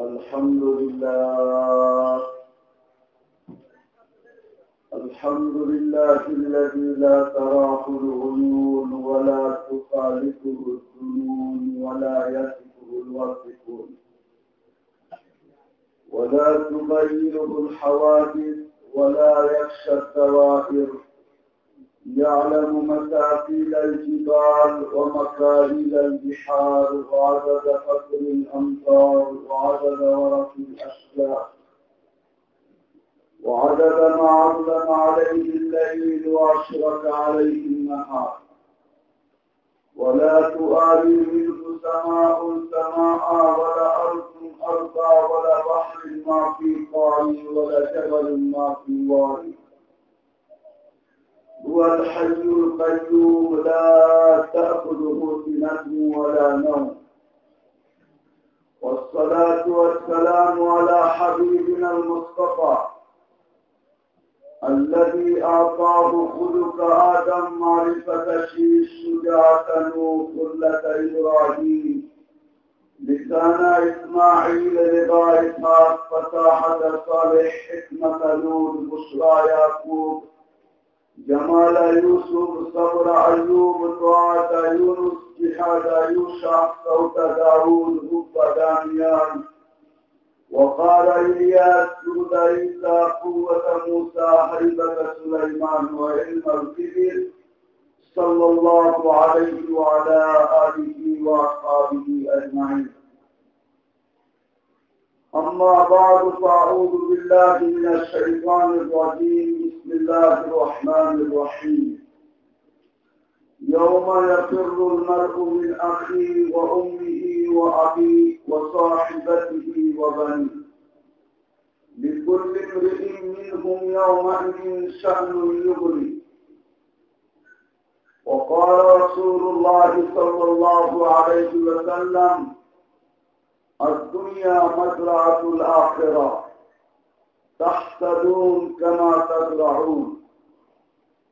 الحمد لله. الحمد لله الذي لا تراه العيون ولا تخالفه الظنون ولا يصفه الواصفون ولا تغيره الحوادث ولا يخشى الدوائر. يعلم متاثيل الجبال ومكاريل البحار وعدد قطر الأمطار وعدد ورق الأشجار. وعدد ما عظم عليه الليل وأشرك عليه النهار. ولا تؤالي منه سماء سماء ولا أرض أرضا ولا بحر ما في قاري ولا جبل ما في واري هو الحي القيوم لا تأخذه سنة ولا نوم. والصلاة والسلام على حبيبنا المصطفى الذي أعطاه خلق آدم معرفة شيش شجاعة وخلة إبراهيم. لسان إسماعيل لغا إسحاق فصاحة صالح حكمة لود بشرى يعقوب. جمال يوسف صبر أيوب طاعة يونس جهاد يوشع صوت داود حب دانيال وقال إلياس سود عيسى قوة موسى هيبة سليمان وعلم الكبير. صلى الله عليه وعلى آله وأصحابه أجمعين. أما بعد فأعوذ بالله من الشيطان الرجيم. بسم الله الرحمن الرحيم. يوم يفر المرء من أخيه وأمه وأبيه وصاحبته وبنيه. لكل امرئ منهم يومئذ شأن يغني. وقال رسول الله صلى الله عليه وسلم الدنيا مزرعة الآخرة. تحسدون كما تزرعون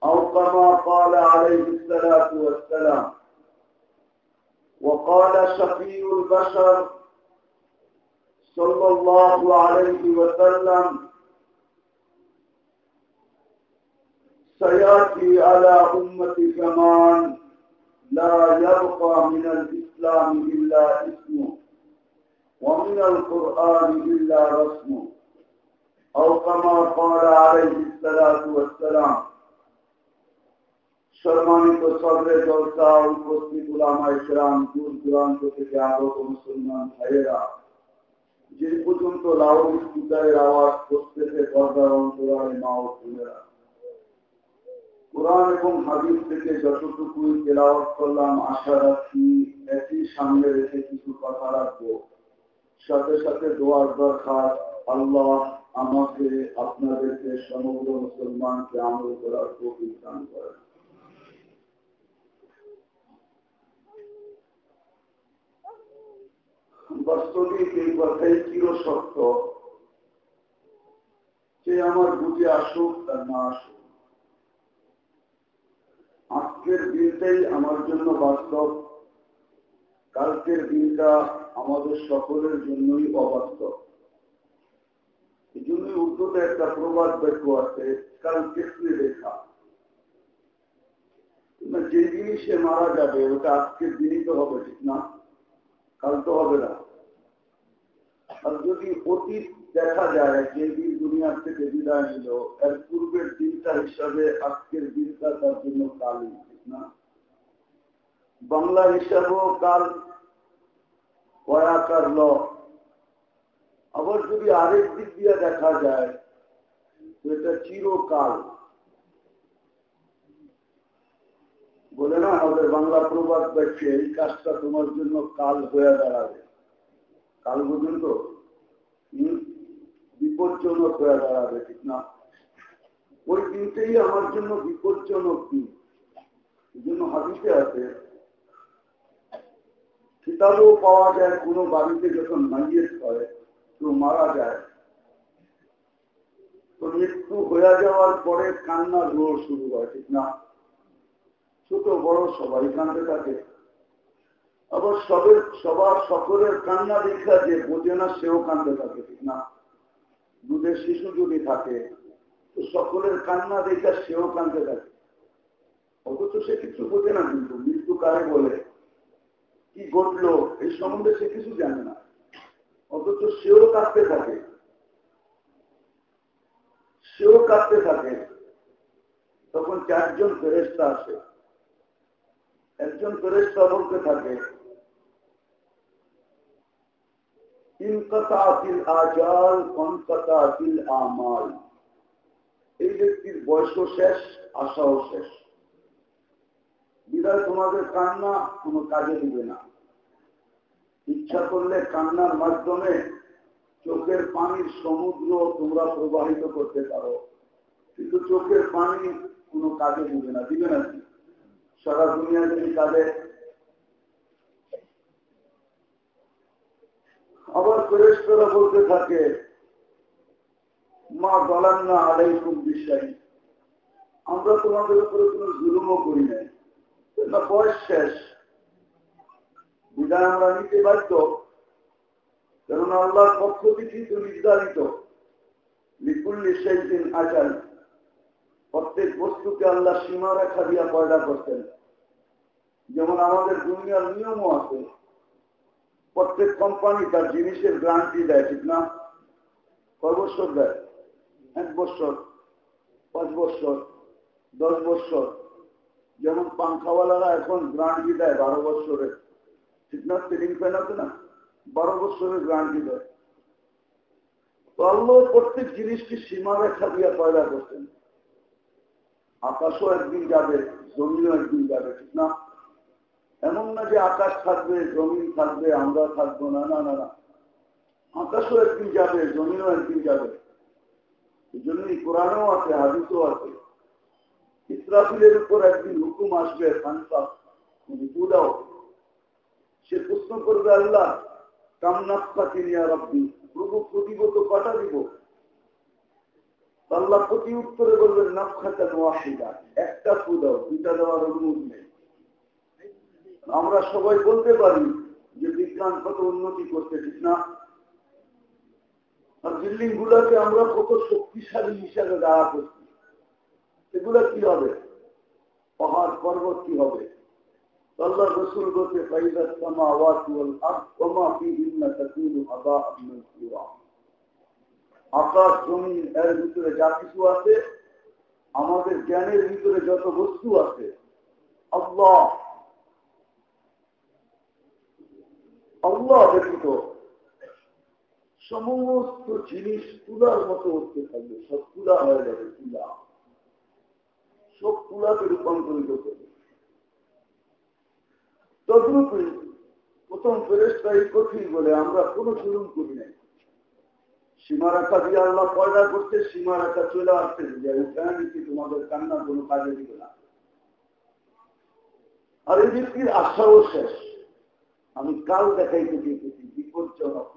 أو كما قال عليه الصلاة والسلام. وقال شفي البشر صلى الله عليه وسلم سيأتي على أمة زمان لا يبقى من الإسلام إلا اسمه ومن القرآن إلا رسمه. أو كما قال عليه الصلاة والسلام সম্মানিত সদরে জলসা উপস্থিত উলামা ইসলাম দূর দূরান্ত থেকে আগত মুসলমান ভাইয়েরা যে পর্যন্ত লাউড স্পিকারের আওয়াজ করতেছে দরকার অন্তরালে মা ও বোনেরা কোরআন এবং হাদিস থেকে যতটুকু তেলাওয়াত করলাম আশা রাখি একই সামনে রেখে কিছু কথা রাখবো সাথে সাথে দোয়ার দরকার আল্লাহ আমাকে আপনাদেরকে সমগ্র মুসলমানকে আমল করার প্রতিষ্ঠান করেন। বাস্তবিক এই কথাই চির সত্য সে আমার বুঝে আসুক তার না আসুক। আজকের দিনটাই আমার জন্য বাস্তব, কালকের দিনটা আমাদের সকলের জন্যই অবাস্তব। এই উর্দুতে একটা প্রবাদ বাক্য আছে কালকে রেখা। যে জিনিসে মারা যাবে, ওটা আজকের দিনই তো হবে, ঠিক না? কাল তো হবে না। আর যদি অতীত দেখা যায়, যে দিন দুনিয়ার থেকে বিদায় নিল, এর পূর্বের দিনটা হিসাবে আজকের দিনটা তার জন্য কালই, ঠিক না? বাংলা হিসাবেও কাল কয়াকার ল। আবার যদি আরেক দিক দিয়ে দেখা যায় এটা চিরকাল। বলে না, আমাদের বাংলা প্রবাদ বাক্যে এই কাজটা তোমার জন্য কাল হয়ে দাঁড়াবে। কাল বুঝুন তো? বিপজ্জনক হয়ে দাঁড়াবে, ঠিক না? ওই দিনটাই আমার জন্য বিপজ্জনক দিন। এই জন্য হাবিতে আছে, কিতাবও পাওয়া যায় কোনো বাড়িতে যখন মাইয়ের হয় কেউ মারা যায়, তো মৃত্যু হয়ে যাওয়ার পরে কান্না রোল শুরু হয়, ঠিক না? ছোট, বড় সবাই কান্দে থাকে। আবার সবের, সবার সকলের কান্না দেখা যে বোঝে না, সেও কান্দে থাকে, ঠিক না? দুধের শিশু যদি থাকে, তো সকলের কান্না দেখা সেও কান্দে থাকে। অথচ সে কিছু বোঝে না কিন্তু, মৃত্যু কারে বলে? কি ঘটলো? এই সম্বন্ধে সে কিছু জানে না। অথচ সেও কাঁদতে থাকে। সেও কাঁদতে থাকে। তখন চারজন ফেরেস্তা আসে। একজন ফেরেস্তা বলতে থাকে ইনকতাতিল আজাল কনকতাতিল আমাল। এই ব্যক্তির বয়সও শেষ, আশাও শেষ। বিদায় তোমাদের কান্না কোনো কাজে দিবে না। ইচ্ছা করলে কান্নার মাধ্যমে চোখের পানির সমুদ্র তোমরা প্রবাহিত করতে পারো। কিন্তু চোখের পানি কোনো কাজে দিবে না দিবে না সারা দুনিয়া যদি কাজে আবার ফেরেস্তরা বলতে থাকে, মা গলান না খুব বিশ্বাসী আমরা তোমাদের উপরে কোনো জুলুমও করি নাই। না, বয়স শেষ। বিদায় আমরা নিতে বাধ্য, কেননা আল্লাহর পক্ষ থেকে তো নির্ধারিত। লিকুল্লি সেই দিন প্রত্যেক বস্তুকে আল্লাহ সীমা রেখা দিয়া পয়দা করতেন। যেমন আমাদের দুনিয়ার নিয়মও আছে, প্রত্যেক কোম্পানি তার জিনিসের গ্রান্টি দেয়, ঠিক না? কয় বছর দেয়? এক বছর, পাঁচ বছর, দশ বছর। যেমন পাংখাওয়ালারা এখন গ্রান্টি দেয় বারো বছরের। পয়দা আকাশও একদিন যাবে, জমিও একদিন যাবে, ঠিক না? এমন না যে আকাশ থাকবে জমিন থাকবে, আমরা থাকব, না না না আকাশও একদিন যাবে জমিনও একদিন যাবে। এই জন্যই কোরআনও আছে, হাদিসও আছে। ইসরাফিলের উপর একদিন হুকুম আসবে সে প্রশ্ন করবে, আল্লাহ কামনাফা কিনিয়া রব্বি, প্রভু প্রতিগত কটা দিব? আল্লাহ প্রতি উত্তরে বলবেন নক্ষাটা নোয়াশিদা একটা ফু দাও দুটা দেওয়ার অনুমতি নেই। আমরা সবাই বলতে পারি যে বিজ্ঞান কত উন্নতি করতে ঠিক না? আর বিল্ডিং গুলাকে আমরা কত শক্তিশালী হিসাবে দাঁড়া করছি। এগুলো কি হবে? পাহাড় পর্বত কি হবে? আল্লাহ রসুল বলতে আকাশ জমি এর ভিতরে যা কিছু আছে, আমাদের জ্ঞানের ভিতরে যত বস্তু আছে, আল্লাহ আল্লাহ ব্যতীত সমস্ত জিনিস তুলার মতো উঠতে থাকবে। সব তুলা হয়ে যাবে, তুলা। সব তুলাকে রূপান্তরিত করবে প্রথম ফেরেস্তা এই কঠিন বলে আমরা কোনো জুলুম করি নাই। সীমারেখা দিয়ে আল্লাহ পয়দা করতে সীমারেখা চলে আসতে যে উঠানি তোমাদের কান্না কোনো কাজে দিবে না? আর এই ব্যক্তির আশাও শেষ। আমি কাল দেখাইতে দিয়েছি বিপজ্জনক।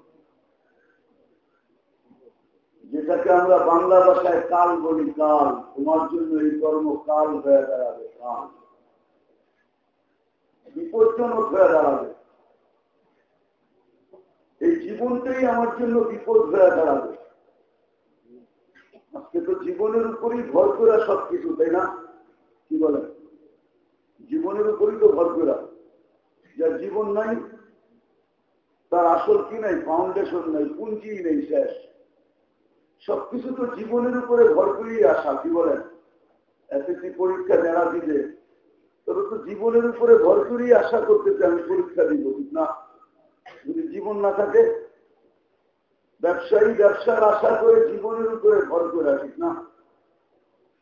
যেটাকে আমরা বাংলা ভাষায় কাল বলি, কাল। তোমার জন্য এই কর্ম কাল হয়ে দাঁড়াবে, কাল। বিপজ্জনক হয়ে দাঁড়াবে। এই জীবনটাই আমার জন্য বিপদ হয়ে দাঁড়াবে। আজকে তো জীবনের উপরই ভর করা সবকিছু, তাই না? কি বলেন জীবনের উপরই তো ভর করা। যার জীবন নাই, তার আসল কি নাই? ফাউন্ডেশন নাই পুঞ্জি নেই, শেষ। সবকিছু তো জীবনের উপরে ভর করেই আসা, কি বলেন এসএসসি পরীক্ষা যারা দিবে তবে তো জীবনের উপরে ভর করেই আশা করতেছে আমি পরীক্ষা দিব না? যদি জীবন না থাকে, ব্যবসায়ী ব্যবসার আশা করে জীবনের উপরে ভর করে, ঠিক না?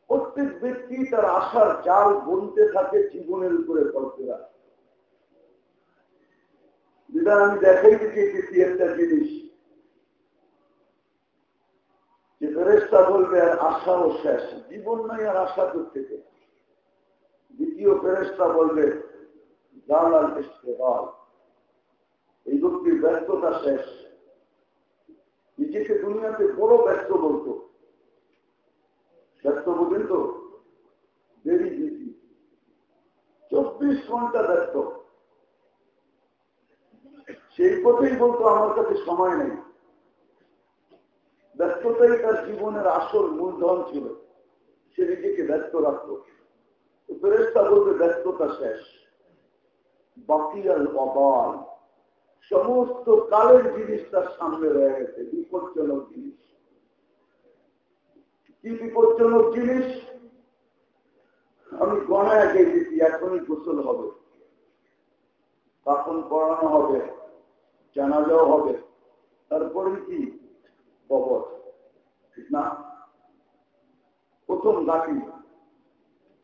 প্রত্যেক ব্যক্তি তার আশার জাল বনতে থাকে জীবনের উপরে ভর করে। যেটা আমি দেখাইতে চেয়েছি একটা জিনিস। যে ফেরেস্তা বলবে, আর আশাও শেষ। জীবন নাই আর আশা করতে দ্বিতীয় ফেরেস্তা বলবে জালাল ইস্তেবাল এই ব্যক্তির ব্যস্ততা শেষ। নিজেকে দুনিয়াতে বড় ব্যস্ত বলতো। ব্যস্ত বলবেন তো, দেরি বিজি চব্বিশ ঘণ্টা ব্যস্ত। সেই পথেই বলতো, আমার কাছে সময় নেই। ব্যস্ততাই তার জীবনের আসল মূলধন ছিল। সে নিজেকে ব্যস্ত রাখত। ফেরেস্তা বলবে, ব্যস্ততা শেষ। বাকিয়াল অবাল। সমস্ত কালের জিনিস তার সামনে রয়ে গেছে। বিপজ্জনক জিনিস। কি বিপজ্জনক জিনিস? আমি গণায় গেছি, এখনই গোসল হবে। কাপন পড়ানো হবে, জানাজাও হবে। তারপরে কি? কবর। ঠিক না, প্রথম গাছি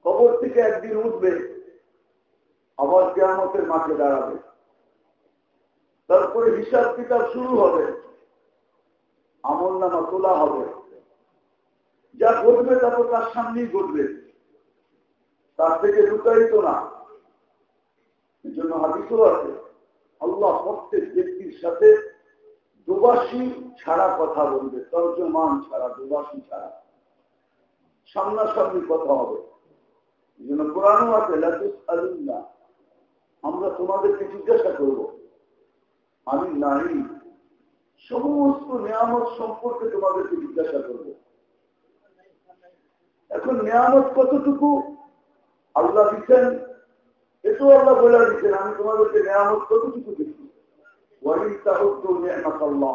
কবর থেকে একদিন উঠবে, আবার কেয়ামতের মাঠে দাঁড়াবে। তারপরে হিসাব কিতাব শুরু হবে, আমল নামা তোলা হবে। যা ঘটবে তা তো তার সামনেই ঘটবে, তার থেকে লুকাইত না। এই জন্য হাদিসও আছে, আল্লাহ প্রত্যেক ব্যক্তির সাথে দুবাসী ছাড়া কথা বলবে, তর্জমান ছাড়া, দুবাসী ছাড়া। সামনাসামনি কথা হবে। এই জন্য কোরআনও আছে আমরা তোমাদেরকে জিজ্ঞাসা করব, আমি নাই। সমস্ত নিয়ামত সম্পর্কে তোমাদেরকে জিজ্ঞাসা করব। এখন নিয়ামত কতটুকু? আল্লাহ দিচ্ছেন এটাও আল্লাহ বলে দিচ্ছেন, আমি তোমাদেরকে নিয়ামত কতটুকু দেখি? ওয়াইন তাহুদ্দু নিয়ামত আল্লাহ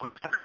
Whatever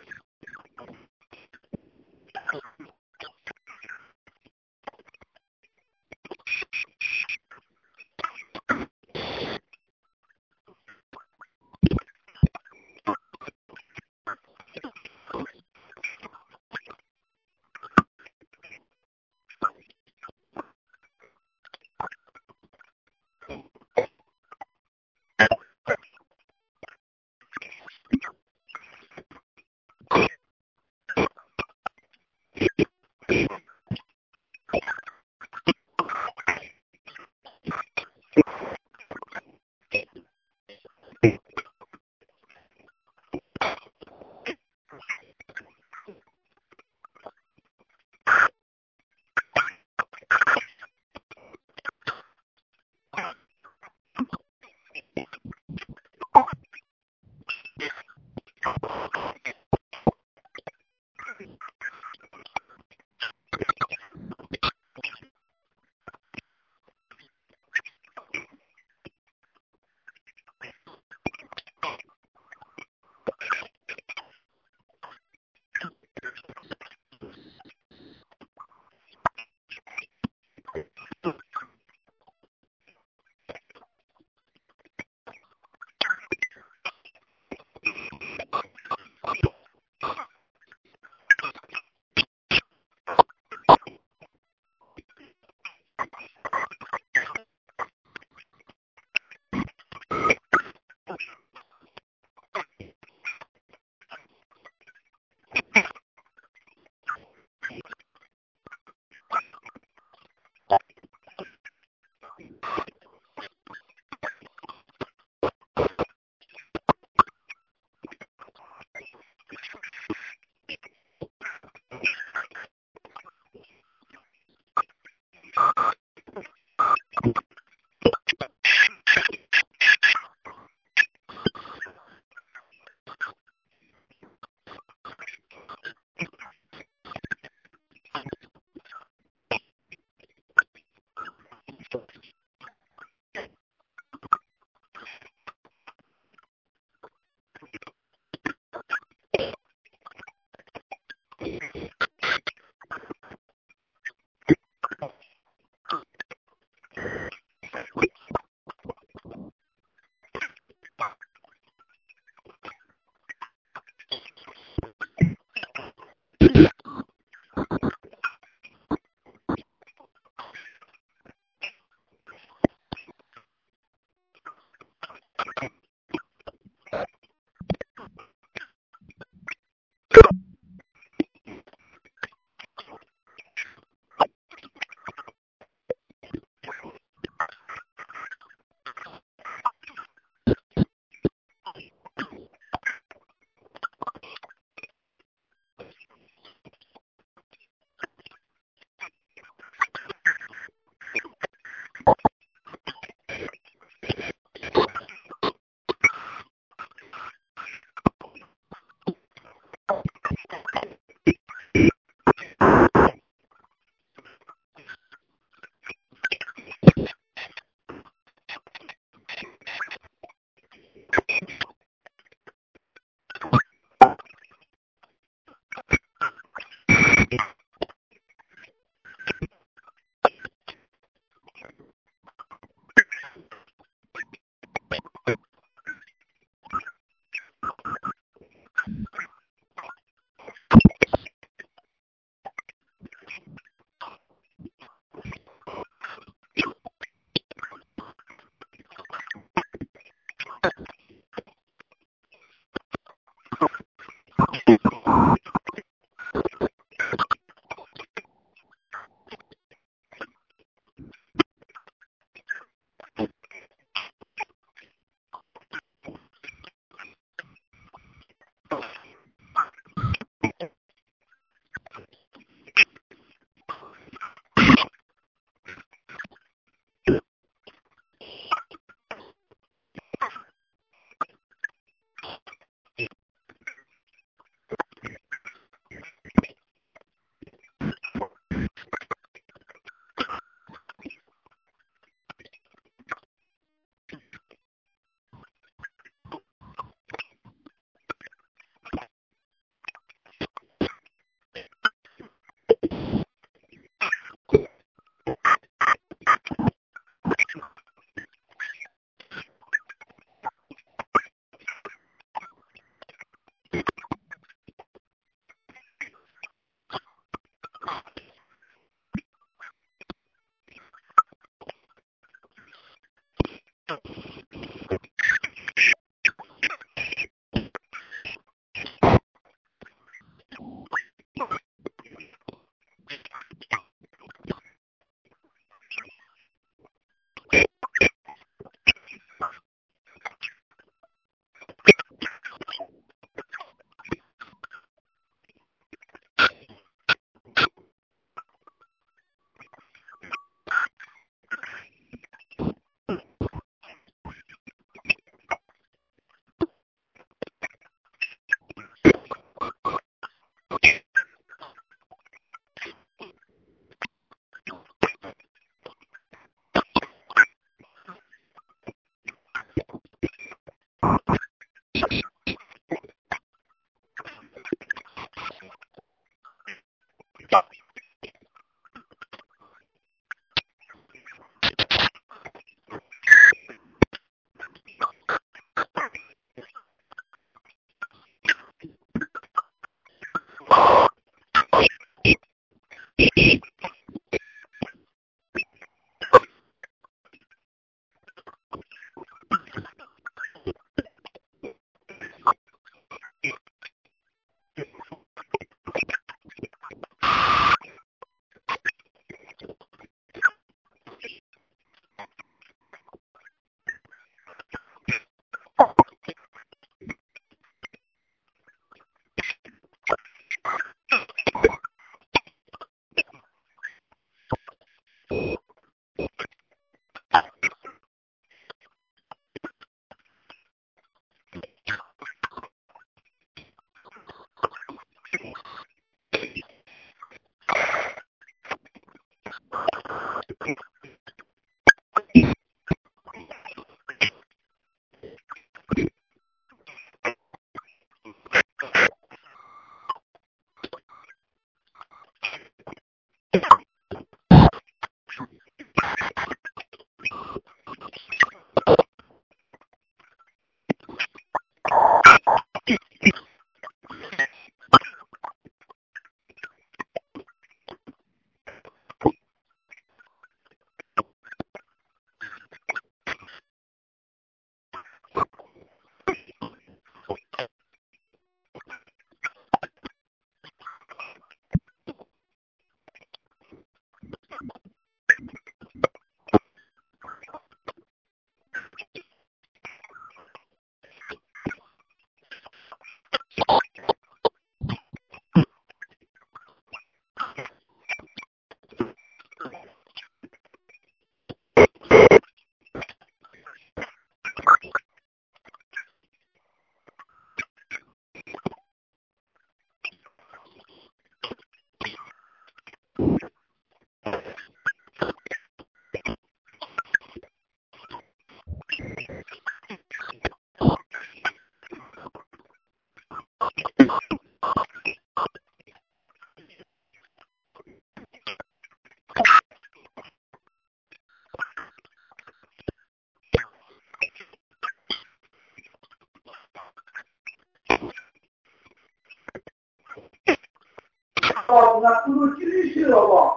না কোন জিনিসের অভাব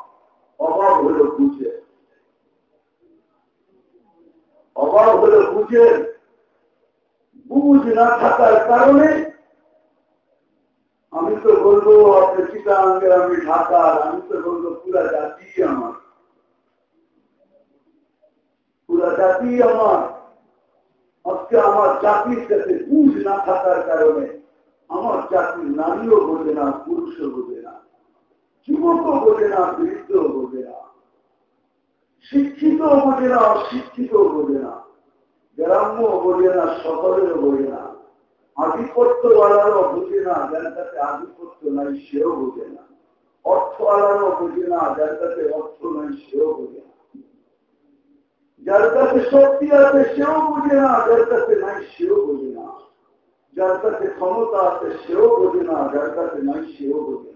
অভাব হলে বুঝে অভাব হলে বুঝে বুঝ না থাকার কারণে আমি তো বলব আপনি চিটাঙ্গের আমি ঢাকার আমি তো বলব পুরা জাতি আমার পুরা জাতি আমার আজকে আমার জাতির কাছে বুঝ না থাকার কারণে আমার জাতির নারীও বোঝে না পুরুষও বোঝে না যুবকও বোঝে না বৃদ্ধও বোঝে না শিক্ষিত বোঝে না অশিক্ষিত বোঝে না গ্রাম্য বোঝে না শহরেও বোঝে না আধিপত্যওয়ালারও বোঝে না, যার কাছে আধিপত্য নাই সেও বোঝে না। অর্থওয়ালারও বোঝে না, যার কাছে অর্থ নাই সেও বোঝে না। যার কাছে শক্তি আছে সেও বোঝে না, যার কাছে নাই সেও বোঝে না। যার কাছে ক্ষমতা আছে সেও বোঝে না, যার কাছে নাই সেও বোঝে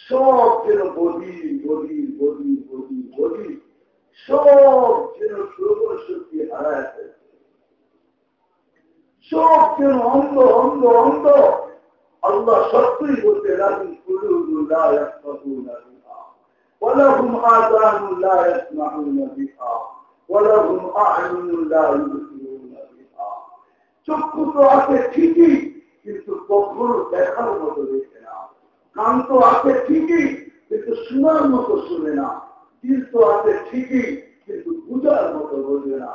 সব যেন বদি বদি বদি বদি বদি সব যেন শ্রবণ শক্তি হারায় সব যেন অন্ধ অন্ধ অন্ধ আল্লাহ সত্যই বলতে রাজি ولهم آذان لا يسمعون بها ولهم أعين لا يبصرون بها চক্ষু তো আছে ঠিকই কিন্তু কখনো দেখার মতো দেখে না কান তো আছে ঠিকই, কিন্তু শোনার মতো শুনে না। দিল তো আছে ঠিকই, কিন্তু বুঝার মতো বোঝে না।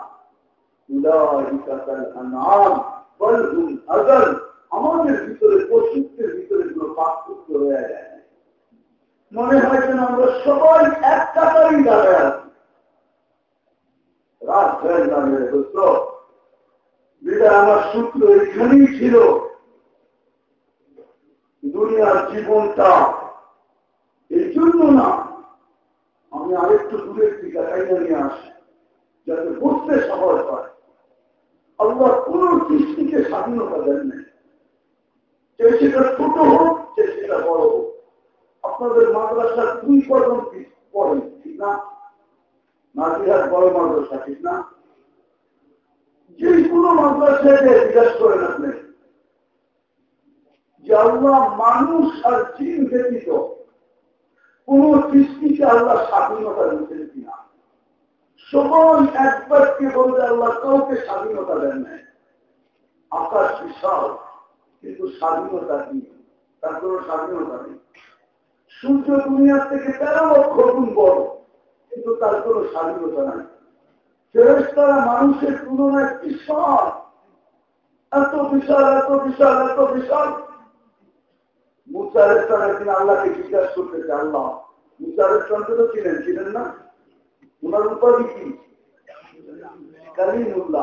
আমাদের ভিতরে পশুত্বের ভিতরে কোন পার্থক্য রয়ে যায় মনে হয় যেন আমরা সবাই এক কাতারই দাঁড়ায় আছি। রাত হয়ে দাঁড়িয়ে আমার সূত্র এখানেই ছিল। দুনিয়ার জীবনটা এই জন্য না। আমি আরেকটু দূরের দিকে চাইনা নিয়ে আসি, যাতে বুঝতে সহজ হয়। আল্লাহ কোন সৃষ্টিকে স্বাধীনতা দেন নাই। যে সেটা ছোট হোক, যে সেটা বড় হোক। আপনাদের মাদ্রাসার দুই কদম পড়েন, ঠিক না? নাজিহার বড় মাদ্রাসা, ঠিক না? যে কোনো মাদ্রাসাকে জিজ্ঞাসা করেন আপনি যে আল্লাহ মানুষ আর জিন ব্যতীত কোন সৃষ্টিকে আল্লাহ স্বাধীনতা দিচ্ছেন কিনা? সবাই একবারকে বলতে আল্লাহ কাউকে স্বাধীনতা দেন নাই। আকাশ বিশাল, কিন্তু স্বাধীনতা কি? তার কোন স্বাধীনতা নেই। সূর্য দুনিয়ার থেকে তেরো লক্ষ গুণ বড়, কিন্তু তার কোন স্বাধীনতা নাই। ফেরেস্তারা মানুষের তুলনায় বিশাল। এত বিশাল এত বিশাল এত বিশাল। মুসারের স্থান একদিন আল্লাহকে আল্লাহ মুসারের স্থানকে তো চিনেন ছিলেন না? ওনার উপাধি কি?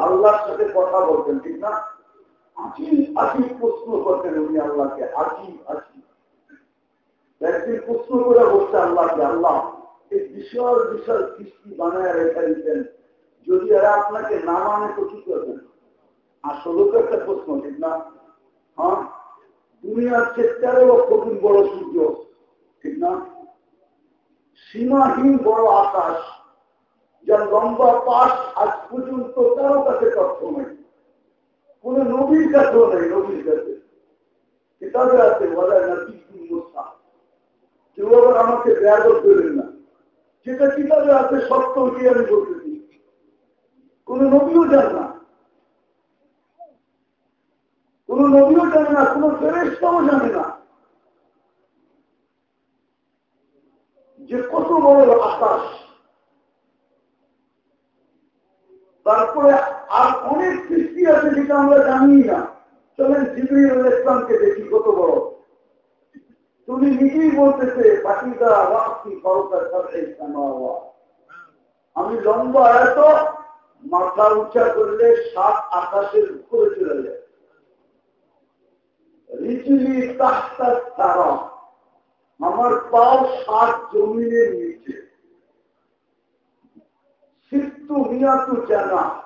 আল্লাহর সাথে কথা বলতেন, ঠিক না? আছি প্রশ্ন করতেন উনি আল্লাহকে আছি আছি একদিন প্রশ্ন করে বসছে আল্লাহকে, আল্লাহ, এই বিশাল বিশাল সৃষ্টি বানায় রেখে দিতেন, যদি এরা আপনাকে না মানে তো কি করবেন? আসলে তো একটা প্রশ্ন, ঠিক না? হ্যাঁ? দুনিয়ার চেয়ে তেরো লক্ষ দিন বড় সূর্য। ঠিক না? সীমাহীন বড় আকাশ যার লম্বা পাশ আজ পর্যন্ত কারও কাছে তথ্য নেই। কোন নবীর কাছেও নেই, নবীর কাছে। কিতাবে আছে বলে নাকি কেউ আবার আমাকে ব্যাগত দেবেন না। যেটা কিতাবে আছে, সত্য কি আমি বলতেছি কোন নবীও জানে না। কোন নবীও জানে না, কোন ফেরেস্তাও জানে না। যে কত বড় আকাশ। তারপরে আর অনেক সৃষ্টি আছে যেটা আমরা জানি না। চলেন জিবরিল ইসলামকে দেখি কত বড়। তুমি নিজেই বলতেছে পাখিটা রাখি ফরকার আমি লম্বা এত মাথা উঁচা করলে সাত আকাশের উপরে চলে যায়। রিচুলি তারা। আমার পাও সাত জমিনের নিচে। সিত্তু মিয়াতু জানা।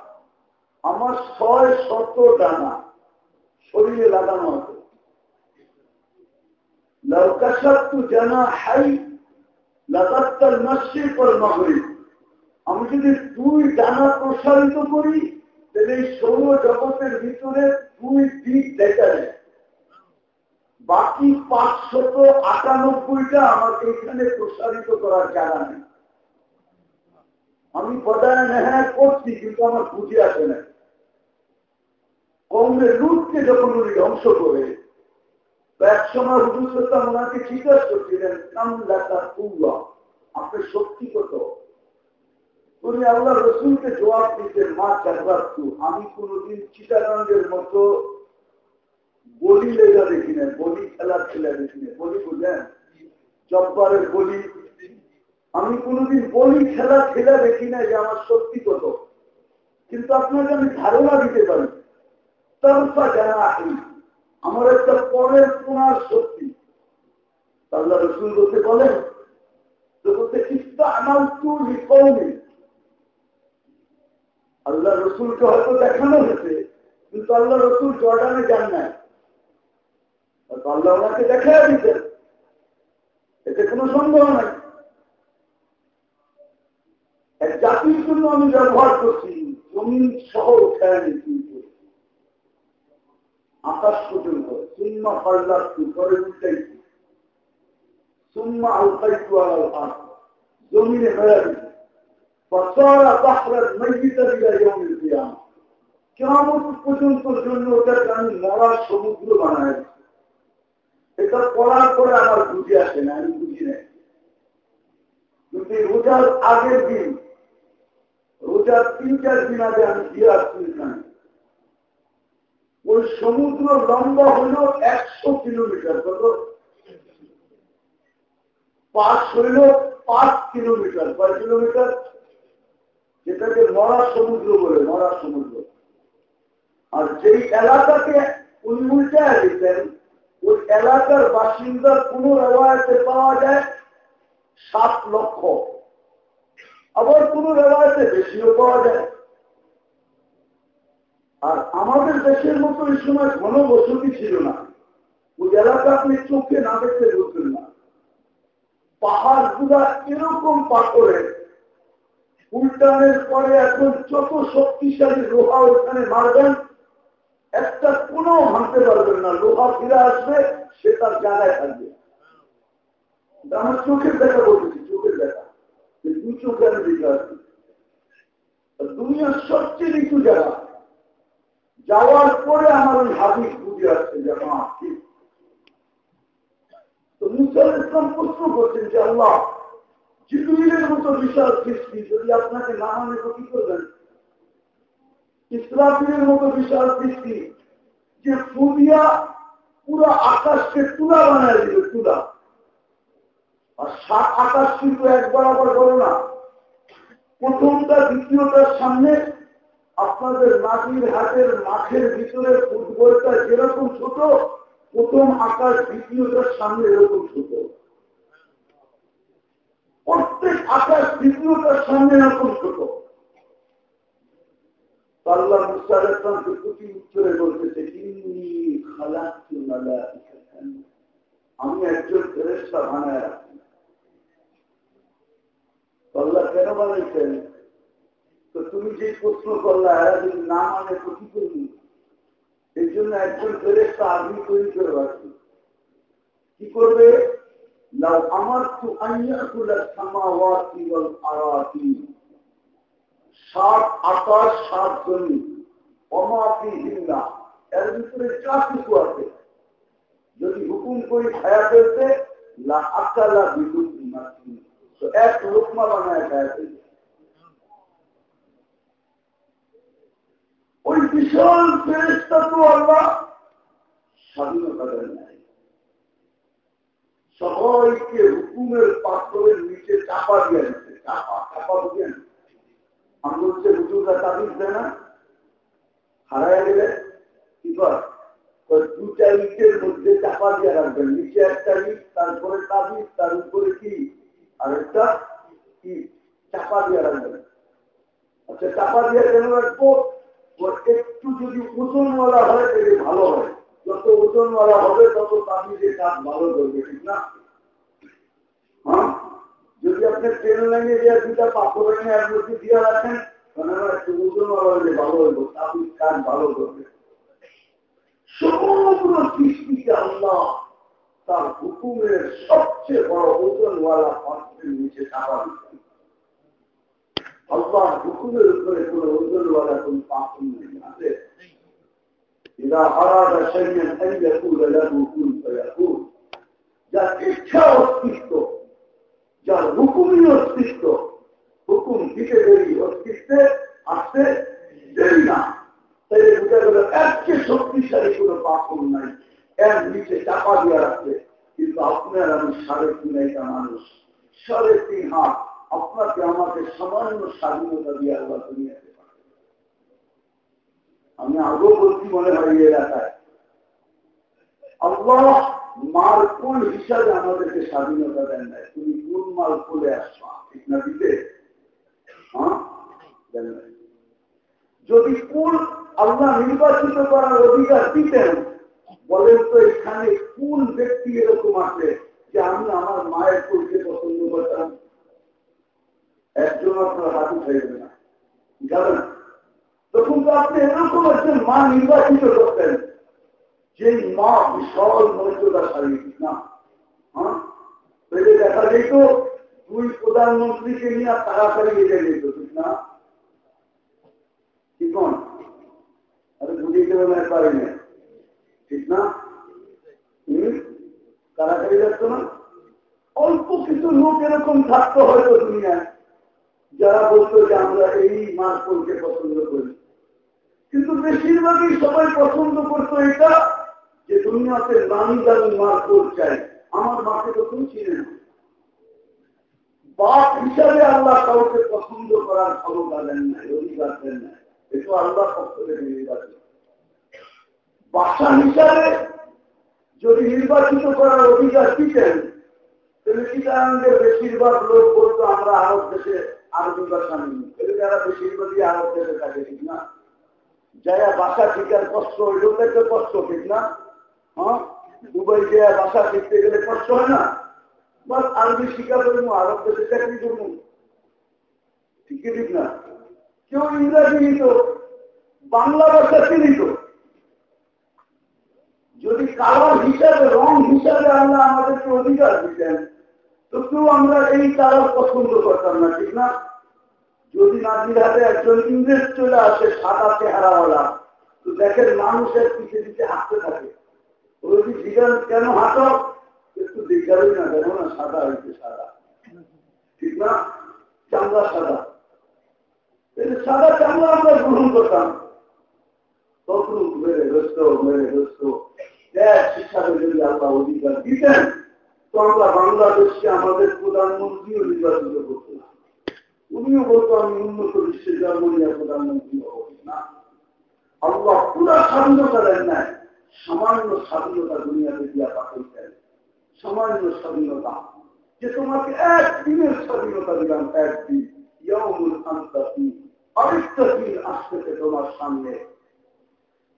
আমার ছয়, শত ডানা শরীরে লাগানো আছে। লৌকাশাত্তু জানা হাই লাগাত্তার নস্যে পর মগরিব। আমি যদি দুই ডানা প্রসারিত করি, তাহলে এই সৌর জগতের ভিতরে দুই দিক দেখা যায়। বাকি পাঁচশত আটানব্বইটা আমাকে এখানে প্রসারিত করার জায়গা নেই। আমি বদায় নেহায় করছি, কিন্তু আমার বুঝে আসে না। কংগ্রেস লুটকে যখন উনি ধ্বংস করে এক সময় হুজুর ওনাকে জিজ্ঞাসা করছিলেন কামলাটা কুয়া আপনার শক্তি কত? উনি আল্লাহ রসুলকে জবাব দিতেন, মা চাকরাত্তু আমি কোনদিন চিটাগাঙ্গের মতো বলি লেগা দেখি না বলি খেলার খেলা দেখি না বলি বুঝলেন? জব্বারের বলি। আমি কোনদিন বলি খেলা খেলা দেখি না যে আমার শক্তি কত? কিন্তু আপনাকে আমি ধারণা দিতে পারি। তারপর জানা আসি আমার একটা পরের পুনার শক্তি আল্লাহ রসুল বলতে বলেন আল্লাহ রসুলকে হয়তো দেখানো হয়েছে, কিন্তু আল্লাহ রসুল জর্ডানে যান নাই। আল্লাহ ওনাকে দেখা দিতেন এতে কোনো সন্দেহ নাই। এক জাতির জন্য আমি ব্যবহার করছি, জমিন সহ উঠায় কিন্তু। আকাশ পর্যন্ত শূন্য ফাল্লাচ্ছি করে উঠাইছি। শূন্য আলফাইতু আল হাত জমিনে হয়ে দিচ্ছি কেমন পর্যন্ত জন্য ওটাকে আমি মরার সমুদ্র বানায় এটা পড়ার পরে আমার বুঝে আসে না, আমি বুঝি নাই কিন্তু রোজার আগের দিন, রোজার তিন, চার দিন আগে আমি দিয়ে আসছি ওই সমুদ্র লম্বা হল একশো কিলোমিটার, কত? পাঁচ হইল পাঁচ কিলোমিটার, কয় কিলোমিটার? যেটাকে মরা সমুদ্র বলে, মরা সমুদ্র। আর যেই এলাকাকে উনি উল্টায় দিতেন ওই এলাকার বাসিন্দার কোন রেওয়ায়তে পাওয়া যায় সাত লক্ষ। আবার কোন রেওয়ায়তে বেশিও পাওয়া যায়। আর আমাদের দেশের মতো এই সময় ঘন বসতি ছিল না। ওই এলাকা আপনি চোখে না দেখতে বলতেন না। পাহাড়গুলা এরকম পাথরের উল্টানের পরে এখন যত শক্তিশালী লোহা ওখানে মারবেন একটা কোনো ভাঙতে পারবেন না, লোহা ফিরে আসবে, সে তার জায়গায় থাকবে। আমার চোখের দেখা বলতেছি, চোখের দেখা। দু চোখে আমি দেখে আসছি দুনিয়ার সবচেয়ে নিচু জায়গা। যাওয়ার পরে আমার ওই হাদিস বুঝে আসছে যে, মা তো মুসাল ইসলাম প্রশ্ন করছেন যে, আল্লাহ, জিবরিলের মতো বিশাল সৃষ্টি যদি আপনাকে না মানে তো কি করবেন? ইসরাফিলের মতো বিশাল সৃষ্টি যে ফুদিয়া পুরো আকাশকে তুলা বানায় দিল তুলা। আর আকাশ কিন্তু এক বরাবর বলো না। প্রথমটা দ্বিতীয়টার সামনে আপনাদের নাজির হাতের মাঠের ভিতরে ফুটবলটা যেরকম ছোট, প্রথম আকাশ দ্বিতীয়টার সামনে এরকম ছোট। প্রত্যেক আকাশ দ্বিতীয়টার সামনে এরকম ছোট। প্রতি উত্তরে বলতেছে আমি একজন ফেরেস্তা রাখি। কেন বানাইছেন? তো তুমি যে প্রশ্ন করলা না মানে এই জন্য একজন ফেরেস্তা আগ্নি তৈরি করে রাখি। কি করবে? আমার তো আইয়া কুলা সামাওয়াতি বল সাত আকাশ, সাত জমি। অমাপি হিন্দা। এর ভিতরে যা কিছু আছে। যদি হুকুম করি খায়া ফেলতে দেয় সবাইকে হুকুমের পাথরের নিচে চাপা দিয়ে দিচ্ছে চাপা চাপা বুঝেন হচ্ছে হুজুররা তাবিজ দেয় না। হারায় গেলে কি কর? দুটা ইটের মধ্যে চাপা দিয়ে রাখবেন। নিচে একটা ইট, তারপরে তাবিজ, তার উপরে কি? আর একটা ইট। চাপা দিয়ে রাখবেন। আচ্ছা চাপা দিয়ে কেন রাখব? একটু যদি ওজনওয়ালা হয়, তাহলে ভালো হয়। যত ওজনওয়ালা হবে, তত তাবিজের কাজ ভালো করবে, ঠিক না? যদি আপনি ট্রেন লাইনে দিয়ে দুটা পাথর এনে এক মধ্যে দিয়ে রাখেন তাহলে একটু ওজনওয়ালা হলে ভালো হইব তাবিজ কাজ ভালো করবে সমগ্র সৃষ্টিকে আল্লাহ তার হুকুমের সবচেয়ে বড় ওজনওয়ালা পাত্রের নিচে চাপা দিচ্ছেন আল্লাহ হুকুমের উপরে কোন ওজনওয়ালা কোন পাথর নেই আছে إذا أراد شيئا أن يقول له كن فيكون যার ইচ্ছা অস্তিত্ব যার হুকুমই অস্তিত্ব, হুকুম দিতে অস্তিত্বে আসতে দেরি না। তাই বোঝা গেল এককে শক্তিশালী কোনো পাপন নাই। এর নিচে চাপা দিয়ে রাখছে কিন্তু আপনার আমি সাড়ে তিন একটা মানুষ, সাড়ে তিন হাত। আপনাকে আমাকে সামান্য স্বাধীনতা দিয়ে আল্লাহ দুনিয়াতে আমি আগেও বলছি মনে হয় এই এলাকায়। আল্লাহ মাল কোন হিসাবে আমাদেরকে স্বাধীনতা দেন নাই। তুমি কোন মাল করে আসছো? ঠিক না দিতে হ্যাঁ? যদি কোন আল্লাহ নির্বাচিত করার অধিকার দিতেন, বলেন তো এখানে কোন ব্যক্তি এরকম আছে যে আমি আমার মায়ের কুলকে পছন্দ করতাম? একজন আপনার হাত উঠাইবে না জানেন? তখন তো আপনি এরকম একজন মা নির্বাচিত করতেন। যে মা বিশাল মর্যাদাশালী না? হ্যাঁ? দেখা যেত দুই প্রধানমন্ত্রীকে নিয়ে তাড়াতাড়ি এগিয়ে যেত, ঠিক না? ঠিক আরে বুঝিয়ে দেবেন পারি না। ঠিক না? তাড়াতাড়ি যাচ্ছ না? অল্প কিছু লোক এরকম থাকতো হয়তো দুনিয়ায়, যারা বলতো যে আমরা এই মার্কলকে পছন্দ করি। কিন্তু বেশিরভাগই সবাই পছন্দ করতো এটা দুনিয়াতে নামি দামি মার্কল চাই? আমার মাকে তো তুমি চিনে না। বাপ হিসাবে আল্লাহ কাউকে পছন্দ করার ক্ষমতা দেন নাই, অধিকার দেন নাই। এটা আল্লাহ পক্ষ থেকে নির্বাচন বাসা হিসাবে যদি নির্বাচিত করার অধিকার দিতেন, তাহলে চিটাঙ্গের বেশিরভাগ লোক বলতো, আমরা আরব দেশে আরবি ভাষা নিই। তারা বেশিরভাগই আরব দেশে থাকে ঠিক না। যারা বাসা শিকার কষ্ট হইল তো কষ্ট, ঠিক না? হ্যাঁ? দুবাই যে বাসা শিখতে গেলে কষ্ট হয় না? বাস আরবি শিকার করব আরব দেশে চাকরি করব ঠিকই ঠিক না? কেউ ইংরাজি নিত, বাংলা ভাষা চিনিত যদি কালার হিসাবে, রং হিসাবে আমরা আমাদেরকে অধিকার দিতেন, তো কেউ আমরা এই কালার পছন্দ করতাম না, ঠিক না? যদি নাজির হাতে একজন ইংরেজ চলে আসে সাদা চেহারাওয়ালা, তো দেখেন মানুষের পিছিয়ে দিতে হাঁটতে থাকে। কেন হাঁটো? একটু দেখারই না কেন না, সাদা হয়েছে সাদা। ঠিক না? চামড়া সাদা। সাদা চামড়া আমরা গ্রহণ করতাম। তখন মেরে দোস্ত মেরে আল্লাহ অধিকার দিতেন। তো আমরা বাংলাদেশকে আমাদের প্রধানমন্ত্রীও নির্বাচিত করতে না। উনিও বলতো, আমি উন্নত বিশ্বের জার্মানিয়া প্রধানমন্ত্রী না। আল্লাহ পুরা স্বাধীনতা দেন নাই। সামান্য স্বাধীনতা দুনিয়াতে দিয়া পাঠাইছেন সামান্য স্বাধীনতা যে তোমাকে একদিনের স্বাধীনতা দিলাম একদিন ইয়ামুল আন্তাকি আরেকটা দিন আসতেছে তোমার সামনে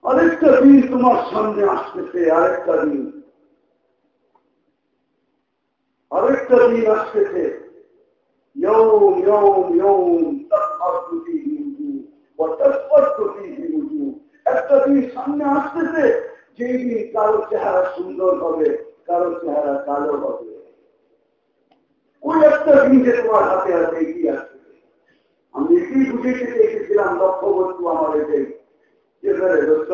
আরেকটা দিন তোমার সামনে আসতেছে আরেকটা দিন আরেকটা দিন আসতেছে يوم يوم يوم تبحث فيه وجوه وتسقط فيه وجوه একটা দিন সামনে আসতেছে যেই কারও চেহারা সুন্দর হবে, কারও চেহারা কালো হবে। ওই একটা দিন তোমার হাতে হাতে এগিয়ে আসতেছে আমি এটাই বুঝেতে চেয়েছিলাম লক্ষ্য বস্তু আমার এটাই যে মেরে দোস্ত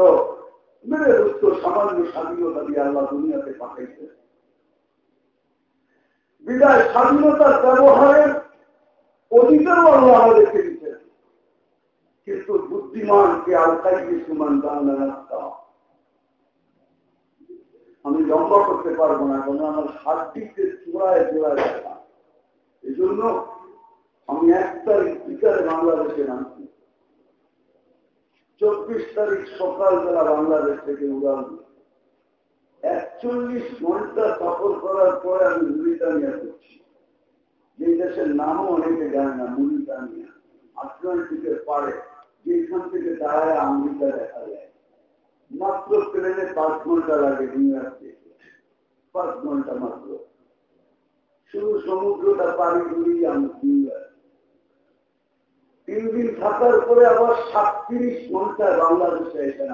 মেরে দোস্ত, সামান্য স্বাধীনতা দিয়ে আল্লাহ দুনিয়াতে পাঠাইছে। বিদায় স্বাধীনতার ব্যবহারের অধিকারও আল্লাহ আমাদেরকে দিচ্ছেন কিন্তু বুদ্ধিমানকে আলকাই সুমান বাংলা রাস্তা আমি লম্বা করতে পারব না কারণ আমার হাতটিকে চূড়ায় চূড়ায় দেখা এই জন্য আমি এক তারিখ বিচারে বাংলাদেশে নামছি। চব্বিশ তারিখ সকালবেলা বাংলাদেশ থেকে উড়ান। একচল্লিশ ঘণ্টা সফর করার পরে আমি ব্রিটানিয়া করছি। যে দেশের নামও অনেকে জানে না মুরিটানিয়া আটলান্টিকের পারে যেখান থেকে দাঁড়ায় আমেরিকা দেখা যায়। মাত্র ট্রেনে পাঁচ ঘণ্টা লাগে নিউ ইয়র্ক থেকে। পাঁচ ঘণ্টা মাত্র। শুধু সমুদ্রটা পাড়ি ঘুরিয়ে আমি তিন দিন থাকার পরে আবার সাতত্রিশ ঘন্টায় বাংলাদেশে এসে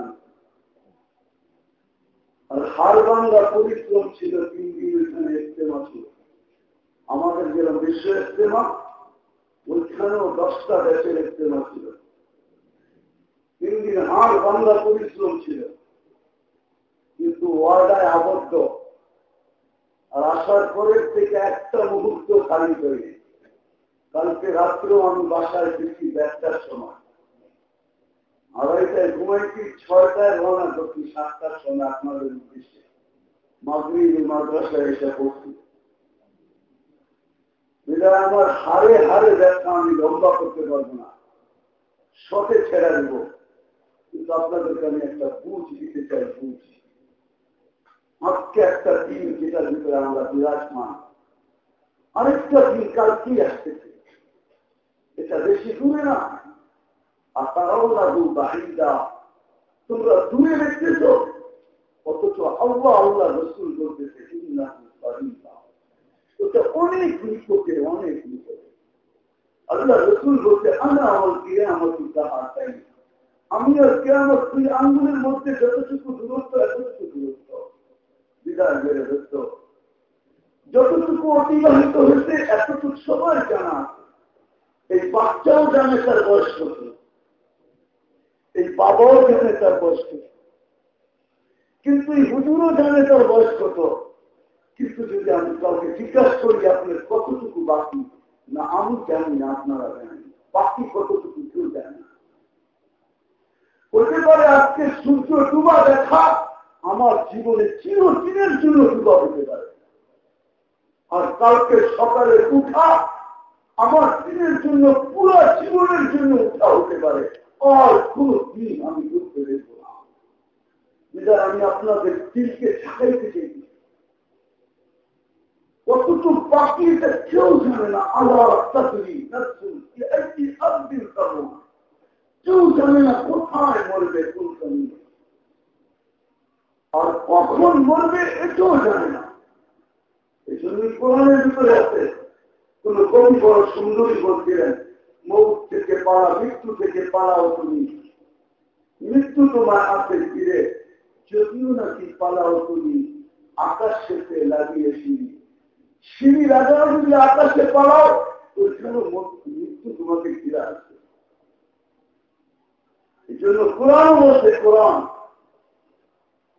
আর হার বাংলা পরিশ্রম ছিল তিন দিন ওইখানে ইস্তেমা ছিল। আমাদের যেরকম বিশ্ব ইস্তেমা ওইখানেও দশটা দেশের ইস্তেমা ছিল। তিন বাংলা পরিশ্রম ছিল। ওয়ার্ডায় আবদ্ধ। আর আসার পরের থেকে একটা মুহূর্ত খালি করি কালকে রাত্রেও আমি বাসায় দেড়টার সময়। আড়াইটায় ঘুমাইছি, ছয়টায় রওনা করছি, সাতটার সময় আপনাদের উদ্দেশ্যে। মাদ্রাসায় এসে পড়ছি। বিদায় আমার হারে হারে ব্যবসা আমি লম্বা করতে পারব না। শটে ছেড়ে দেব। কিন্তু আপনাদেরকে আমি একটা বুঝ দিতে চাই, বুঝ। আজকে একটা দিন যেটার ভিতরে আমরা বিরাজমান। আরেকটা দিন কাল কি আসতেছে? এটা বেশি দূরে না। আর তারাও না দু বাহিদা। তোমরা দূরে দেখতেছ? অথচ আল্লাহ আল্লাহ রসুল করতেছে ওটা অনেক নিকটে অনেক নিকটে। আল্লাহ রসুল বলতে আমি আমার কে আমার পিতা চাই আমি আর আমার দুই আঙ্গুলের মধ্যে যতটুকু দূরত্ব, এতটুকু দূরত্ব। বিদায় বেড়ে যতটুকু অতিবাহিত হয়েছে, এতটুকু জানা এই বাচ্চাও জানে তার বয়স এই বাবাও জানে তার বয়স কিন্তু এই হুজুরও জানে তার বয়স কত। কিন্তু যদি আমি কাউকে জিজ্ঞাসা করি, আপনার কতটুকু বাকি? না, আমি জানি না, আপনারা জানেন। বাকি কতটুকু কেউ জানে না। হতে পারে আজকে সূর্য ডুবা দেখা, আমার জীবনে চিরদিনের জন্য ডুবা হতে পারে। আর কালকে সকালে উঠা, আমার দিনের জন্য, পুরো জীবনের জন্য উঠা হতে পারে। আর কোন দিন আমি করতে দেখব না। আমি আপনাদের দিলকে ছাড়াইতে চাই। কতটুকু বাকি এটা কেউ জানে না। আল্লাহ তাকরি একটি একদিন করব কেউ জানে না কোথায় মরবে কোন জমিনে আর কখন মরবে এটাও জানে না। এই জন্য কোরআনের ভিতরে আছে, কোন কবি বড় সুন্দরী বলছিলেন মুখ থেকে পালা, মৃত্যু থেকে পালাও তুমি। মৃত্যু তোমার আছে ফিরে, যদিও নাকি পালাও তুমি। আকাশ শেষে লাগিয়ে সিঁড়ি। সিঁড়ি লাগাও যদি আকাশে পালাও ওইখানে মৃত্যু তোমাকে ফিরে আসবে। এই জন্য কোরআন বলছে কোরআন।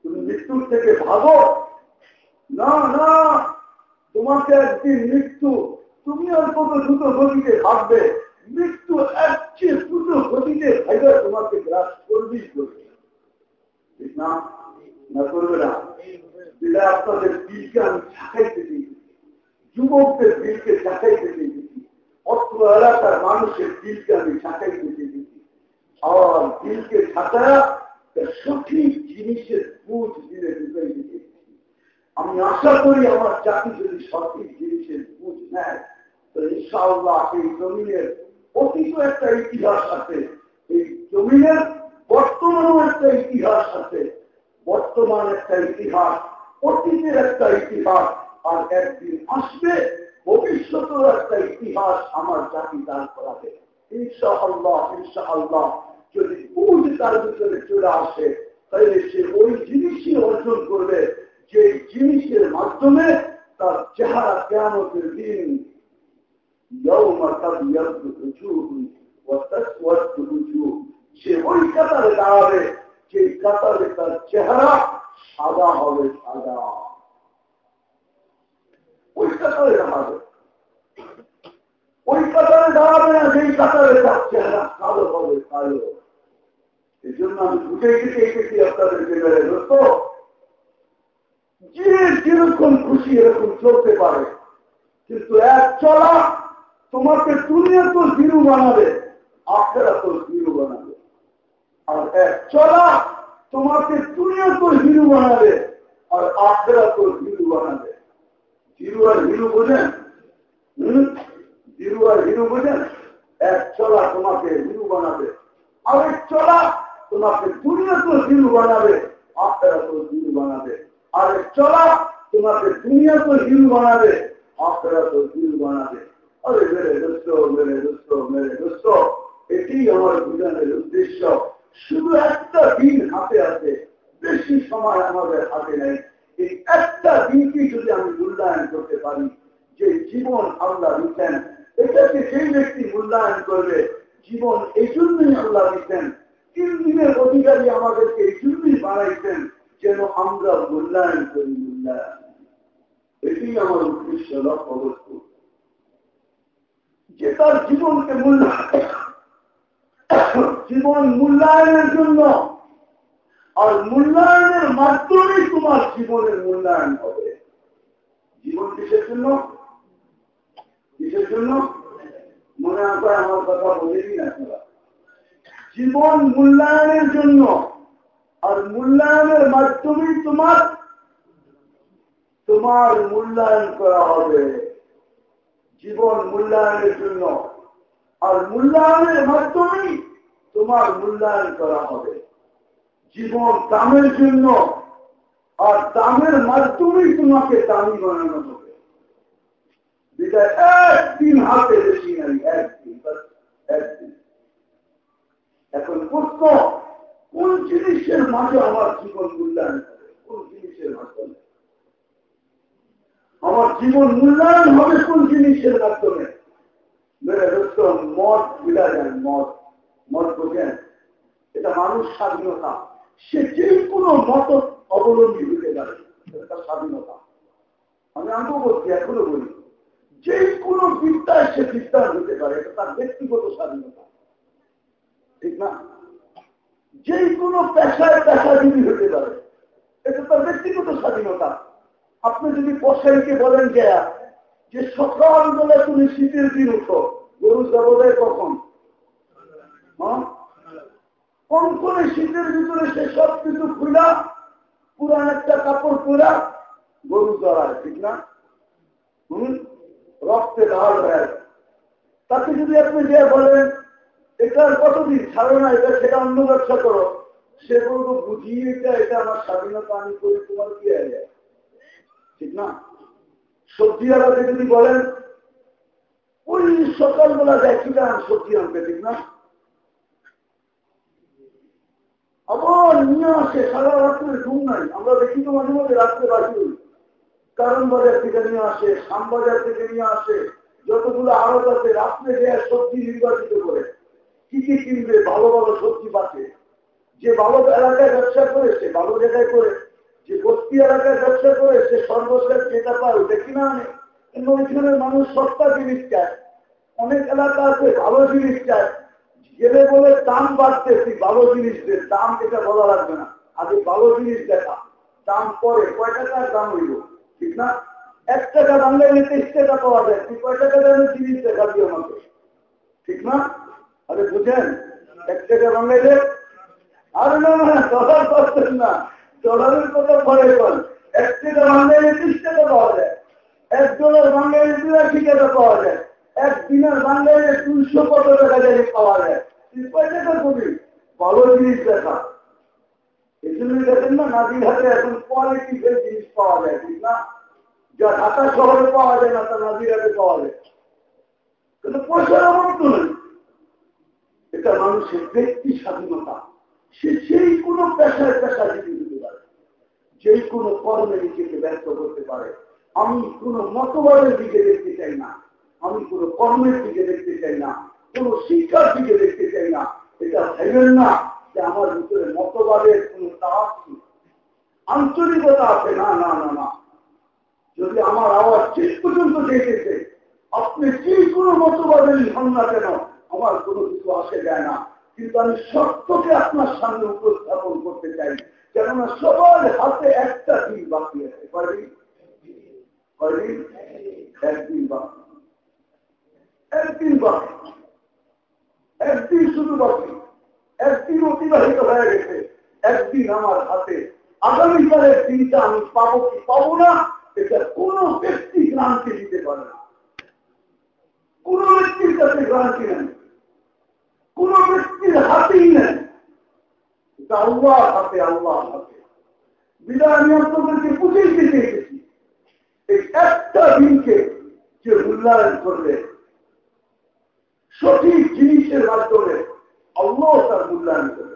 তুমি মৃত্যুর থেকে ভাবো? না না, তোমাকে একদিন মৃত্যু, তুমি আর কত দ্রুত গতিতে ভাববে। মৃত্যু একচেয়ে দ্রুত গতিতে ভাইবা, তোমাকে গ্রাস করবে। না? করবে না? যেটা আপনাদের যুবকদের ছাকাইতে দিয়েছি অত্র এলাকার মানুষের দিলকে আমি ছাকাইতে দিয়েছি আর দিলকে ছাকায়া সঠিক জিনিসের বুঝ দিলে ঢুকাই দিতে আমি আশা করি আমার জাতি যদি সঠিক জিনিসের বুঝ নেয়, তো ইনশাআল্লাহ এই জমিনের অতীত একটা ইতিহাস আছে, এই জমিনের বর্তমানও একটা ইতিহাস আছে, বর্তমান একটা ইতিহাস, অতীতের একটা ইতিহাস, আর একদিন আসবে, ভবিষ্যতেও একটা ইতিহাস আমার জাতি দান করাবে ইনশাআল্লাহ ইনশাআল্লাহ, যদি বুঝ তার ভিতরে চলে আসে, তাহলে সে ওই জিনিসই অর্জন করবে, যে জিনিসের মাধ্যমে তার চেহারা কেমতের দিন সে ওই কাতারে দাঁড়াবে যে কাতারে তার চেহারা সাদা হবে সাদা। ওই কাতারে দাঁড়াবে। ওই কাতারে দাঁড়াবে না যেই কাতারে তার চেহারা কালো হবে কালো এই জন্য আমি বুঝে গেছি এসেছি দোস্ত। যে যেরকম খুশি এরকম চলতে পারে। কিন্তু এক চলা, তোমাকে দুনিয়া তো জিরু বানাবে, আখেরা তো জিরু বানাবে। আর এক চলা, তোমাকে দুনিয়া তো হিরু বানাবে, আর আখেরা তো হিরু বানাবে। জিরু আর হিরু বোঝেন? হম? জিরু আর হিরু বোঝেন এক চলা তোমাকে হিরু বানাবে। আর এক চলা তোমাকে দুনিয়া তো হিরু বানাবে আখেরা তো হিরু বানাবে। আর চলা তোমাকে দুনিয়া তো হিরু বানাবে আখেরা তো হিরু বানাবে। আরে মেরে দোস্ত মেরে দোস্ত মেরে দোস্ত, এটি আমার বিধানের উদ্দেশ্য। শুধু একটা দিন হাতে আছে, বেশি সময় আমাদের হাতে নেই। এই একটা দিনকে যদি আমি মূল্যায়ন করতে পারি, যে জীবন আল্লাহ দিচ্ছেন এটাকে সেই ব্যক্তি মূল্যায়ন করবে। জীবন এই জন্যই আল্লাহ দিচ্ছেন। তিন দিনের অধিকারী আমাদেরকে এই জন্যই বানাইছেন যেন আমরা মূল্যায়ন করি, মূল্যায়ন। এটি আমার উদ্দেশ্য, লক্ষ্য যে তার জীবনকে মূল্যায়ন জীবন মূল্যায়নের জন্য। আর মূল্যায়নের মাধ্যমেই তোমার জীবনের মূল্যায়ন হবে। জীবন কিসের জন্য কিসের জন্য মনে আসা আমার কথা বলেনি না জীবন মূল্যায়নের জন্য আর মূল্যায়নের মাধ্যমেই তোমার তোমার মূল্যায়ন করা হবে। জীবন মূল্যায়নের জন্য আর মূল্যায়নের মাধ্যমেই তোমার মূল্যায়ন করা হবে। জীবন দামের জন্য আর দামের মাধ্যমেই তোমাকে দামি বানানো হবে। বিদায় একদিন হাতে বেশি নাই, একদিন একদিন। এখন প্রশ্ন, কোন জিনিসের মাঝে আমার জীবন মূল্যায়ন হবে? কোন জিনিসের মাধ্যমে? আমার জীবন মূল্যায়ন হবে কোন জিনিসের মাধ্যমে? মেরে দোস্ত, মদ বিলা যান মদ। মদ বোঝেন? এটা মানুষ স্বাধীনতা। সে যে কোনো মত অবলম্বী হতে পারে। এটা স্বাধীনতা। আমি আমিও বলছি, এখনও বলি। যে কোনো বিদ্যায় সে বিদ্যান হতে পারে, এটা তার ব্যক্তিগত স্বাধীনতা। ঠিক না? যে কোনো পেশায় পেশাজীবী হতে পারে, এটা তার ব্যক্তিগত স্বাধীনতা। আপনি যদি কষাইকে বলেন যে যে সকালবেলা তুমি শীতের দিন উঠো, গরু দেবদায় কখন? কোন কোন শীতের ভিতরে সে সব কিছু খুলা, পুরান একটা কাপড় পুরা গরু জড়ায়, ঠিক না? হম? রক্তে ঢাল হয়ে তাকে যদি আপনি যে বলেন এটার কতদিন ছাড়ো না, এটা সেটা অন্য ব্যবসা করো। সে বলব, বুঝিয়ে এটা এটা আমার স্বাধীনতা, আমি করি তোমার কি আগে ঠিক না? সবজি আলাদা যদি বলেন, ওই সকালবেলা যায় কি সবজি আনতে। ঠিক না? আবার নিয়ে আসে, সারা রাত্রে ঘুম নাই। আমরা দেখি তো মাঝে মাঝে রাত্রে বাকি কারণ বাজার থেকে নিয়ে আসে, শ্যামবাজার থেকে নিয়ে আসে, যতগুলো আড়ত আছে, রাত্রে দেয় সবজি নির্বাচিত করে, কি কি কিনবে, ভালো ভালো সবজি পাচ্ছে। যে ভালো এলাকায় ব্যবসা করে, সে ভালো জায়গায় করে। যে বস্তি এলাকায় ব্যবসা করে, সে সর্বশেষ যেটা পায়, ওটা কিনা আনে। কিন্তু ওইখানে মানুষ সস্তা জিনিস চায়। অনেক এলাকা আছে, ভালো জিনিস চায়। গেলে বলে দাম বাড়তে তুই ভালো জিনিস দে, দাম এটা বলা লাগবে না। আগে ভালো জিনিস দেখা। দাম পরে, কয় টাকার দাম হইব ঠিক না, এক টাকা বাংলায় তেইশ টাকা পাওয়া যায়। কয় টাকা দামের জিনিস দেখা দিও আমাকে। ঠিক না? আরে বুঝেন, এক টাকা বাংলাইলে আরে না ডলার পাচ্ছেন না। ডলারের কথা পরে কল এক টাকা বাংলাইলে ত্রিশ টাকা পাওয়া যায়। এক ডলার বাংলাইলে বিরাশি টাকা পাওয়া যায়। এক দিনের বাংলাইলে দুইশো কত টাকা জানি পাওয়া যায়। তুই কয় টাকা কবি ভালো জিনিস দেখা। এই এখন কোয়ালিটি জিনিস পাওয়া যায়, ঠিক না? যা ঢাকা শহরে পাওয়া যায় না, তা নাজিরহাটে পাওয়া যায়। কিন্তু পয়সার অভাব এটা মানুষের ব্যক্তি স্বাধীনতা। সে সেই কোনো পেশায় পেশাজীবী হতে পারে। যেই কোনো কর্মে নিজেকে ব্যস্ত করতে পারে। আমি কোনো মতবাদের দিকে দেখতে চাই না। আমি কোনো কর্মের দিকে দেখতে চাই না। কোনো শিক্ষার দিকে দেখতে চাই না। এটা ভেবেন না। যে আমার ভিতরে মতবাদের কোনো তাপ আন্তরিকতা আছে, না না না না। যদি আমার আওয়াজ শেষ পর্যন্ত দেখেছে, আপনি যে কোনো মতবাদের হন কেন? আমার কোনো কিছু আসে যায় না। কিন্তু আমি সত্যকে আপনার সামনে উপস্থাপন করতে চাই। কেননা সবার হাতে একটা দিন বাকি আছে। কয়দিন? একদিন বাকি। একদিন বাকি। একদিন শুধু বাকি। একদিন অতিবাহিত হয়ে গেছে। একদিন আমার হাতে আগামীকালের দিনটা আমি পাবো কি পাবো না, এটা কোন ব্যক্তি গ্রান্তি দিতে পারে না। কোন ব্যক্তির কাছে গ্রান্তি নেই। কোন ব্যক্তির হাতেই নেই। এটা আল্লাহ হাতে আল্লাহ হাতে। বিদায় আমি আপনাদেরকে বুঝেইতে চেয়েছি এই একটা দিনকে যে মূল্যায়ন করবে, সঠিক জিনিসের মাধ্যমে আল্লাহ তার মূল্যায়ন করবে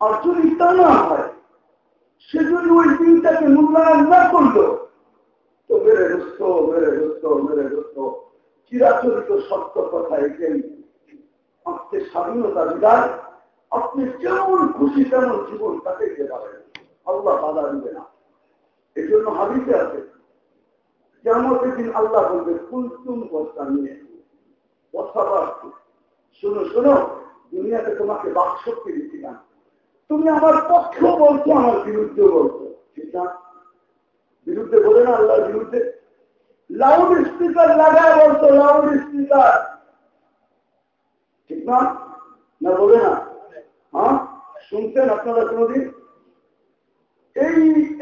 আর যদি তা না হয়, সে যদি ওই দিনটাকে মূল্যায়ন না করল, তো মেরে দোস্ত মেরে দোস্ত মেরে দোস্ত, চিরাচরিত সত্য কথা এটাই। আপনি স্বাধীনতা বিদায়, আপনি যেমন খুশি তেমন জীবন কাটাইতে পারেন। আল্লাহ বাধা দিবে না। এই জন্য হাবিতে আছে যেমন দিন আল্লাহ বলবে কুলতুম বস্তা নিয়ে। কথাবার্তা। শোনো শোনো। দুনিয়াতে তোমাকে বাকশক্তি দিচ্ছিলাম তুমি আমার পক্ষেও বলছো, আমার বিরুদ্ধে বলছো। ঠিক না? বিরুদ্ধে বলে না, আল্লাহর বিরুদ্ধে। লাউড স্পিকার লাগায় বলতো লাউড স্পিকার ঠিক না? না বলে না? হ্যাঁ? শুনছেন আপনারা কোনদিন? এই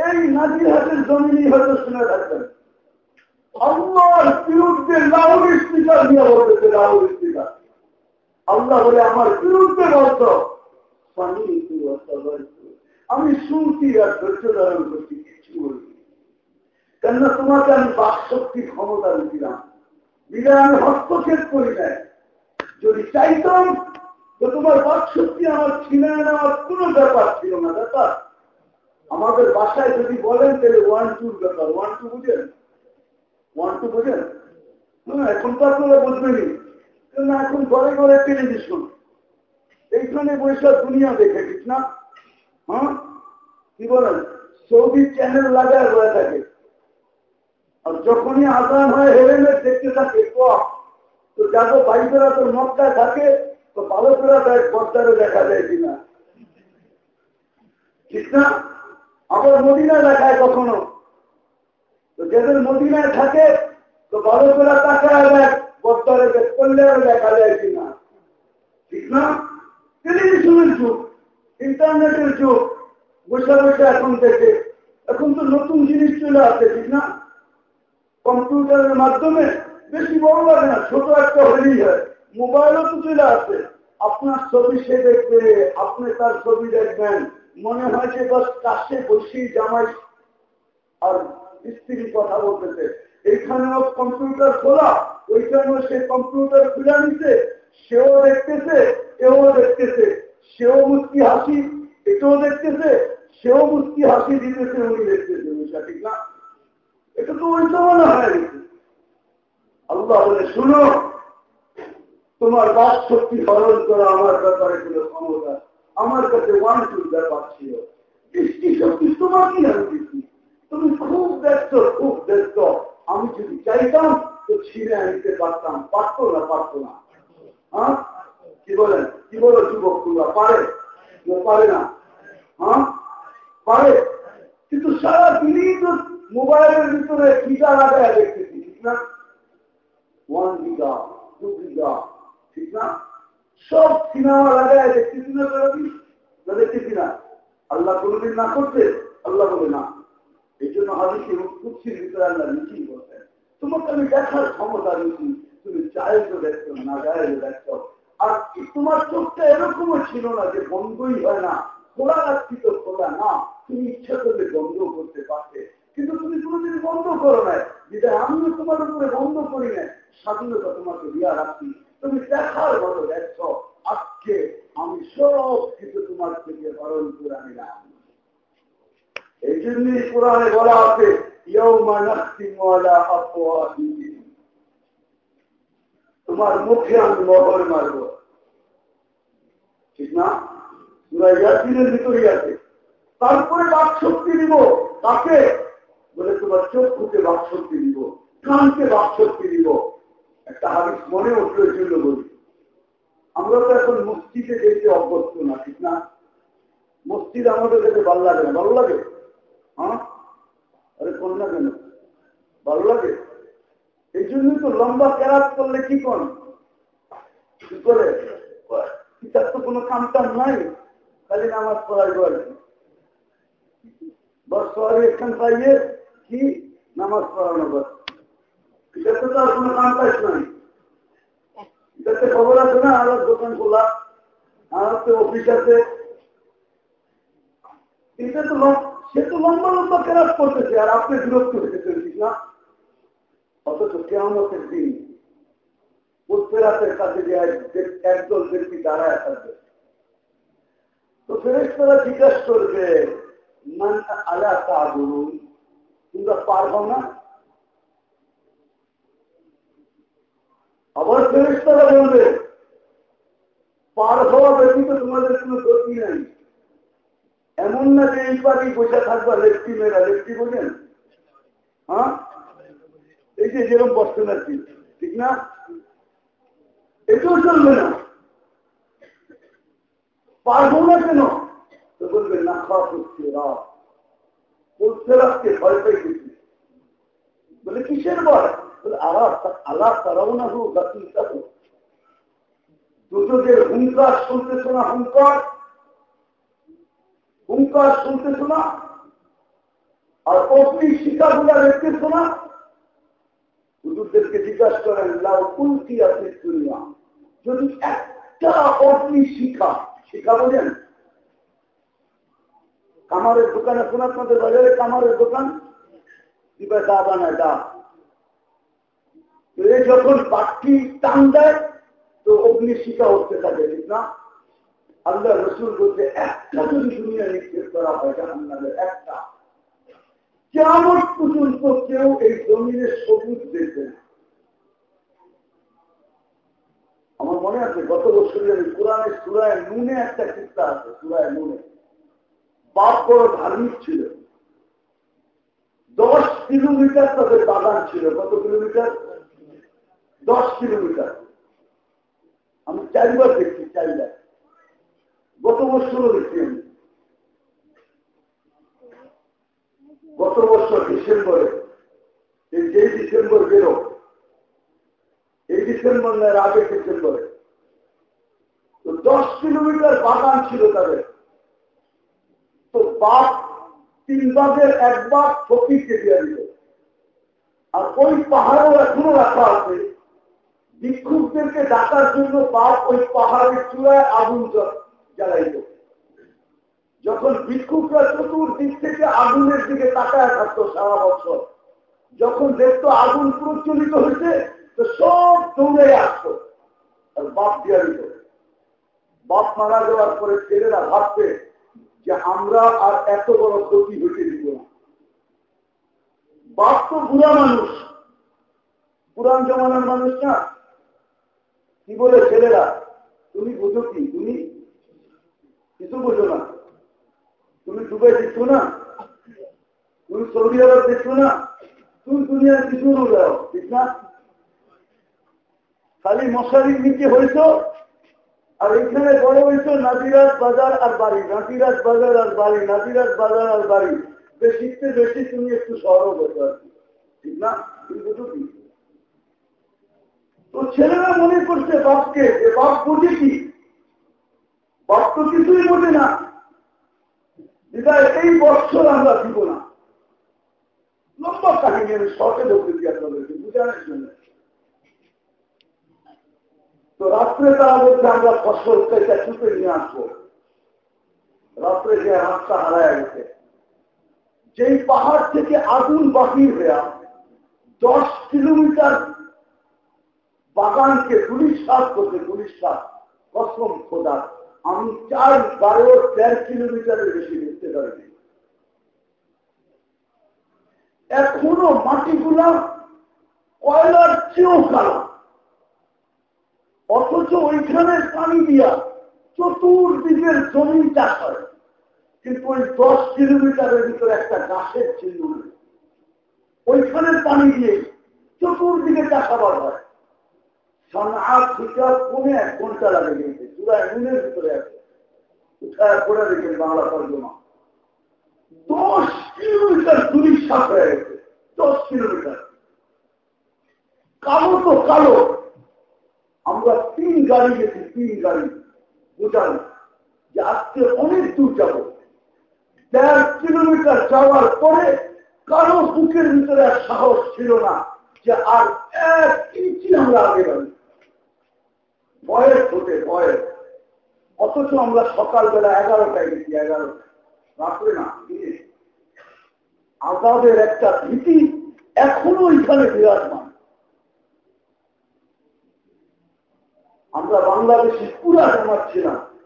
এই নাজির হাতের জমিনই হয়তো শুনে থাকবেন আল্লাহর বিরুদ্ধে লাউড স্পিকার দিয়ে বলতেছে লাউড আল্লাহ বলে, আমার বিরুদ্ধে বলত আমি শুনছি আর ধৈর্য ধারণ করছি কিছু বলছি কেননা তোমাকে আমি বাকশক্তির ক্ষমতা দিলাম। দিলে আমি হস্তক্ষেপ করি নাই। যদি চাইতাম তো তোমার বাকশক্তি আমার ছিনে নেওয়ার কোনো ব্যাপার ছিল না, ব্যাপার। আমাদের বাসায় যদি বলেন, তাহলে ওয়ান টুর ব্যাপার। ওয়ান টু বুঝেন? ওয়ান টু বুঝেন? এখন তো আপনারা বুঝবেনি না, এখন ঘরে ঘরে টেলিভিশন এইখানে বৈশাখ দুনিয়া দেখে, ঠিক না? হ্যাঁ? কি বলেন? সৌদি চ্যানেল লাগায় হয়ে থাকে। আর যখনই আদান হয় হেলেমেট দেখতে থাকে তো যাকে বাইকেরা তোর মক্কায় থাকে, তো বালকেরা দেয় পর্দারে দেখা যায় কিনা? ঠিক না? আবার মদিনায় দেখায় কখনো? তো যাদের মদিনায় থাকে, তো বালকেরা তাকায় দেয় পর্দারে করলে দেখা যায় কিনা? ঠিক না? টেলিভিশনের যুগ, ইন্টারনেটের যুগ, বসে বসে এখন এখন তো নতুন জিনিস চলে আসে, ঠিক না? কম্পিউটারের মাধ্যমে বেশি বড় লাগে না, ছোট একটা হলেই হয়। মোবাইলও তো চলে আসে। আপনার ছবি সে দেখবে, আপনি তার ছবি দেখবেন। মনে হয় যে বাস কাছে বসেই জামাই আর স্ত্রী কথা বলতেছে। এইখানেও কম্পিউটার খোলা। ওইখানেও সে কম্পিউটার খুলে নিছে সেও দেখতেছে, এও দেখতেছে, সেও মুক্তি হাসি এটাও দেখতেছে, সেও মুক্তি হাসি দিতেছে, উনি দেখতেছে বুঝা ঠিক না? এটা তো ওই জমানা হয়ে আল্লাহ বলে, শুনো, তোমার বাক শক্তি হরণ করা আমার ব্যাপারে কোনো ক্ষমতা আমার কাছে ওয়ান টুর ব্যাপার ছিল দৃষ্টি শক্তি তোমাকেই আমি দিচ্ছি। তুমি খুব ব্যস্ত খুব ব্যস্ত। আমি যদি চাইতাম তো ছিঁড়ে আনতে পারতাম। পারতো না পারতো না। হ্যাঁ? কি বলেন? কি বলো যুবক তোমরা? পারে? পারে না। হ্যাঁ? পারে। কিন্তু সারা দিনই তো মোবাইলের ভিতরে লাগায় দেখতেছি ঠিক না? ওয়ান বিঘা টু বিঘা ঠিক না? সব সিনেমা লাগায় দেখতেছি না সারাদিন দেখতেছি না আল্লাহ কোনোদিন না করছে আল্লাহ বলে না। এই জন্য হাদিসে কুচ্ছির ভিতরে আল্লাহ মিটিং করতেন তোমাকে আমি দেখার ক্ষমতা দিচ্ছি তুমি চাইছো দেখছ, না যায় দেখছ। আর তোমার চোখটা এরকমও ছিল না যে বন্ধই হয় না। খোলা রাখছি তো খোলা না, তুমি ইচ্ছা করলে বন্ধ করতে পারবে। কিন্তু তুমি কোনোদিন বন্ধ করো না যেটা আমিও তোমার উপরে বন্ধ করি না স্বাধীনতা তোমাকে দিয়া রাখছি। তুমি দেখার মতো দেখছ। আজকে আমি সব কিছু তোমার থেকে বরণ করে নিলাম এই জন্যই কোরআনে বলা আছে তোমার মুখে আমি মহর মারব। ঠিক না? ইয়াসিনের ভিতরেই আছে। তারপরে বাক শক্তি দিব। তাকে বলে তোমার চক্ষুকে বাক শক্তি দিব, কানকে বাক শক্তি দিব। একটা হাদিস মনে উঠল জন্য বলি। আমরা তো এখন মসজিদে যেতে অভ্যস্ত না, ঠিক না? মসজিদ আমাদের কাছে ভালো লাগে না? ভালো লাগে? হ্যাঁ? কোন না। কেন ভালো লাগে। এই জন্যই তো লম্বা ক্যারাত করলে কি কন করে? তো কোনো নাই, খালি নামাজ পড়াই করে বস এখান পাইয়ে কি? নামাজ পড়ানো বস। তো আর কোনো কাম পাইস নাই। এটাতে খবর আছে না আমার দোকান খোলা আমার তো অফিস আছে। এটা তো সে তো লম্বা লম্বা কেরাত করতেছে, আর আপনি বিরক্ত হতেছেন ঠিক না? অথচ কেমতের দিন উত্তরাতের কাছে যে একদল ব্যক্তি দাঁড়ায় থাকবে। তো ফেরেস্তারা জিজ্ঞাসা করবে আলা তা বলুন তোমরা পারব না? আবার ফেরেস্তারা বলবে, পার হওয়া ব্যতীত তোমাদের কোনো গতি নাই। এমন না যে এই পারি বসে থাকবা লেফটি মেয়েরা লেফটি বোঝেন? হ্যাঁ? এই যে যেরকম বসতেন আর কি, ঠিক না? এটাও চলবে না। পারব না কেন? তো বলবে না, খাওয়া করছে রাখতে ভয় পাই গেছি বলে, কিসের বয় বলে, আল্লাহ আল্লাহ তারাও না হোক গাছি দুটোদের হুঙ্কার শুনতেছ না হুঙ্কার? শুনতেছ না আর অগ্নি শিকাগুলা দেখতেছ না হুজুরদেরকে জিজ্ঞাসা করেন, লাউ উল্টি আপনি দুনিয়া? যদি একটা অগ্নি শিখা শিখা বোঝেন কামারের দোকানে এখন আপনাদের বাজারে কামারের দোকান? দিবে দা বানায় দা। যখন বাকি টান দেয়, তো অগ্নি শিখা উঠতে থাকে না? আল্লাহ রসুল বলতে একটা যদি দুনিয়া নিক্ষেপ করা হয়, জাহান্নামের একটা কেমন পর্যন্ত কেউ এই জমিনের সবুজ দেখবে না। আমার মনে আছে, গত বছর আমি কোরআনের সুরায় নুনে একটা চিন্তা আছে, সুরায় নুনে। বাপ বড় ধার্মিক ছিল। দশ কিলোমিটার তাদের বাগান ছিল। কত কিলোমিটার? দশ কিলোমিটার। আমি চারিবার দেখছি, চারিবার। গত বছর দেখছি গত বছর ডিসেম্বরে, এই যে ডিসেম্বর বেরো এই ডিসেম্বর নয় আগের ডিসেম্বরে। তো দশ কিলোমিটার বাগান ছিল তাদের। তো বাপ তিন ভাগের এক ভাগ ফকিরকে দিয়ে দিল আর ওই পাহাড়ও এখনও রাখা আছে। ভিক্ষুকদেরকে ডাকার জন্য বাপ ওই পাহাড়ের চূড়ায় আগুন জ্বালাইত যখন ভিক্ষুকরা চতুর্দিক থেকে আগুনের দিকে তাকায় থাকতো সারা বছর, যখন দেখতো আগুন প্রচলিত হয়েছে, তো সব দৌড়ে আসতো। আর বাপ দিয়া দিত। বাপ মারা যাওয়ার পরে ছেলেরা ভাবতে যে আমরা আর এত বড় ক্ষতি হইতে দিব না। বাপ তো বুড়া মানুষ। পুরান জমানার মানুষ না। কি বলে ছেলেরা? তুমি বুঝো কি? তুমি কিছু বুঝো না। তুমি দুবাই দেখছ না? তুমি সৌদি আরব দেখছ না? তুমি দুনিয়ার কিছু যাও ঠিক না? খালি মশারির নিচে হয়েছ আর এখানে বড় হয়েছ নাজিরাজ বাজার আর বাড়ি। নাজিরাজ বাজার আর বাড়ি নাজিরাজ বাজার আর বাড়ি। বেশিতে বেশি তুমি একটু সহজ হতো ঠিক না? তুমি বুঝো কি? তো ছেলেরা মনে করছে বাপকে, যে বাপ বুঝে কি? তো কিছুই বোঝে না। বিদায়, এই বছর আমরা দিব না। লম্বা কাহিনী, আমি শর্টে বলতে দিই আপনাদেরকে বুঝানোর জন্য তো রাত্রে তারা বলছে আমরা ফসল কেটে চুপে নিয়ে আসব। রাত্রে যে রাস্তা হারায় গেছে। যেই পাহাড় থেকে আগুন বাহির হয়ে দশ কিলোমিটার বাগানকে পুলিশ সাজ করছে পুলিশ সাজ কসম খোদার। আমি চার বারো দেড় কিলোমিটারের বেশি দেখতে পারিনি। এখনও মাটিগুলা কয়লার চেয়েও কালো। অথচ ওইখানে পানি দিয়া চতুর্দিকের জমি চাষ হয়। কিন্তু ওই দশ কিলোমিটারের ভিতরে একটা গাছের চিহ্ন ওইখানে পানি দিয়ে চতুর্দিকে চাষাবাদ হয়। সানহাত থেকে কমে এক ঘণ্টা লাগে গেছে কালো তো কালো। আমরা তিন গাড়ি গেছি, তিন গাড়ি। বোঝানো, যে আজকে অনেক দূর যাব। দেড় কিলোমিটার যাওয়ার পরে কারও বুকের ভিতরে আর সাহস ছিল না যে আর এক ইঞ্চি আমরা আগে বাড়ি ভয়ের ছোটে ভয়ের অথচ আমরা সকালবেলা এগারোটায় গেছি এগারোটা রাত্রে না আজাদের একটা ভীতি এখনও এখানে বিরাজমান। আমরা বাংলাদেশি পুরা জমাত ছিলাম।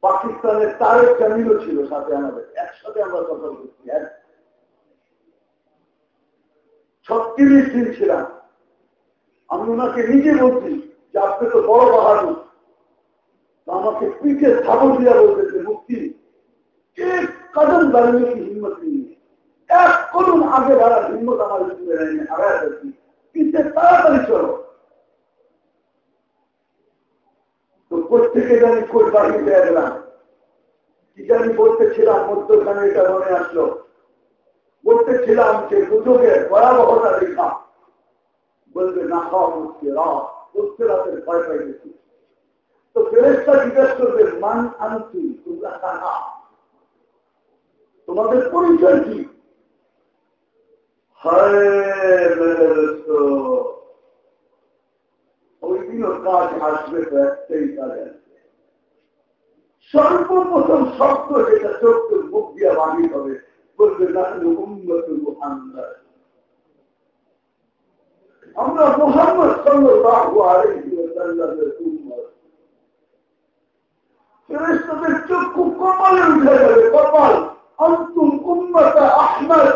পাকিস্তানের তারেক জামিলও ছিল সাথে আমাদের। একসাথে আমরা বলছি, এক। ছত্রিশ দিন ছিলাম। আমি ওনাকে নিজে বলছি যে আপনি তো বড় বাহাদুর। আমাকে পিঠে ধাবর দিয়া বলতেছে মুক্তি এক বাড়িয়ে হিম্মত নিয়ে? এক করুন আগে বাড়ার হিম্মত আমার ভিতরে নেয়নি আগায় কিন্তু তাড়াতাড়ি চলো। তো প্রত্যেকে জানি কই বাড়ি পেয়ে গেলাম কি জানি বলতেছিলাম, মধ্যখানে এটা মনে আসলো। বলতেছিলাম যে দুযোগের ভয়াবহতা রেখা বলবে, না খাওয়া মুক্তি রাত রাতের ভয় পাই গেছি তো ফেরেস্তা জিজ্ঞেস করবে, মান আনছি তোমাদের পরিচয় কি? কাজ আসবে তো একটাই কাজ আসবে সর্বপ্রথম শব্দ যেটা চোখকে মুখ দিয়ে বাণী হবে, বলবে আমরা মোহাম্মদ সাল্লাল্লাহু আলাইহি ফেরেস্তাদের চক্ষু কপালে উঠে যাবে কপাল অন্তুম উম্মতা আহমদ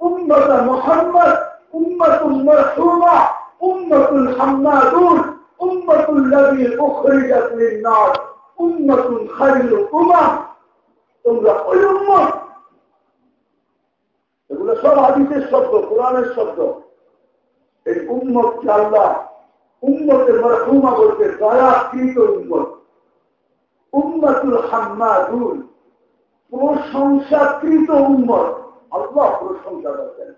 উম্মতা মোহাম্মদ উম্মতুল মরহুমা উম্মতুল হাম্মাদুন উম্মতুল নবী উখরিজাত লিন-নাস উম্মতুল খায়রুল উমাম তোমরা ওই উম্মত এগুলো সব হাদিসের শব্দ কোরআনের শব্দ এই উম্মত আল্লাহ উম্মতের মরহুমা বলতে দয়াকৃত উম্মত উম্মতুল হাম্মাদুল প্রশংসাকৃত উন্মত আল্লাহ প্রশংসা করতেন।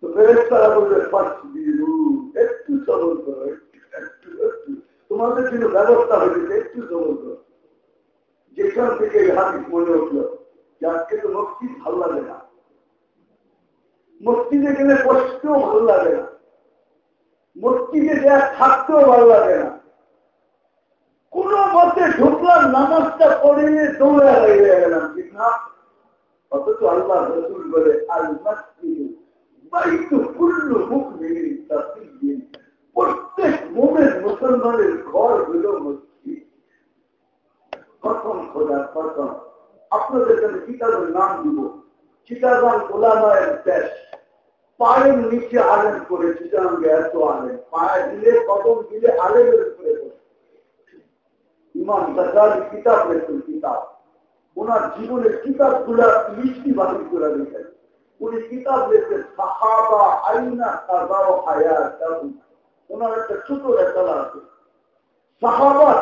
তো একটু করো, একটু একটু তোমাদের ব্যবস্থা হয়েছে, একটু করো। যেখান থেকে হাদিস মনে যে তো ভালো লাগে না। মসজিদে গেলে বসতেও ভালো লাগে না। মসজিদে দেয়া থাকতেও ভালো লাগে না। কোন মতে ঢুকলাম নামাজটা পড়ে নিয়ে দৌড়ে হয়ে গেলাম, ঠিক না? অথচ আল্লাহ রসুল বলে প্রত্যেক মুসলমানের ঘর প্রথম প্রথম আপনাদের জন্য নাম দিব। চিটাগাং গোলামায়ের দেশ। পায়ের নিচে আলেন করে চিটাগাঙ্গে এত আলেন পায়ে দিলে কদম দিলে আলেনের উপরে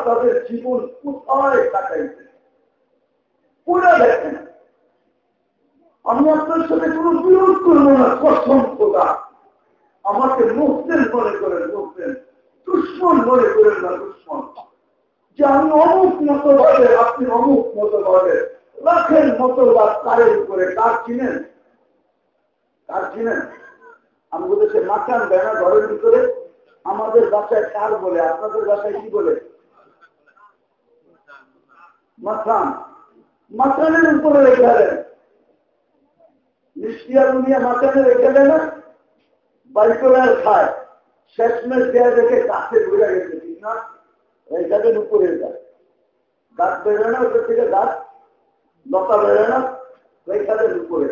তাদের জীবন কোথায় পুরা দেখেন আমি আপনার সাথে কোনো বিরোধ করব না, কসম আমাকে মুসলিম মনে করেন, মুসলিম। দুশ্মন মনে করেন না, দুশ্মন। যে আমি অমুক মতবাদের আপনি অমুক মতবাদের লাখের মতবাদ কারের উপরে কার চিনেন? কার চিনেন? ঘরের ভিতরে আমাদের বাসায় কার বলে? আপনাদের বাসায় কি বলে? মাথান মাথানের উপরে রেখে দেন। দুনিয়া মাথানে রেখে খায়। শেষমেশ দেয়া দেখে গাছে ঘুরে গেছে, ঠিক না? দেন উপরে যায় গাছ বেরোয় না ওদের থেকে গাছ, লতা বেরোয় না রেখা উপরে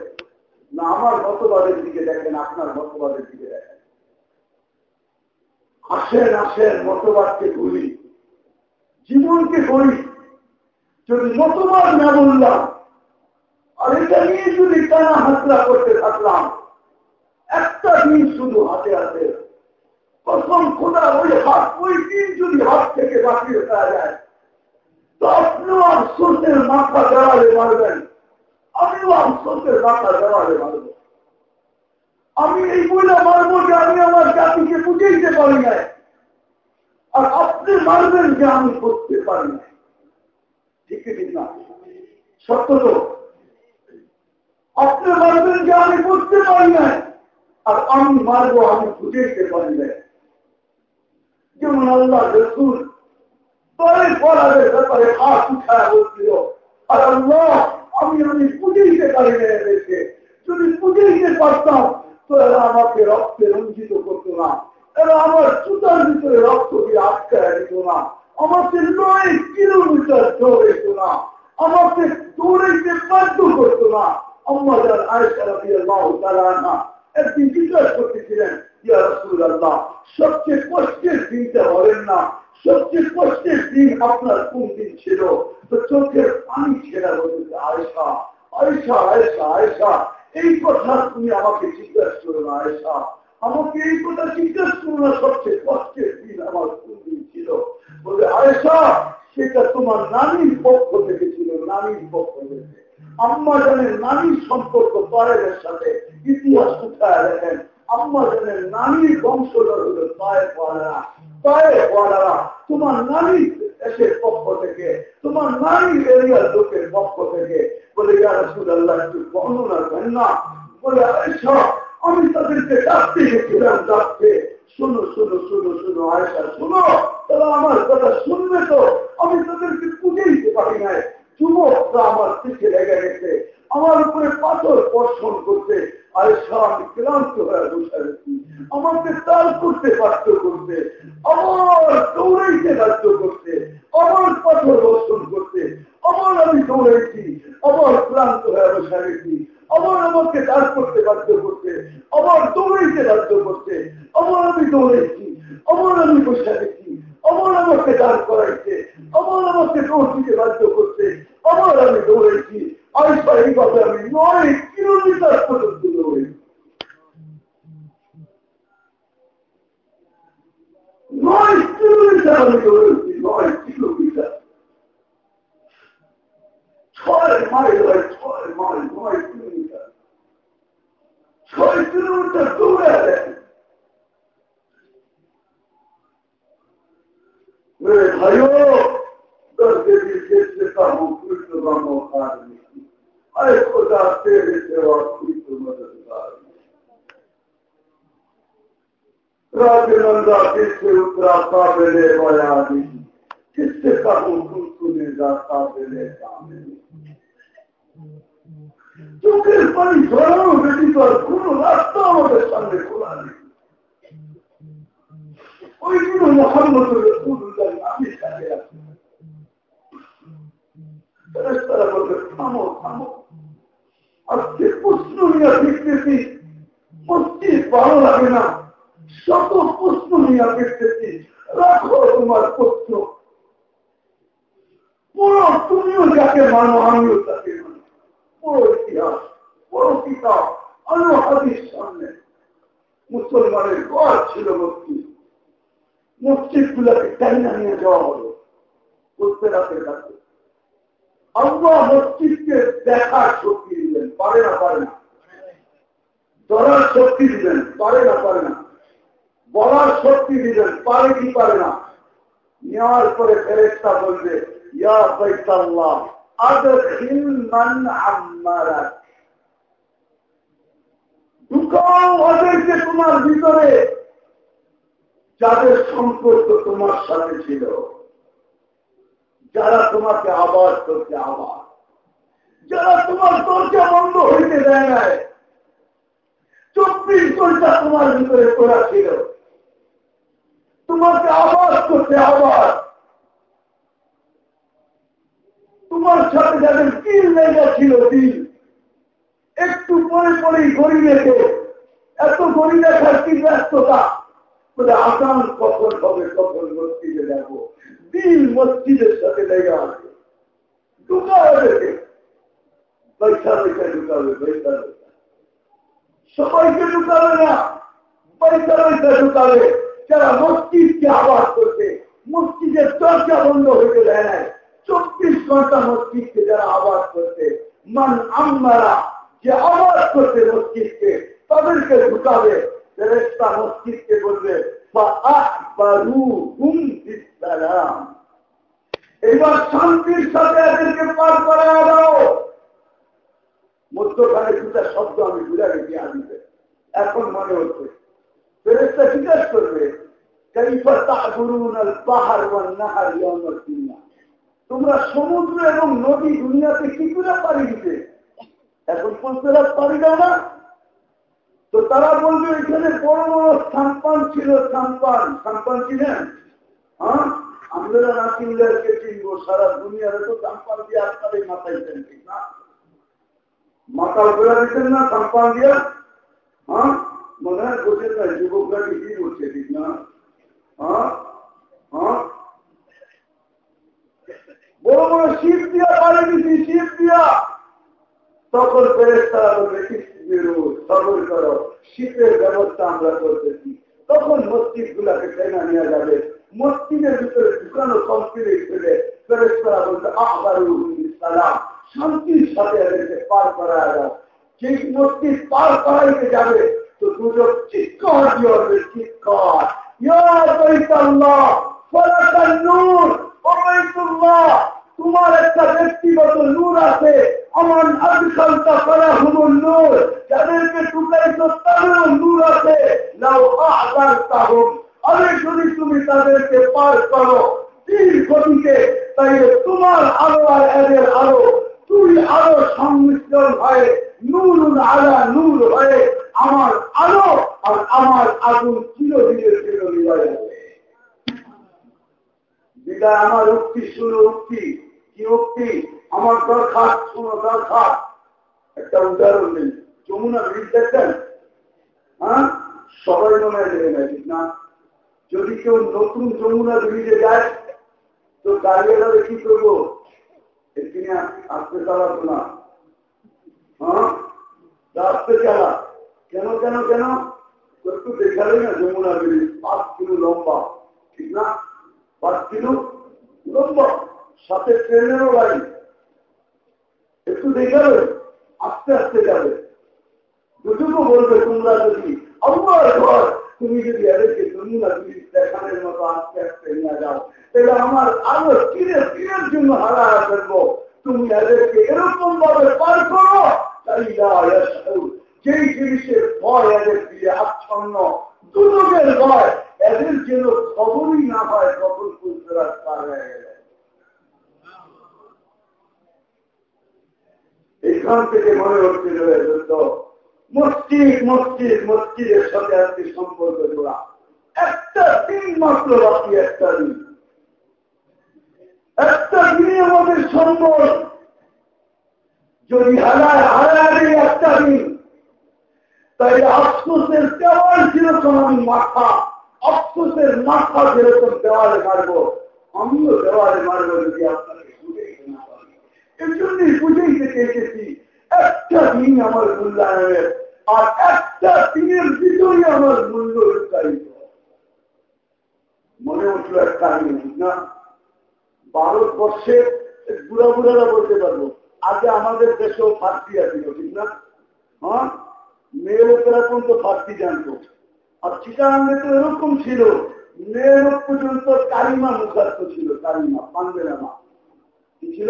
না, আমার মতবাদের দিকে দেখেন, আপনার মতবাদের দিকে দেখেন। আসেন আসেন, মতবাদকে বলি জীবনকে বলি যদি মতবাদ না বললাম, আর এটা নিয়ে যদি টানা হাতলা করতে থাকলাম, একটা দিন শুধু হাতে হাতে প্রথম খোদা ওই হাত ওই দিন যদি হাত থেকে বাঁচিয়ে দেওয়া যায়, তো আপনিও আফসোসের মাথা দেওয়ালে মারবেন। আমিও আফসোসের মাথা দেওয়ালে মারব। আমি এই বইটা মারবো যে আমি আমার জাতিকে বুঝাইতে পারি না আর আপনি মারবেন যে আমি করতে পারি না ঠিক ঠিক না? সত্য তো? আপনি মারবেন যে আমি করতে পারি না আর আমি মারবো, আমি বুঝাইতে পারি না যেমন আল্লাহ রসুল? তরে পড়াদের ব্যাপারে হাত উঠায় বলছিল, আর আল্লাহ, আমি আমি বুঝাইতে পারি না এদেরকে যদি বুঝাইতে পারতাম তো এরা আমাকে রক্তে রঞ্জিত করতো না। এরা আমার জুতার ভিতরে রক্ত দিয়ে আটকায় দিত না। আমাকে নয় কিলোমিটার দৌড়াইতো না। আমাকে দৌড়াইতে বাধ্য করতো না। আমাদের আয়সা রাবি আল্লাহ একদিন জিজ্ঞাসা করতেছিলেন সবচেয়ে কষ্টের দিনতে হবেন না, সবচেয়ে কষ্টের দিন আপনার কোন দিন ছিল? তো চোখের পানি ছেড়া বলতেছে আয়সা আয়সা আয়সা আয়সা এই কথা তুমি আমাকে জিজ্ঞাসা করো না আয়সা আমাকে এই কথা জিজ্ঞাসা করো না, সবচেয়ে কষ্টের দিন আমার কোন দিন ছিল? বলে আয়সা সেটা তোমার নানির পক্ষ থেকে ছিল, নানির পক্ষ থেকে। আম্মা জানেন নানির সম্পর্ক পারেনের সাথে, ইতিহাস কোথায় দেখেন আম্মাজানের নানি বংশধর পায়ে পড়ারা পায়ে পড়ারা তোমার নানি এসে পক্ষ থেকে, তোমার নানি এরিয়ার লোকের পক্ষ থেকে বলে যারা একটু বর্ণনা দেন না। বলে আমি তাদেরকে ডাকতে গেছিলাম, ডাকতে। শুনো শুনো শুনো শুনো আয়সা শুনো, তারা আমার কথা শুনবে তো। আমি তাদেরকে পুজে দিতে পারি নাই। যুবকরা আমার পিছিয়ে লেগে গেছে। আমার উপরে পাথর বর্ষণ করতে আর স্বামী ক্লান্ত হয়ে বসে আমাকে তাল করতে বাধ্য করতে, আমার দৌড়াইতে বাধ্য করতে, আমার পাথর বর্ষণ করতে, আমার আমি দৌড়াইছি, আমার ক্লান্ত হয়ে বসে আমার আমাকে করতে বাধ্য করতে, আমার দৌড়াইতে বাধ্য করতে, আমার আমি দৌড়াইছি, আমার আমি বসে রেখি আমার আমাকে দাঁড় করাইছে, আমার আমাকে দৌড় দিতে বাধ্য করতে, আমার আমি দৌড়াইছি। I say about them, Lord, excuse me, that's what I'm doing. Lord, excuse me, that's what I'm doing. Lord, excuse me, that's ছয় মাইল ছয় মাইল নয় কিলোমিটার ছয় কিলোমিটার দৌড়ে আছেন मेरे भाइयों दस के बीस से काम कृष्ण का मौका आदमी আরে খোদা তেরে দেওয়া তুই তো মদদগার চোখের পানি ঝরানো ব্যতীত কোন রাস্তা আমাদের সামনে খোলা নেই। ওইগুলো মোহাম্মদ রসুল্লাহ নামের কাছে আছে তারা বলবে থামো থামো। আজকে প্রশ্ন নিয়ে দেখতেছি ভালো লাগে না। শত প্রশ্ন নিয়ে দেখতেছি, রাখো তোমার প্রশ্ন। পুরো তুমিও যাকে মানো, আমিও তাকে পুরো ইতিহাস, পুরো কিতাব সামনে। মুসলমানের গড় ছিল মুক্তি মসজিদ। গুলাকে টাইনা নিয়ে যাওয়া হলো বলতে রাতের কাছে আমরা মসজিদকে শক্তি পারে না পারে না। ধরার শক্তি দিবেন, পারে না পারে না। বলার শক্তি দিবেন, পারে কি পারে না। নেওয়ার পরে ফেরেস্তা বলবে তোমার ভিতরে, যাদের সম্পর্ক তোমার সাথে ছিল, যারা তোমাকে আবাদ করতে আবাদ। যারা তোমার দরজা বন্ধ হইতে দেয় নাই, চব্বিশ ঘণ্টা তোমার ভিতরে করা ছিল। তোমাকে আওয়াজ করতে আওয়াজ তোমার সাথে যাদের তিল লেগা ছিল তিল একটু পরে পরেই গড়ি রেখে এত গড়ি রাখার কি ব্যস্ততা? বলে আসাম কখন হবে, কখন মসজিদে দেখো দিন মসজিদের সাথে লেগা আছে। দুটো সবাইকে ঢুকাবে না পয়সা পয়সা ঢুকাবে যারা মস্তিষ্কে আবাস করছে মস্তিষ্কের চর্চা বন্ধ হতে দেয় নাই। চব্বিশ ঘণ্টা মস্তিষ্কে যারা আবাস করছে, মান আমারা যে আবাস করছে মস্তিষ্কে তাদেরকে ঢুকাবে। মস্তিষ্কে বলবে এবার শান্তির সাথে এদেরকে পার করা দাও। মধ্যখানে দুটা শব্দ আমি বুঝা রেখে আনবে এখন মনে হচ্ছে। ফেরেসটা জিজ্ঞাসা করবে তোমরা সমুদ্র এবং নদী দুনিয়াতে কি করে পাড়ি দিতে? এখন পঞ্চরা পাড়ি দাও না। তো তারা বলবে, এখানে বড় বড় সাম্পান ছিল, সাম্পান। সাম্পান ছিলেন? হ্যাঁ? আমরা নাকি চিনবো, সারা দুনিয়ার তো সাম্পান দিয়ে আপনাদের মাথায় ঠিক না। মাথা ফেলা দিতেন না সম্পান দিয়া। হ্যাঁ? মনে হয় বলছেন না, যুবকরা কিছুই বলছে ঠিক না। হ্যাঁ? হ্যাঁ? বড় বড় শীত দিয়া পারে দিচ্ছি শীত দিয়া। সকল ফেরেস্তারা বলবে করো। শীতের ব্যবস্থা আমরা করতেছি। তখন মসজিদ গুলাকে চেনা নেওয়া যাবে। মসজিদের ভিতরে ঢুকানো কমপ্লিট হলে ফেরেস্তারা বলতে আহ্বারু সালাম। শান্তির সাথে এদেরকে পার করা যাও যে মসজিদ পার করাইতে যাবে, তো দুজন চিৎকার চিৎকার। তোমার একটা ব্যক্তিগত নূর আছে। আমার আজকালটা করা হুমুর নূর। যাদেরকে টুকাইছ, তাদেরও নূর আছে। নাও আগার তাহম আরে যদি তুমি তাদেরকে পার করো তাইলে তোমার আলো আর এদের আলো তুই আলো সংমিশ্রণ হয়ে নূর আলা নূর হয়ে আমার আলো আর আমার আগুন চিরদিনের চিরদিন বিদায় আমার উক্তি শুনো উক্তি। কি উক্তি? আমার দরখাস্ত, শুনো দরখাস্ত। একটা উদাহরণ নেই যমুনা ব্রিজ দেখছেন? হ্যাঁ? সবাই মনে হয় ঠিক না? যদি কেউ নতুন যমুনা ব্রিজে যায়, তো গাড়িওয়ালা কি করব? আসতে না হ্যাঁ? আসতে চালা কেন কেন কেন? একটু দেখালে না যমুনা পাঁচ কিলো লম্বা। ঠিক না? পাঁচ কিলো লম্বা। সাথে ট্রেনেরও গাড়ি। একটু দেখাবে? আস্তে আস্তে যাবে। দুটুকু বলবে তোমরা যদি আমার ঘর, তুমি যদি এদেরকে যমুনা ব্রিজ দেখানোর মতো নিয়ে যাও। আমার আরও জন্য হারা ফেলব তুমি এদেরকে এরকম ভাবে পার করো জিনিসের ভয় এদের দিয়ে আচ্ছন্ন, দুদকের ভয় এদের যেন খবরই না হয় পার হয়ে গেলে। এখান থেকে মনে হচ্ছিল মসজিদ মসজিদ, মসজিদের সাথে আজকে সম্পর্ক জোড়া। একটা দিন মাত্র বাকি, একটা দিন। একটা দিনই আমাদের সম্পদ যদি হারায় হারায় একটা দিন। তাই আফসোসের দেওয়াল যেরকম আমি মাথা, আফসোসের মাথা যেরকম দেওয়ালে মারবো, আমিও দেওয়ালে মারবো যদি আপনাকে এর জন্যই বুঝেইতে চেয়েছি একটা দিন আমার মূল্যায়নের, আর একটা দিনের ভিতরে আমার মূল্য উৎসাহিত। মনে উঠল একটা না ভারতবর্ষে বুড়া বুড়ারা বলতে পারব, আগে আমাদের দেশেও ফার্সি আছিল ঠিক না? হ্যাঁ? মেয়ে লোকেরা পর্যন্ত ফার্সি জানতো। আর চিটাঙ্গে তো এরকম ছিল মেয়ে লোক পর্যন্ত কালিমা মুখাস্ত ছিল, কালিমা পান্দেরামা কি ছিল?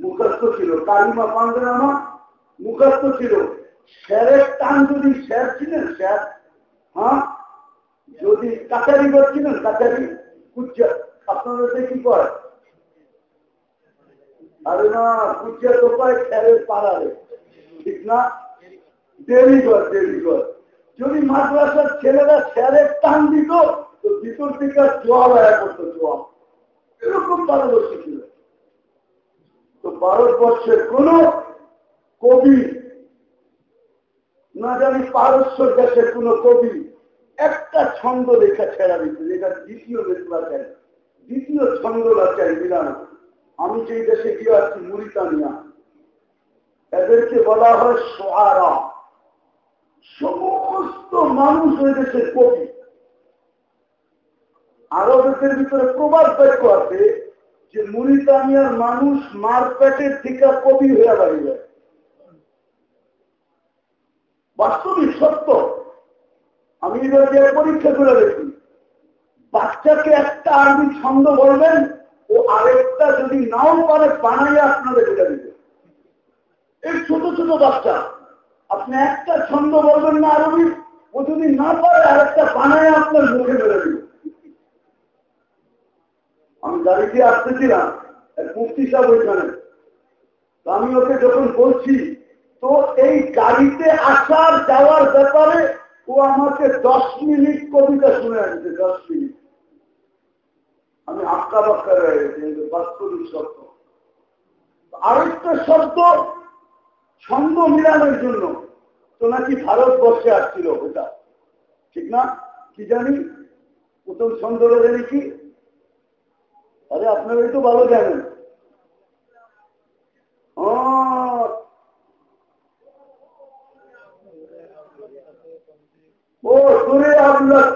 মুখাস্ত ছিল, কালিমা পান্দেরামা মুখাস্ত ছিল। স্যারের টান যদি স্যার ছিলেন স্যার হ্যাঁ? যদি কাছারি করছিলেন কাছারি কুচ্চা আপনাদের কি করে আরে না, কুচিয়া তো পায় খেলের পাড়ারে। ঠিক না? দেরি কর দেরি কর। যদি মাদ্রাসার ছেলেরা স্যারের টান দিত, তো ভিতর থেকে জোয়া ব্যয় করতো জোয়া এরকম পারদর্শী ছিল। তো ভারতবর্ষের কোন কবি, না জানি পারস্য দেশের কোন কবি একটা ছন্দ লেখা ছেড়া দিচ্ছে যেটা দ্বিতীয় লেখা চাই দ্বিতীয় ছন্দটা চাই মিলান আমি যেই দেশে গিয়ে আছি, মুরিতানিয়া। এদেরকে বলা হয় সোহারা সমস্ত মানুষ ওই দেশের কবি আরও দেশের ভিতরে প্রবাদ বাক্য আছে যে মুরিতানিয়ার মানুষ মারপেটের থেকে কবি হয়ে বাড়িবে বাস্তবিক সত্য। আমি এদেরকে পরীক্ষা করে দেখি। বাচ্চাকে একটা আরবি ছন্দ বলবেন, ও আরেকটা যদি নাও পারে, বানাইয়া আপনাদের বলে দিবে। এই ছোট ছোট বাচ্চা, আপনি একটা ছন্দ বলবেন না আরবি, ও যদি না পারে, আরেকটা বানায় আপনার মুখে বেড়ে দিবে। আমি গাড়িতে আসতেছিলাম মুক্তি সাহেব ওইখানে। আমি ওকে যখন বলছি, তো এই গাড়িতে আসার যাওয়ার ব্যাপারে ও আমাকে দশ মিনিট কবিতা শুনে আসছে দশ মিনিট। আমি আক্কা বাক্কা রয়ে বাস্তবিক শব্দ। আরেকটা শব্দ, ছন্দ মিলানোর জন্য। তো নাকি ভারতবর্ষে আসছিল ওটা। ঠিক না? কি জানি? প্রথম ছন্দটা জানি কি? আরে আপনারাই তো ভালো জানেন।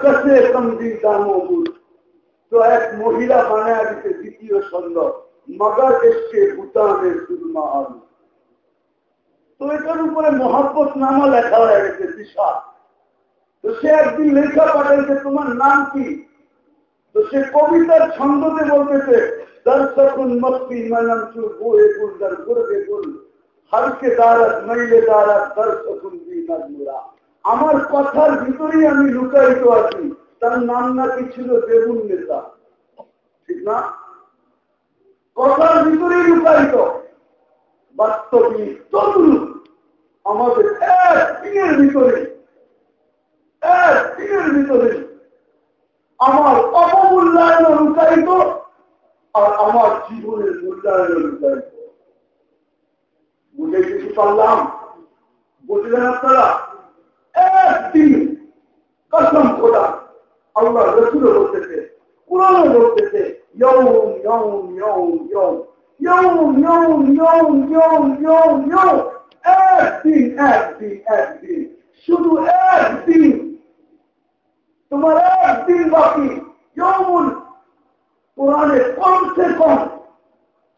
কাছে কমদি দামবুল তো এক মহিলা বানায় দিতে দ্বিতীয় সুন্দর মগর এসছে ভুটানের সুরমা আলু তো এটার উপরে মহাব্বত নামা লেখা হয়ে গেছে, বিশাল। তো সে একদিন লেখা পাঠাইছে তোমার নাম কি? তো সে কবিতার ছন্দতে বলতেছে, দর্শকুন মস্তি মনম চু গুয়ে গুল দর গুরবে গুল হরকে দারাত মহিলে দারাত, দর্শকুন বি নজমুরা আমার কথার ভিতরেই আমি লুকায়িত আছি। তার নাম নাকি ছিল দেবুন নেতা। ঠিক না? কথার ভিতরেই লুকায়িত। বাস্তবিক তদ্রুপ আমাদের এক দিনের ভিতরে, এক দিনের ভিতরে আমার অপমূল্যায়ন লুকায়িত আর আমার জীবনের মূল্যায়ন লুকায়িত। বুঝে কিছু পারলাম? বুঝলেন আপনারা? একদিন কসম খোদা আল্লাহ রসুল বলতেছে পুরানো বলতেছে ইয়ম ইয়ম ইয়ম ইয়ম ইয়ম ইয়ম ইয়ম ইয়ম ইয়ম ইয়ম একদিন একদিন একদিন, শুধু একদিন, তোমার একদিন বাকি ইয়মুন কোরআনে কমসে কম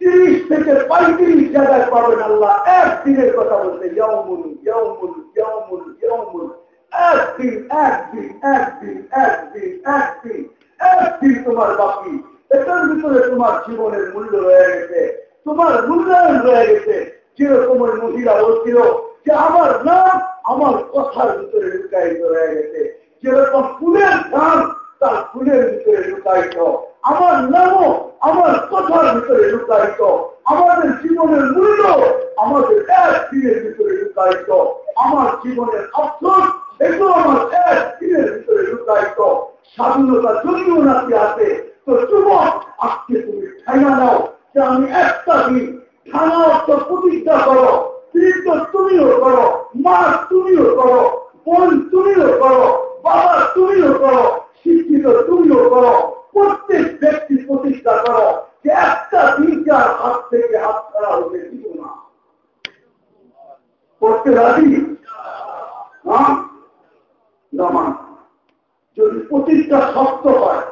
তিরিশ থেকে পঁয়ত্রিশ জায়গায় পাবেন আল্লাহ, একদিনের কথা বলতে ইয়মুন ইয়মুন ইয়মুন ইয়মুন তোমার বাকি। এটার ভিতরে তোমার জীবনের মূল্য রয়ে গেছে। তোমার মূল্যায়ন রয়ে গেছে। যেরকম ওই মহিলা বলছিল যে, আমার নাম আমার কথার ভিতরে লুকায়িত রয়ে গেছে। যেরকম ফুলের দাম তার ফুলের ভিতরে লুকায়িত। আমার নামও আমার কথার ভিতরে লুকায়িত। আমাদের জীবনের মূল্য আমাদের এক দিনের ভিতরে লুকায়িত। আমার জীবনের অর্থন এগুলো আমার এক দিনের ভিতরে লুকায়িত স্বাধীনতা যদিও নাকি আছে তো যুবক আজকে তুমি ঠাইয়া নাও যে আমি একটা দিন ঠানা অর্থ প্রতিজ্ঞা করো তৃতীয় তুমিও করো মা তুমিও করো বোন তুমিও করো বাবা তুমিও করো শিক্ষিত তুমিও করো প্রত্যেক ব্যক্তি প্রতিষ্ঠা করো যে একটা দিনকার হাত থেকে হাত ছাড়া হতে দিব না করতে রাজি হ্যাঁ নামান যদি প্রতিষ্ঠা শক্ত হয়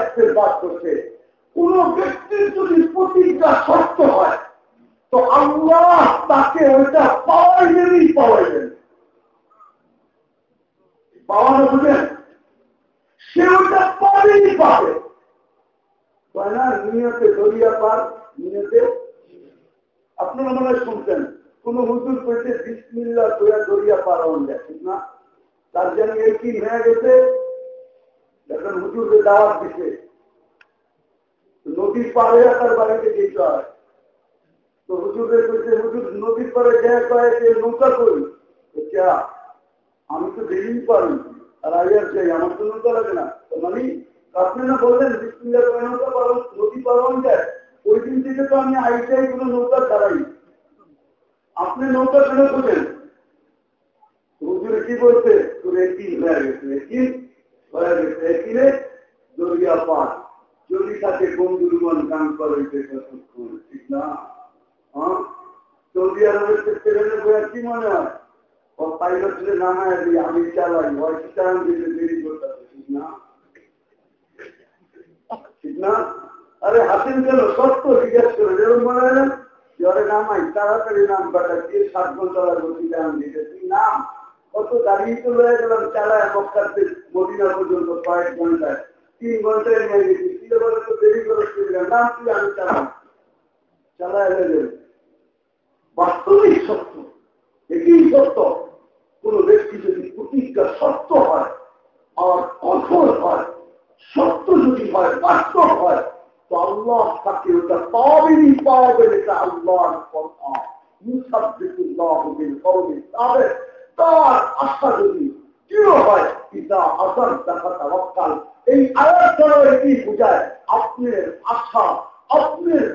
এক্সেল বাদ করছে কোন ব্যক্তির যদি শক্ত হয়, তো আল্লাহ তাকে ওইটা পাওয়াইলেনই পাওয়াইলেন পাওয়ানো বুঝেন সে ওইটা পাবেই পাবে। নিয়তে দরিয়া পার নিয়তে আপনারা মনে হয় শুনছেন। কোন হুজুর পেটে বিসমিল্লা দরিয়া দরিয়া পার হন যায় ঠিক না? তার জন্য কি হয়ে গেছে। যখন হুজুরকে দাওয়াত দিছে, নদীর পাড়ে তার বাড়িতে যেতে হয়। তো হুজুরের কইছে, হুজুর, নদীর পাড়ে যায় কয়ে যে নৌকা করি ক্যা আমি তো দেখেই পারি আর আইয়ার যাই, আমার তো নৌকা লাগে না। মানে আপনি না বললেন বিসমিল্লা নৌকা পারো নদী পারন যায়? ওই দিন থেকে তো আমি আইসাই কোনো নৌকা ছাড়াই। আপনি নৌকা কেন খোঁজেন? কি বলছে? তোর একই হয়ে গেছে হয়ে সৌদি আরবের কি মনে হয়? ও পাইলট আমি চালাই চালান দিতে দেরি করতে ঠিক না? ঠিক না? আরে হাসিন কেন সত্য জিজ্ঞেস করে, যেরকম মনে হয় না জ্বরে নামাই তাড়াতাড়ি নাম কাটা কে সাত ঘণ্টা লাগবে নাম দিতে তুই নাম। কত দাঁড়িয়ে তো রয়ে গেলাম, চালায় মক্কাতে মদিনা পর্যন্ত কয়েক ঘন্টায়। তিন ঘন্টায় নিয়ে গেছি বলে তো দেরি করে নাম তুই আমি চালাই চালায় লেগে বাস্তবিক সত্য। এটি সত্য। কোন ব্যক্তি যদি প্রতিজ্ঞা সত্য হয়, আর কঠোর হয়, সত্য যদি হয়, বাস্তব হয় আপনার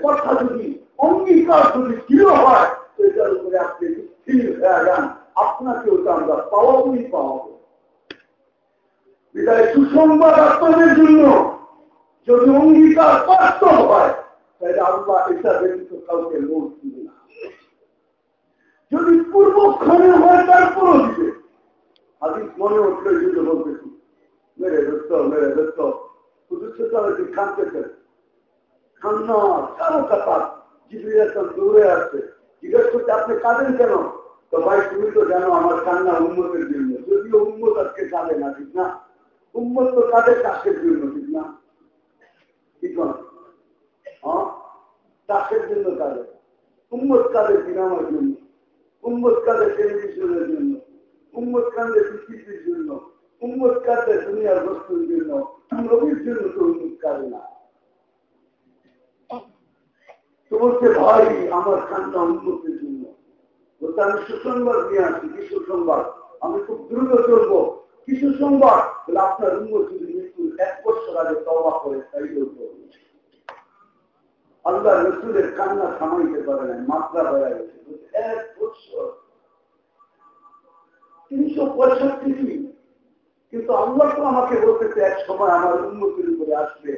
কথা যদি, অঙ্গীকার যদি দৃঢ় হয়, এটার উপরে আপনি আপনাকে ওটা আমরা পাওয়াবই পাওয়াবো। বিদায়, সুসংবাদ আপনাদের জন্য। যদি অঙ্গীকার বাস্তব হয়, তাহলে আল্লাহ এটা ব্যতীত কাউকে লোক দিবে না। যদি পূর্বক্ষণে হয় তারপরও দিবে আদি মনে উঠলে যুদ্ধ বলতেছি মেরে দোস্ত মেরে দোস্ত হুজুরকে তাহলে তুই খানতেছেন খান না চারো কাতার জিবির দৌড়ে আসছে। জিজ্ঞেস করতে আপনি কাঁদেন কেন? তো ভাই, তুমি তো জানো আমার কান্না উন্মতের জন্য। যদিও উন্মত আজকে কাঁদে না, ঠিক না? উন্মত তো কাঁদে চাষের জন্য, ঠিক না? চাষের জন্য কাঁদে উন্মত কাঁদে সিনেমার জন্য। উন্মত কাঁদে টেলিভিশনের জন্য। উন্মত কাঁদে বিকৃতির জন্য। উন্মত কাঁদে দুনিয়ার বস্তুর জন্য। নবীর জন্য তো উন্মত কাঁদে না। তো বলছে ভাই, আমার কান্না উন্মতের জন্য। বলতে আমি সুসংবাদ নিয়ে আসি কি সুসংবাদ আমি খুব দ্রুত চলবো। কি সুসংবাদ বলে আপনার উন্মত যদি মৃত্যু এক আল্লাহ রসুলের কান্না থামাইতে পারে না, মাত্রা হয়ে গেছে এক বছর। তিনশো পঁয়ষট্টি কিন্তু আল্লাহ তো আমাকে বলতেছে, এক সময় আমার উন্নতির উপরে আসবে।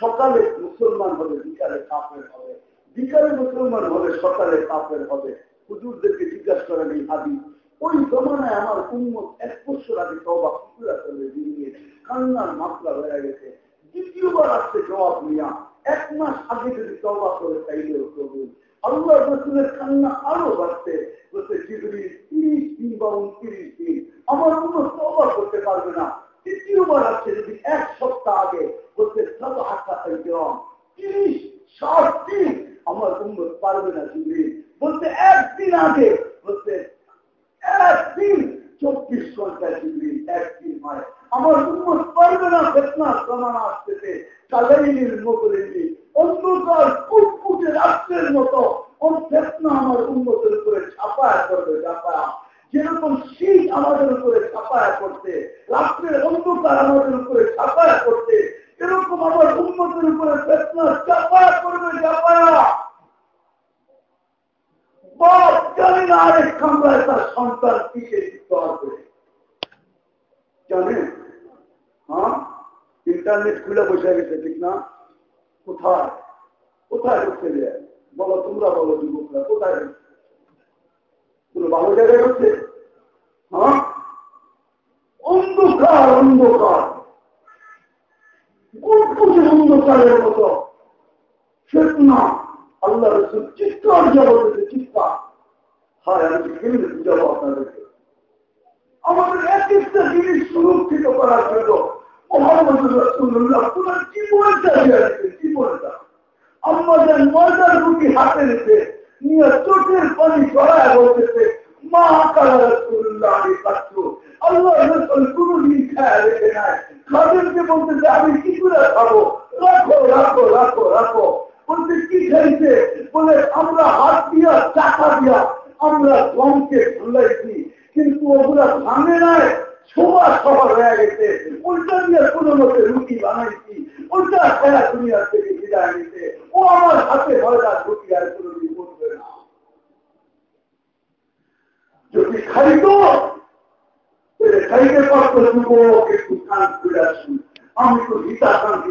সকালে মুসলমান হবে বিকালে কাপের হবে। বিকালে মুসলমান হবে সকালে কাপের হবে। হুজুরদেরকে জিজ্ঞাসা করেন, এই হাদি ওই জমানায় আমার উন্মত এক বছর আগে তবা কুকুরা চলে দিয়ে কান্নার মাত্রা হয়ে গেছে। দ্বিতীয়বার আসছে জবাব নিয়া এক মাস আগে যদি তবা করে চাইলেও করবেন আল্লাহ রসুলের কান্না আরও বাড়ছে। বলতে জিবরি তিরিশ উনত্রিশ দিন আমার কোনো তবা করতে পারবে না। তৃতীয়বার আসছে যদি এক সপ্তাহ আগে। বলতে সব আশা একজন তিরিশ, ষাট দিন আমার উন্মত পারবে না জিবরি বলতে একদিন আগে চব্বিশ ঘণ্টা জিবরি একদিন হয়। আমার উন্মত পারবে না ফেতনা, প্রমাণ আসতেছে কালাইনির মোকলিনি অন্ধকার কুটকুটে রাষ্ট্রের মতো। ওর ফেতনা আমার উন্মতের উপরে ছাপায়া করবে ছাপায়া যেরকম শীত আমাদের উপরে ছাপায়া করতে রাত্রের অন্ধকার আমাদের উপরে ছাপায়া করতে এরকম আমার উন্মতের উপরে ফেতনা চাপায়া করবে চাপায়া আরেক কামরায় তার সন্তান যুক্ত জানেন? হ্যাঁ? ইন্টারনেট খুলে বসে গেছে, ঠিক না? কোথায়? কোথায় হচ্ছে বলো, তোমরা বলো যুবকরা, কোথায় কোনো ভালো জায়গায় হচ্ছে হ্যাঁ? অন্ধকার অন্ধকার। অন্ধকারের মতো। না। আল্লাহ রসুল চিৎকার জগতেছে চিৎকার হয়, আমি কেমনি বুঝাবো আপনাদেরকে? আমাদের এক একটা জিনিস সুরক্ষিত করার জন্য মোহাম্মদ রসুল্লাহ আমাদের মজার রুটি হাতে নিয়ে চোখের পানি ছড়ায় বলতেছে, মা কালা রসুল্লাহ কাটছ আল্লাহ রসুল কোনদিন রেখে নাই। বলতেছে, আমি কি করে খাব? রাখো রাখো রাখো রাখো। বলতে কি খাইছে বলে, আমরা হাত দিয়া, চাকা দিয়া, আমরা গমকে ঝুলাইছি কিন্তু ওগুলা ভাঙে নাই ছোয়া শহর হয়ে গেছে। ওইটা নিয়ে কোনো মতে রুটি বানাইছি ওইটা খেলা দুনিয়ার থেকে বিদায় নিতে। ও আমার হাতে ময়দার রুটি আর কোনো বলবে না। যদি খাইতো খাইতে পারতো যুবক, একটু কান আসুন। আমি তো হিতা শান্তি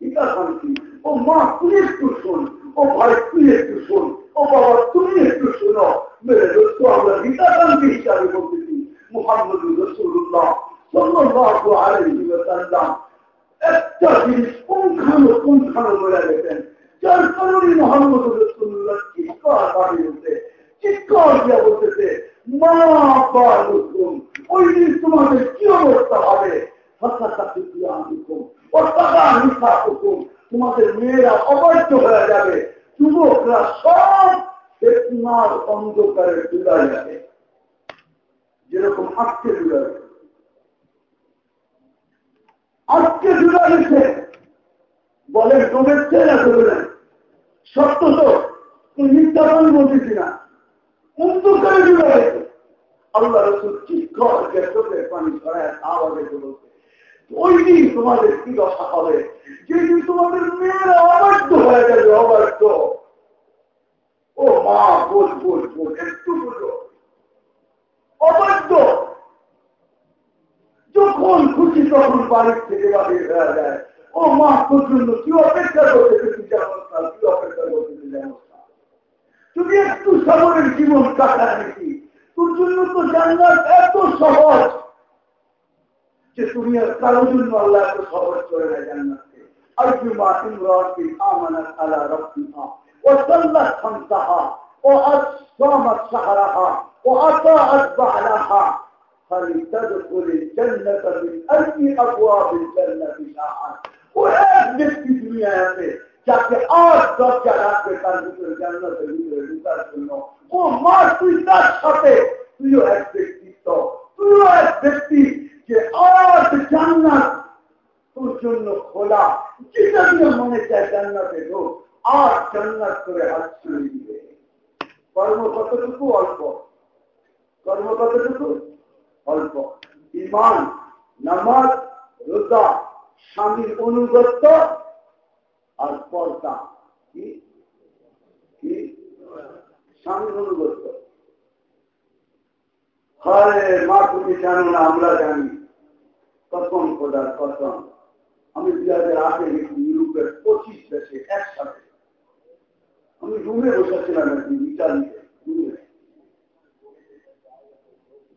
হিতা শান্তি ও মা তুই একটু শোন। ও ভাই তুই একটু শোন। ও বাবা, তুমি একটু শোনো। মেরে দোস্ত, আমরা হিতা শান্তি হিসাবে বলতেছি। মোহাম্মদ রসুল্লাহ সাল্লাল্লাহু আলাইহি ওয়াসাল্লাম একটা জিনিস পুঙ্খানো পুঙ্খানো তোমাদের কি অবস্থা হবে? তোমাদের মেয়েরা অবৈধ হয়ে যাবে। যুবকরা সব ফেতনার অন্ধকারে ডুবা যাবে। যেরকম আজকে ডুবা আজকে ডুবা গেছে বলেন ডুবেছে না ডুবে সত্য তো মিথ্যাবান বলতেছি না? অন্ধকারে ডুবা গেছে আল্লাহ রসুল চিৎকার পানি ছড়ায় আওয়াজে বলছে ওই দিন তোমাদের কি দশা হবে যেদিন তোমাদের মেয়েরা অবাধ্য হয়ে যাবে, অবাধ্য। ও মা বোঝ বোঝ বোঝ একটু বোঝো অবাধ্য। যখন খুশি তখন বাড়ির থেকে বাড়ি হয়ে যায়। ও মা পর্যন্ত কি অপেক্ষা করতে কি অবস্থা কি অপেক্ষা করতে যেমন যদি একটু সময় জীবন কাটায় নাকি তোর জন্য তো জান্নাত এত সহজ। যে তুমি আর কারোর জন্য আল্লাহ এত সহজ করে নেয় জান্নাতকে أيما امرأة آمنت على ربها وصلت خمسها وأصامت شهرها وأطاعت بعلها فلتدخل الجنة من أي أبواب الجنة شاءت وإيه ব্যক্তি দুনিয়াতে যাকে আর দরজা রাখবে তার ভিতরে জান্নাতের ভিতরে ঢুকার জন্য ও মা তুই তার সাথে তুইও এক ব্যক্তিত্ব তুইও এক ব্যক্তি যে আজ জান্নাত তোর জন্য খোলা। যেটা দিয়ে মনে চায় জান্নাতে আর জান্নাত করে হাত দিবে। কর্ম কতটুকু? অল্প। কর্ম কতটুকু? অল্প। ইমান নামাজ, রোজা, স্বামীর অনুগত্য আর পর্দা। কি? স্বামীর অনুগত্য। হয় মা, তুমি জানো না, আমরা জানি। কসম খোদার কসম আমি দুই হাজার আটে গেছি ইউরোপের পঁচিশ দেশে একসাথে। আমি রুমে বসেছিলাম একদিন ইটালিতে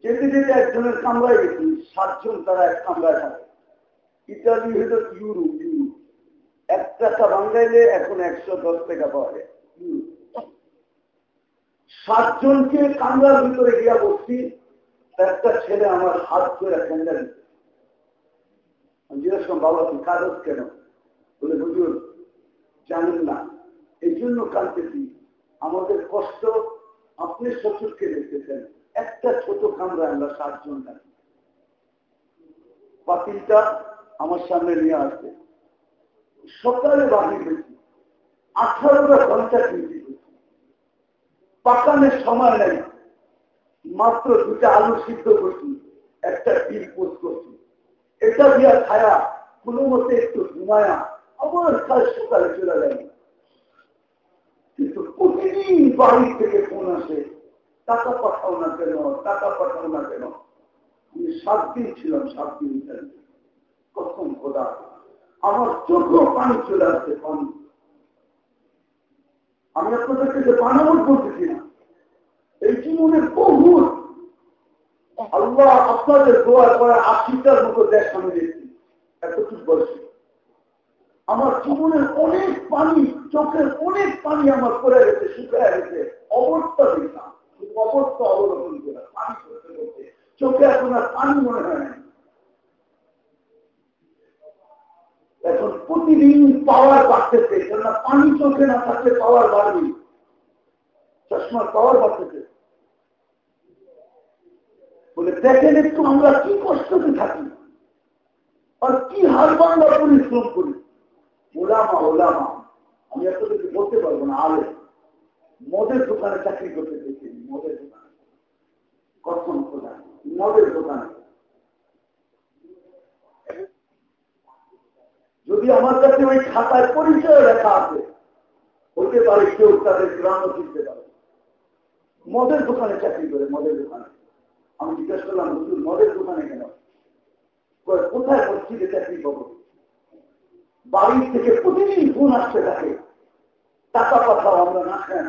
যেতে যেতে একজনের কামরায় গেছি, সাতজন তারা এক কামরায় থাকে। ইটালি হইল ইউরোপ ইউরোপ। এক টাকা বাঙ্গাইলে এখন একশো দশ টাকা পাওয়া যায় সাতজনকে কামরার ভিতরে গিয়া বসছি, একটা ছেলে আমার হাত ধরে ঠেঙ্গা দিচ্ছে। জিজ্ঞেস করলাম, বাবা, তুমি কাগজ কেন? বলে, হুজুর জানেন না। এই জন্য কাঁদতেছি। আমাদের কষ্ট আপনি শ্বশুরকে দেখতেছেন। একটা ছোট কামরা আমরা সাতজন থাকি। পাতিলটা আমার সামনে নিয়ে আসবে। সকালে বাহির হয়েছি আঠারোটা ঘণ্টা কিনতে পাকানের সময় নেই। মাত্র দুটা আলু সিদ্ধ করছি। একটা ডিম পোস্ট করছি। এটা দিয়া খায়া কোনো মতে একটু ঘুমায়া আবার কাল সকালে চলে যায়। কিন্তু প্রতিদিন বাড়ি থেকে ফোন আসে, টাকা পাঠাও না কেন, টাকা পাঠাও না কেন। আমি সাত দিন ছিলাম, সাত দিন কখন খোদা? আমার চোখেও পানি চলে আসছে পানি। আমি আপনাদেরকে যে বানাবট বলতেছি না, এই জীবনে বহু আল্লাহ আপনাদের দোয়ার পরে আশিটার মতো দেশ আমি দেখছি এতটুকু বয়সে আমার জীবনের অনেক পানি, চোখের অনেক পানি আমার পড়ে গেছে, শুকায় গেছে। অবস্থা দেখলাম। অবস্থা অবলম্বন করে পানি চোখে এখন আর পানি মনে হয় না। এখন প্রতিদিন পাওয়ার বাড়তেছে, কেননা পানি চোখে না থাকলে পাওয়ার বাড়বে চশমার পাওয়ার বাড়তেছে। বলে, দেখেন একটু আমরা কি কষ্টতে থাকি আর কি হার বাংলা পরিশ্রম করি? ওলামা ওলামা, আমি এত কিছু বলতে পারব না আলে মদের দোকানে চাকরি করতে দেখি মদের দোকানে। কোথায় মদের দোকানে। যদি আমার কাছে ওই খাতায় পরিচয় লেখা আছে, হতে পারে কেউ তাদের গ্রামও চিনতে পারে। মদের দোকানে চাকরি করে, মদের দোকানে। আমি জিজ্ঞাসা করলাম হুজুর মদের দোকানে কেন? কোথায় মসজিদে চাকরি পাবো? বাড়ির থেকে প্রতিদিন ফোন আসতে থাকে, টাকা পাঠাও, আমরা না খায়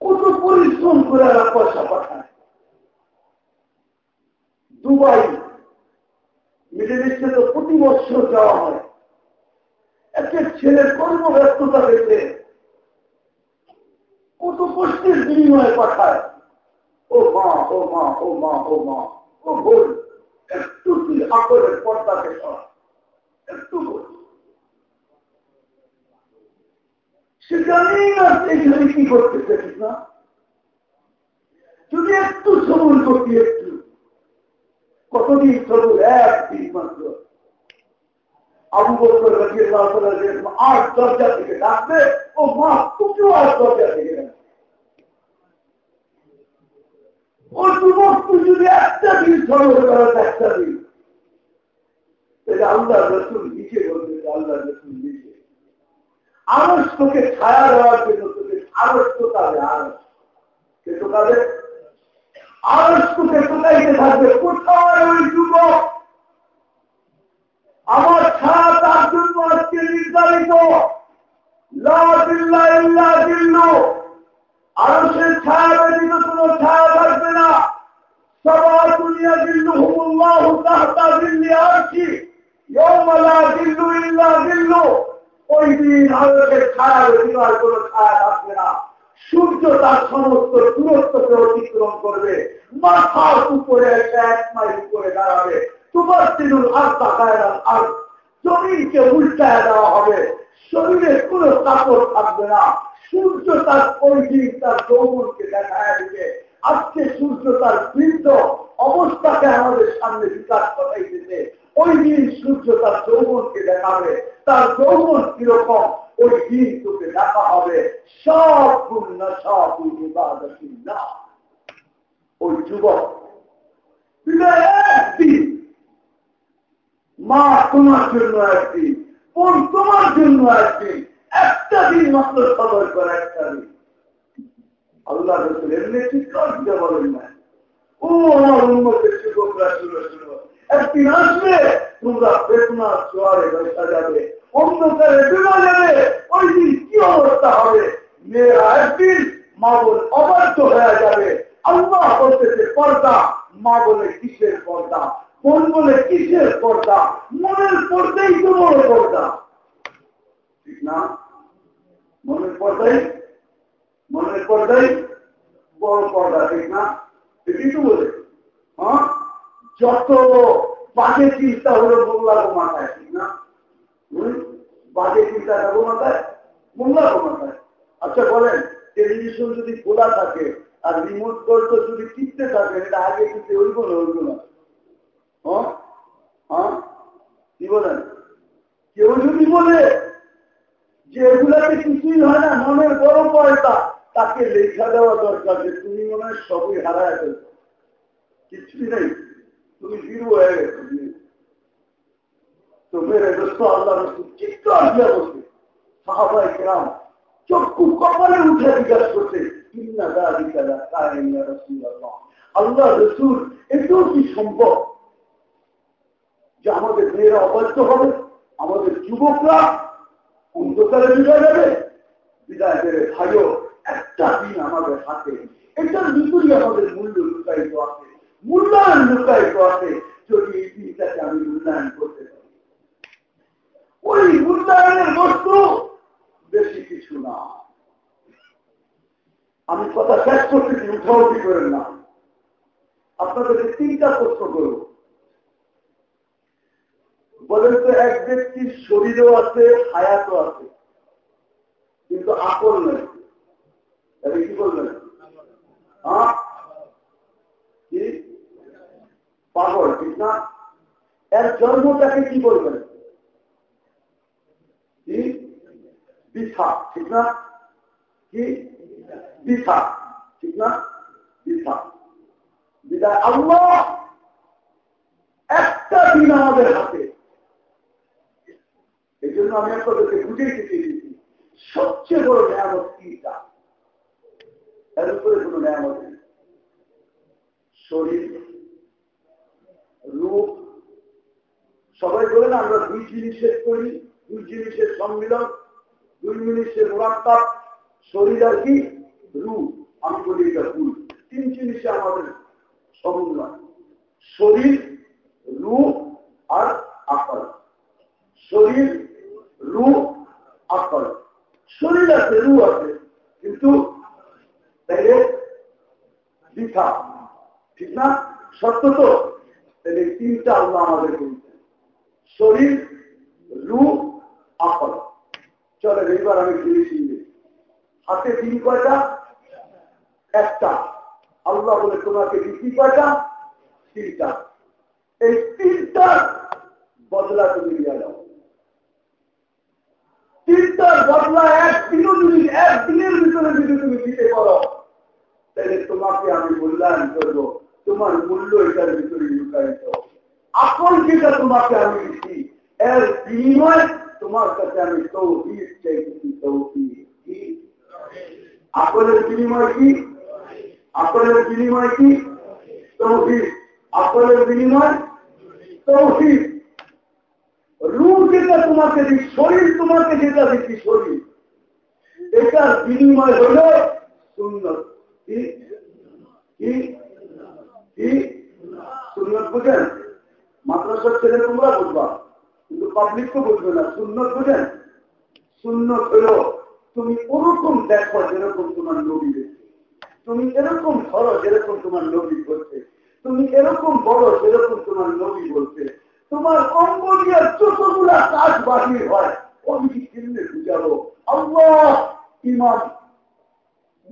কত পরিশ্রম করে ওরা পয়সা পাঠায়। দুবাই, মিডিল ইস্টে তো প্রতি বছর যাওয়া হয়। একটা ছেলের কর্মব্যস্ততা দেখে কত কষ্টের বিনিময়ে পাঠায়। ও মা ও মা ও মা ও মা, ও ভুল একটু তুই আকলের পর্দাকে সরা, একটু ভুল সে জানি না এখানে কি করতেছে ঠিক না? যদি একটু সবুর করতি একটু, কতদিন সবুর একদিন মাত্র। আবু যেরকম আট দরজা থেকে ডাকবে, ও মা তুমিও আট দরজা থেকে ডাকবে ও যুবক যদি একটা দিন সরল করার একটা দিন। তাহলে আল্লাহ রসুল নিচে বলবে আল্লাহ রসুল নিচে আরস ছায়া দেওয়ার জন্য তোকে আরস তোকাবে আরস কে তোকাবে আরস তোকে তোকাইতে থাকবে? কোথায় ওই যুবক? আমার ছায়া তার জন্য আজকে নির্ধারিত। আরও সে ছায়া ব্যতীত কোন ছায়া থাকবে না। সবার দুনিয়া দিল্লু হুমুল্লাহ তাহতা দিল্লি আসছি ইয়মালা দিল্লু ইল্লা দিল্লু ওই দিন আলোকের ছায়া ব্যতীত আর কোন ছায়া থাকবে না। সূর্য তার সমস্ত দূরত্বকে অতিক্রম করবে। মাথার উপরে এক মাইল উপরে দাঁড়াবে। তোমার তিনুল আর তাকায় আর জমিনকে উল্টায় দেওয়া হবে। শরীরে কোনো কাপড় থাকবে না। সূর্য তার পরিধি তার যৌবনকে দেখায় দিবে। আজকে সূর্য তার বৃদ্ধ অবস্থাকে আমাদের সামনে বিকাশ করাই দিতে ওই দিন সূর্য তার যৌবনকে দেখাবে। তার যৌবন কীরকম, ওই দিন তোকে দেখা হবে। সব পূর্ণ সব না। ওই যুবক একদিন। মা, তোমার জন্য একদিন। বোন, তোমার জন্য একদিন। একটা দিন মাত্র সদর করে একটা দিন আল্লাহ এমনি চিৎকার দিতে বলেন না। ও আমার উন্মতের যুবকরা শুরু শুরু একদিন আসবে, তোমরা বেতনার জোয়ারে বসা যাবে। অন্ধকারে ডুবা যাবে। ওই দিন কি অবস্থা হবে? মেয়েরা একদিন মা বোন অবাধ্য হয়ে যাবে। আল্লাহ বলতেছে, পর্দা মা বলে কিসের পর্দা? মন বলে কিসের পর্দা? মনের পর্দাই তো বড় পর্দা। ঠিক না? মনের পর্দাই মনের পর্দাই বড় পর্দা, ঠিক না? ঠিকই তো বলে? হ্যাঁ? যত বাজে চিন্তা হলো মোল্লা মাথায় ঠিক না? বাজে চিন্তা মাথায়? মোল্লা মাথায়। আচ্ছা বলেন টেলিভিশন যদি খোলা থাকে আর রিমোট কন্ট্রোল যদি টিপতে থাকে এটা আগে না, হইব না? হ্যাঁ? হ্যাঁ? কি বলেন? কেউ যদি বলে যে এগুলাতে কিছুই হয় না, মনের বড় পয়সা তাকে লেখা দেওয়া দরকার যে তুমি মনে হয় সবই হারায় কিছুই নেই। তুমি জিরো হয়ে গেছো। আল্লাহ চক্ষু কপালে উঠে করছে আল্লাহ রসুল, এটাও কি সম্ভব? যে আমাদের মেয়েরা অবাধ্য হবে, আমাদের যুবকরা অন্ধকারে বিদায় বিদায় দেবে ভাইও একটা দিন আমাদের হাতে। আমাদের মূল্য লুকায়িত আছে। মূল্যায়ন লুকায়িত আছে। যদি এই দিনটাকে আমি মূল্যায়ন করতে পারি। ওই মূল্যায়নের বস্তু বেশি কিছু না। আমি কথা শেষ করতেছি উঠাউটি করেন না। আপনাদেরকে তিনটা প্রশ্ন করব। বলেন তো, এক ব্যক্তির শরীরও আছে, হায়াতও আছে, কিন্তু আকল নেই। কি বলবেন? হ্যাঁ? কি? পাগল, ঠিক না? এর জন্মটাকে কি বলবেন? কি? বিছা ঠিক না? কি? বিছা ঠিক না? বিছা বিদায় আল্লাহ একটা দিন আমাদের হাতে। এই জন্য আমি আপনাদেরকে সবচেয়ে বড় এর উপরে কোন নেই। শরীর, রূপ, সবাই বলেন আমরা দুই জিনিসের তৈরি দুই জিনিসের সম্মিলন, দুই জিনিসের শরীর আর কি? রূপ। আমি বলি এটা ভুল। তিন জিনিসে আমাদের সমন্বয় শরীর, রূপ আর আকল শরীর রূপ আকল শরীর আছে রু আছে কিন্তু ঠিক না? সত্য তো? তাহলে তিনটা আল্লাহ আমাদের শরীর রু আকল চলে এইবার আমি ফিরে শুনবে হাতে তিন কয়টা? একটা। আল্লাহ বলে, তোমাকে দিচ্ছি কয়টা? তিনটা। এই তিনটা বদলা তুমি দাও তিনটার বদলা এক একদিনও যদি একদিনের ভিতরে যদি তুমি দিতে পারো, তাহলে তোমাকে আমি মূল্যায়ন করব। তোমার মূল্য এটার ভিতরে লুকায়িত আপন যেটা তোমাকে আমি দিচ্ছি এর বিনিময় তোমার কাছে আমি তৌহিদ চাইছি তৌহিদ আপনের বিনিময় কি? আপনের বিনিময় কি? তৌহিদ আপনের বিনিময়? তৌহিদ রূপ যেটা তোমাকে দিচ্ছি, শরীর তোমাকে যেটা দিচ্ছি, শরীর। এটার বিনিময় হল কি? সুন্নত বুঝেন? মাদ্রাসার ছেলে তোমরা বুঝবা, কিন্তু পাবলিক তো বুঝবে না, সুন্নত বুঝেন? সুন্নত হলো তুমি ওরকম দেখো যেরকম তোমার নবী তুমি এরকম ধরো যেরকম তোমার নবী করছে তুমি এরকম বড় যেরকম তোমার নবী বলছে তোমার অঙ্গ দিয়ে যতগুলা কাজ বাহির হয় আমি কিনলে বুঝাবো। আল্লাহ, ইমাম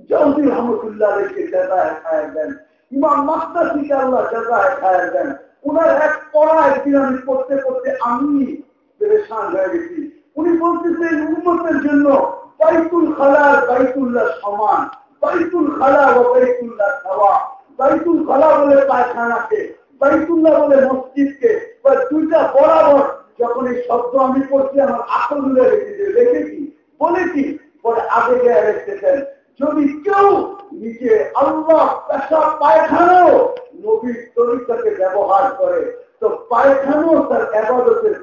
জলদি রহমতুল্লাহ রেখে জায়গায় খায় দেন। ইমাম মাস্টারকে আল্লাহ জায়গায় খায় দেন। ওনার এক পড়া একদিন আমি পড়তে পড়তে আমি পেরেশান হয়ে গেছি। উনি বলতেছেন উন্মতের জন্য বাইতুল খালার বাইতুল্লাহ সমান। বাইতুল খালা ও বাইতুল্লাহ খাওয়া। বাইতুল খালা বলে পায়খানাকে বাইতুল্লাহ বলে মসজিদকে, বা দুইটা বরাবর যখন এই শব্দ আমি পড়ছি, আমার আকল মিলে রেখেছি। রেখেছি? বলেছি। পরে আগে গিয়ে রেখেছেন যদি কেউ নিজে আল্লাহ পেশা পায়খানাও নবীর তরিকাকে ব্যবহার করে, তো পায়খানাও তার আবাদতের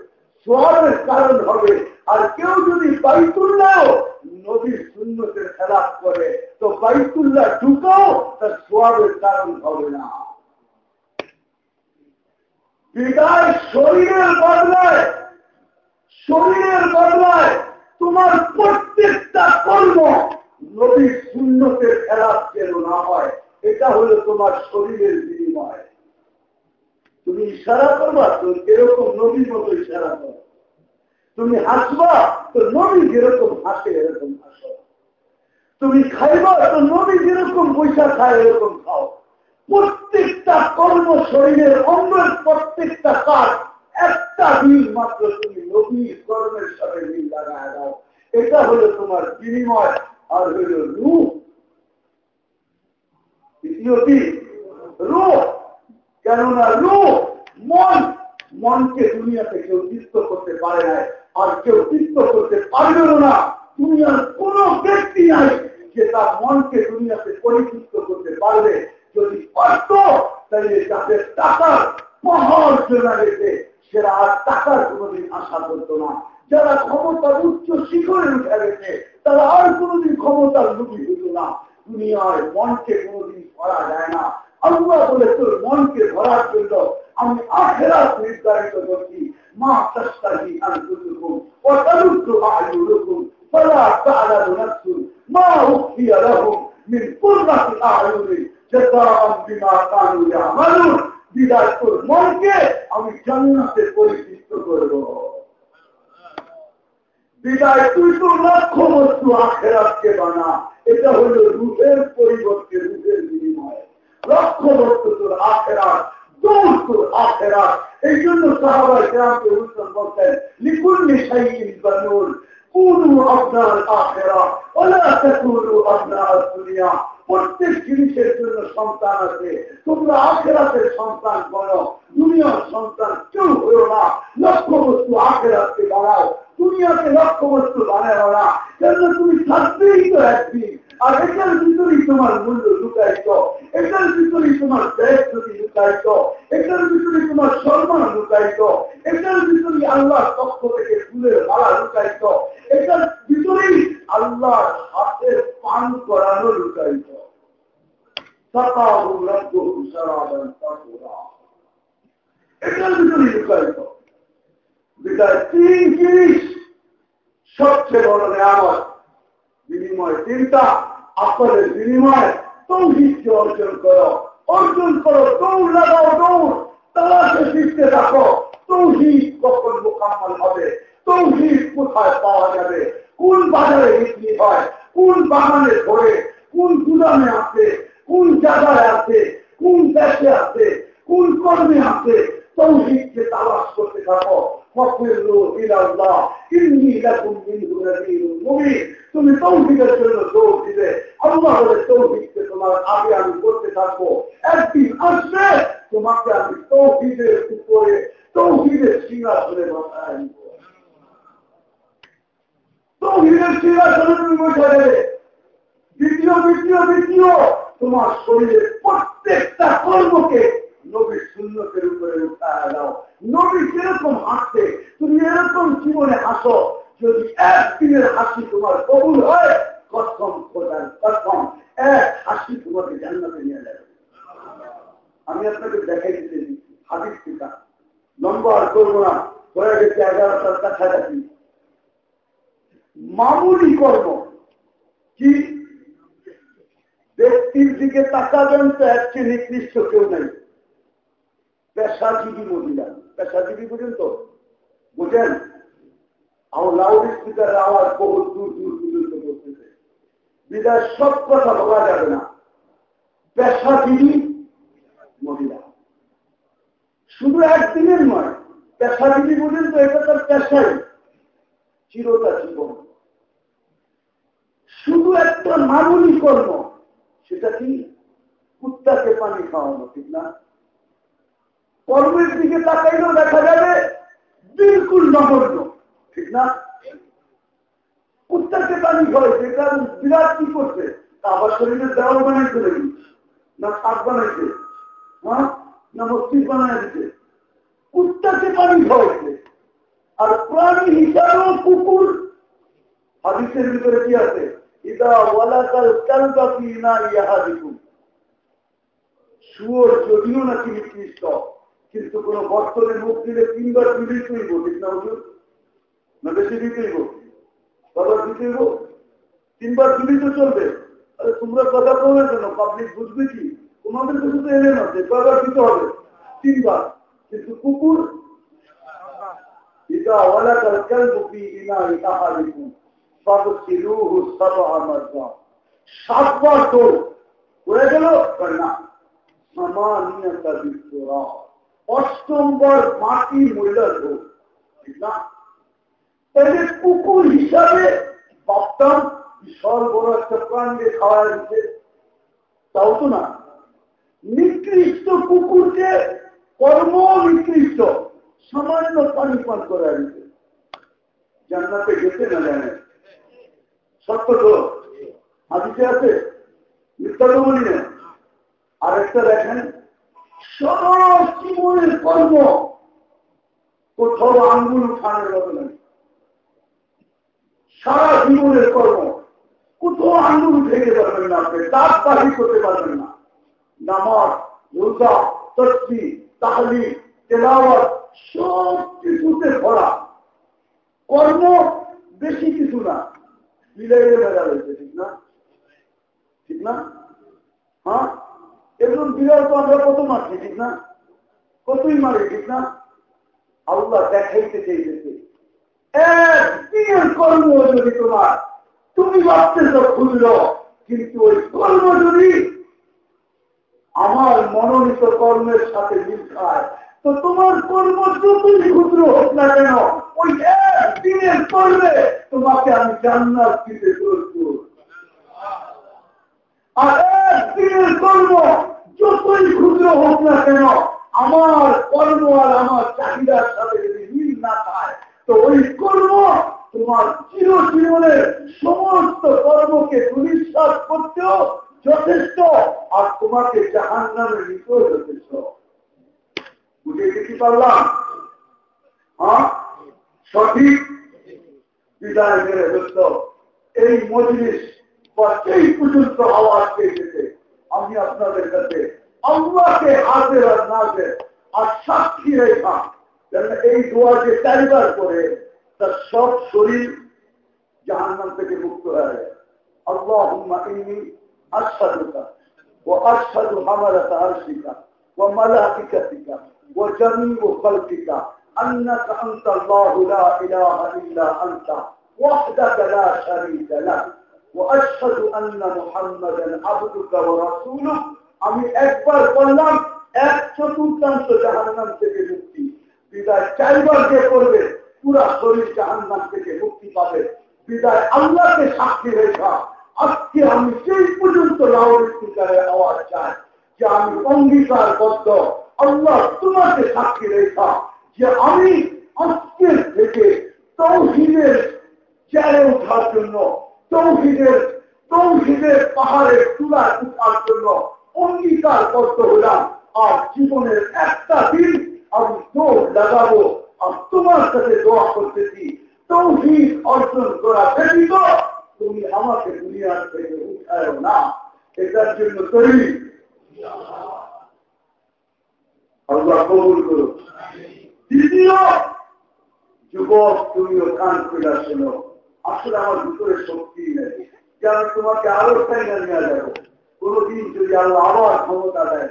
সোয়াবের কারণ হবে। আর কেউ যদি বাইতুল্লাহ নবীর শূন্যতে খেলাপ করে, তো বাইতুল্লাহ ঢুকাও তার সোয়াবের কারণ হবে না। বিদায় শরীরের বদলায় শরীরের বদলায় তোমার প্রত্যেকটা কর্ম নবীর শূন্যতের খেলাপ যেন না হয়, এটা হলো তোমার শরীরের বিনিময়। তুমি ইশারা করবা তো এরকম নবীর মতো ইশারা করো। তুমি হাসবা তো নবী যেরকম হাসে, এরকম হাসো। তুমি খাইবা তো নবী যেরকম পয়সা খায়, এরকম খাও। প্রত্যেকটা কর্ম শরীরের অঙ্গের প্রত্যেকটা কাজ, একটা দিন মাত্র তুমি নবীর কর্মের সাথে মিল লাগায় দাও। এটা হলো তোমার বিনিময়, আর হইল রূপ। দ্বিতীয়টি, রূপ। কেননা রূপ মন, মনকে দুনিয়াতে কেউ চিত্ত করতে পারে নাই, আর কেউ চিত্ত করতে পারবে না। দুনিয়ার কোন ব্যক্তি নাই যে তার মনকে দুনিয়াতে পরিচিত করতে পারবে। যদি পারত তাহলে যাদের টাকার পাহাড় চলে সেরা আর টাকার কোনোদিন আশা করতো না। যারা ক্ষমতার উচ্চ শিখরে উঠে গেছে, তারা আর কোনোদিন ক্ষমতার লুবি হইত না। দুনিয়ায় মনকে কোনোদিন করা যায় না। আল্লাহ বলে, তোর মনকে ধরার জন্য আমি আখেরাত নির্ধারিত করছি। মা তাস্তাহি আনতুকুম ওয়া তালুতু আ'য়ুনুকুম ফালা তা'লামু নাফসুন। মা উখিয়া লাহুম মিন কুররাতি মনকে আমি জান্নাতে পরিচিত করব। বিদায় তুই তো লক্ষ্য বস্তু আখেরাতকে বানা, এটা হলো রূপের পরিবর্তে রূপের বিনিময়। লক্ষ্য বস্তু তোর আখেরাত এই জন্য উত্তম বলতেন লিখুন নিশাইন বানুল কুনু আপনার আখেরা ওলা আপনার দুনিয়া। প্রত্যেক জিনিসের জন্য সন্তান আছে। তোমরা আখেরাতের সন্তান বলো, দুনিয়ার সন্তান কেউ হয়েও না। লক্ষ্য বস্তু আখেরাতকে বাড়াও দুনিয়াকে লক্ষ্য বস্তু বানায় না তুমি থাকতেই তো একদিন। আর এটার ভিতরেই তোমার মূল্য লুকাইত এটার ভিতরেই তোমার দেশ যদি লুকাইত এটার ভিতরে তোমার সম্মান লুকাইত এটার পক্ষ থেকে ফুলের মালা লুকাইত এটার ভিতরেই হাতের পান করানো লুকাইত এটার ভিতরেই লুকাইত বিদায় তিন জিনিস সবচেয়ে বড় নেয়ামত। বিনিময় চিন্তা, আপনাদের বিনিময় তৌহিদকে অর্জন করো অর্জন করো, দৌড় লাগাও, দৌড়। তালাশে শিখতে থাকো, তৌহিদ কখন মোকাম্মল হবে? তৌহিদ কোথায় পাওয়া যাবে? কোন বাজারে বিক্রি হয়? কোন বাগানে ধরে কোন গুদামে আছে? কোন জায়গায় আছে? কোন দেশে আছে? কোন কর্মে আছে? তৌহিদকে তালাশ করতে থাকো। তুমি তৌহিদের জন্য দৌড় দিবে। আল্লাহ বলে তৌহিদকে তোমার আগে আমি করতে থাকব। একদিন আসবে, তোমাকে আমি তৌহিদের উপরে তৌহিদের সিংহাসনে বসায় দেবে। দ্বিতীয় দ্বিতীয় দ্বিতীয়, তোমার শরীরের প্রত্যেকটা কর্মকে নবীর শূন্যতের উপরে উঠায় দাও। নবী কীরকম হাসছে, তুমি এরকম জীবনে হাসো। যদি একদিনের হাসি তোমার কবুল হয় কথম খোঁজার কথম এক হাসি তোমাকে জান্নাতে নিয়ে যাবে। আমি আপনাকে দেখাই দিতে হাদিস টিকা। লম্বা আর করব না হয়ে গেছে এগারোটার কাছাকাছি। মামুলি কর্ম। কি? ব্যক্তির দিকে তাকাবেন তো একটি নির্দিষ্ট কেউ নেই। পেশাজীবী মহিলা। পেশাজীবী বুঝেন তো? বুঝেন? আমার লাউড স্পিকারের আওয়াজ বহু দূর দূর পর্যন্ত বলতেছে। বিদায়, সব কথা বলা যাবে না। পেশাজীবী মহিলা। শুধু একদিনের নয়, পেশাজীবী বুঝেন তো, এটা তার পেশাই। চিরতা জীবন। শুধু একটা মামুলি কর্ম, সেটা কি? কুত্তাকে পানি খাওয়ানো, ঠিক না? কর্মের দিকে তাকাইলেও দেখা যাবে বিলকুল নগণ্য। ঠিক না? কুত্তাকে পানি খাওয়াইছে কারণ বিরাট কি করছে? আবার শরীরের দেওয়াল বানাইছে নাকি না শাক বানাইছে হ্যাঁ? না মস্তিষ্ক বানাই দিচ্ছে। কুত্তাকে পানি খাওয়াইছে আর প্রাণী হিসাবেও কুকুর। হাদিসের ভিতরে কি আছে? ইদা ওয়ালাকাল শুয়োর যদিও নাকি নিকৃষ্ট। কিন্তু কোন বর্তনে মুখ দিলে তিনবার দিলেই তুইব ঠিক না হুজুর? না বেশি দিতেইব কবার দিতেইব তিনবার দিলেই তো চলবে। আরে তোমরা কথা বলবে কেন? পাবলিক বুঝবে কি? তোমাদের কাছে তো এলে না যে কবার দিতে হবে। তিনবার। কিন্তু কুকুর? ইদা ওয়ালাকাল কালবুকি ইনা ইহা দেখুন সাতবার তো। হয়ে গেল? না। অষ্টমবার মাটি মহিলার না? তাহলে কুকুর হিসাবে ভাবতাম, বিশাল বড় একটা প্রাণীকে খাওয়া দিচ্ছে তাও তো না। নিকৃষ্ট কুকুরকে কর্ম নিকৃষ্ট সামান্য পানি পান করা দিচ্ছে জান্নাতে গেছে না জানে সত্য তো? হাদিসে আছে? মিথ্যা তো বলি না আরেকটা দেখেন। জীবনের কর্ম কোথাও আঙ্গুল উঠানোর মতো নেই। সারা জীবনের কর্ম কোথাও আঙ্গুল উঠে যেতে পারবেন না আপনি, দাঁত বাহির করতে পারবেন না। নামাজ, রোজা তসবি তাহলি তেলাওয়াত সব কিছুতে ভরা। কর্ম বেশি কিছু না। মিলাইলে মেলা রয়েছে ঠিক না? ঠিক না? হ্যাঁ? এরকম বিড়াল তো আমরা কত মারছি, ঠিক না? কতই মারি, ঠিক না? আল্লাহ দেখাইতে চাইতেছে। একদিনের কর্ম যদি তোমার? তুমি ভাবতেছ খুলল কিন্তু ওই কর্ম যদি আমার মনোনীত কর্মের সাথে মিল খায়, তো তোমার কর্ম যতই ক্ষুদ্র হোক না কেন, ওই একদিনের কর্মে তোমাকে আমি জান্নাত দিতে করব আর একদিনের কর্ম যতই ক্ষুদ্র হোক না কেন, আমার কর্ম আর আমার চাহিদার সাথে যদি মিল না পায়, তো ওই কর্ম তোমার চির জীবনের সমস্ত কর্মকে সুনিশ্বাস করতেও যথেষ্ট আর তোমাকে জাহান নামে নিতেও যথেষ্ট। বুঝে কিছু পারলাম? হ্যাঁ? সঠিক? বিদায় মেরে দোস্ত এই মজলিস বা সেই পর্যন্ত আওয়াজ পেয়েছে আমি আপনাদের কাছে আল্লাহকে হাতের আর নাজের আর সাক্ষী রেখা যেন এই দোয়াকে চারিবার করে তার সব শরীর জাহান্নাম থেকে মুক্ত হয়ে যায় আল্লাহ ইন্নি আশাদুকা ও আশাদু হামারাতা আরশিকা ও মালাইকাতিকা ও জামিউ খালকিকা أنك أنت الله لا إله إلا أنت وحدك لا شريك لك وأشهد أن محمدا عبدك ورسولك আমি একবার বললাম এক চতুর্থাংশ জাহান্নাম থেকে মুক্তি বিদায় চারবার যে করবে পুরা শরীর জাহান্নাম থেকে মুক্তি পাবে বিদায় আল্লাহকে সাক্ষী রেখা আজকে আমি সেই পর্যন্ত লাউড স্পিকারের আওয়াজ চাই যে আমি অঙ্গীকারবদ্ধ আল্লাহ তোমাকে সাক্ষী রেখা যে আমি আজকের থেকে তৌহিদের চেয়ারে ওঠার জন্য তৌহিদের তৌহিদের পাহাড়ের চূড়ায় উঠার জন্য অঙ্গীকার করতে হলাম। আর জীবনের একটা দিন আমি দৌড় লাগাবো। আর তোমার সাথে দোয়া করতেছি, তৌহিদ অর্জন করা ব্যতীত তুমি আমাকে দুনিয়ার থেকে উঠায় না। এটার জন্য তৈরি। কবুল করো দ্বিতীয় যুবক তুমিও কান খুলে শোনো আসলে আমার ভিতরে শক্তি নেই। যে তোমাকে আরও চাইনা নিয়ে যাব। কোনদিন যদি আল্লাহ আবার ক্ষমতা দেয়,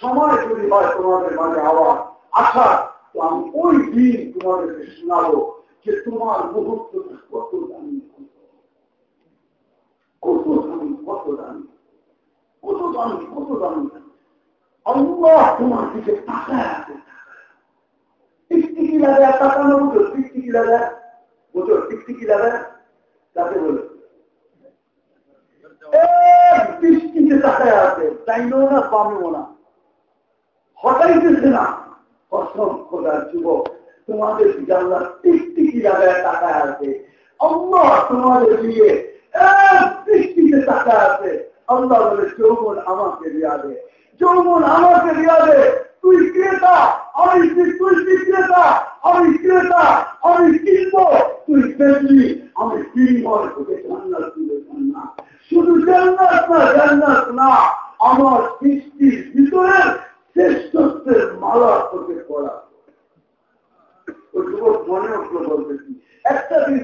সময় যদি হয় তোমাদের মাঝে আবার আসা তো আমি ওই দিন তোমাদেরকে শোনাবো যে তোমার মুহূর্ত কত দামি কত দামি কত দামি কত দামি কত দামি। আল্লাহ তোমার দিকে তাকায় আছে। টিকটিকি লাগায় তাকানো বুঝো টিকটিকি লাগায়। বুঝো টিকটিকি লাগায়? তাকে বলো। দৃষ্টিতে তাকায় আছে। তাইনও না পামেও না। হটাইতেছে না? অসম খোদার যুবক তোমাদের আল্লাহ টিকটিকি লাগায় তাকায় আছে। আল্লাহ তোমাদের দিয়ে এক দৃষ্টিতে তাকায় আছে। আল্লাহ বলে যৌবন আমাকে দিয়া দে। যৌবন আমাকে দিয়া দে। তুই ক্রেতা আমি তুই বিক্রেতা আমি ক্রেতা, আমি কিনব তুই বেশি আমি কিনবর শুধু জান্নাত না জান্নাত না, আমার সৃষ্টির ভিতরে শ্রেষ্ঠত্বের মালা তোকে পড়া একটা দিন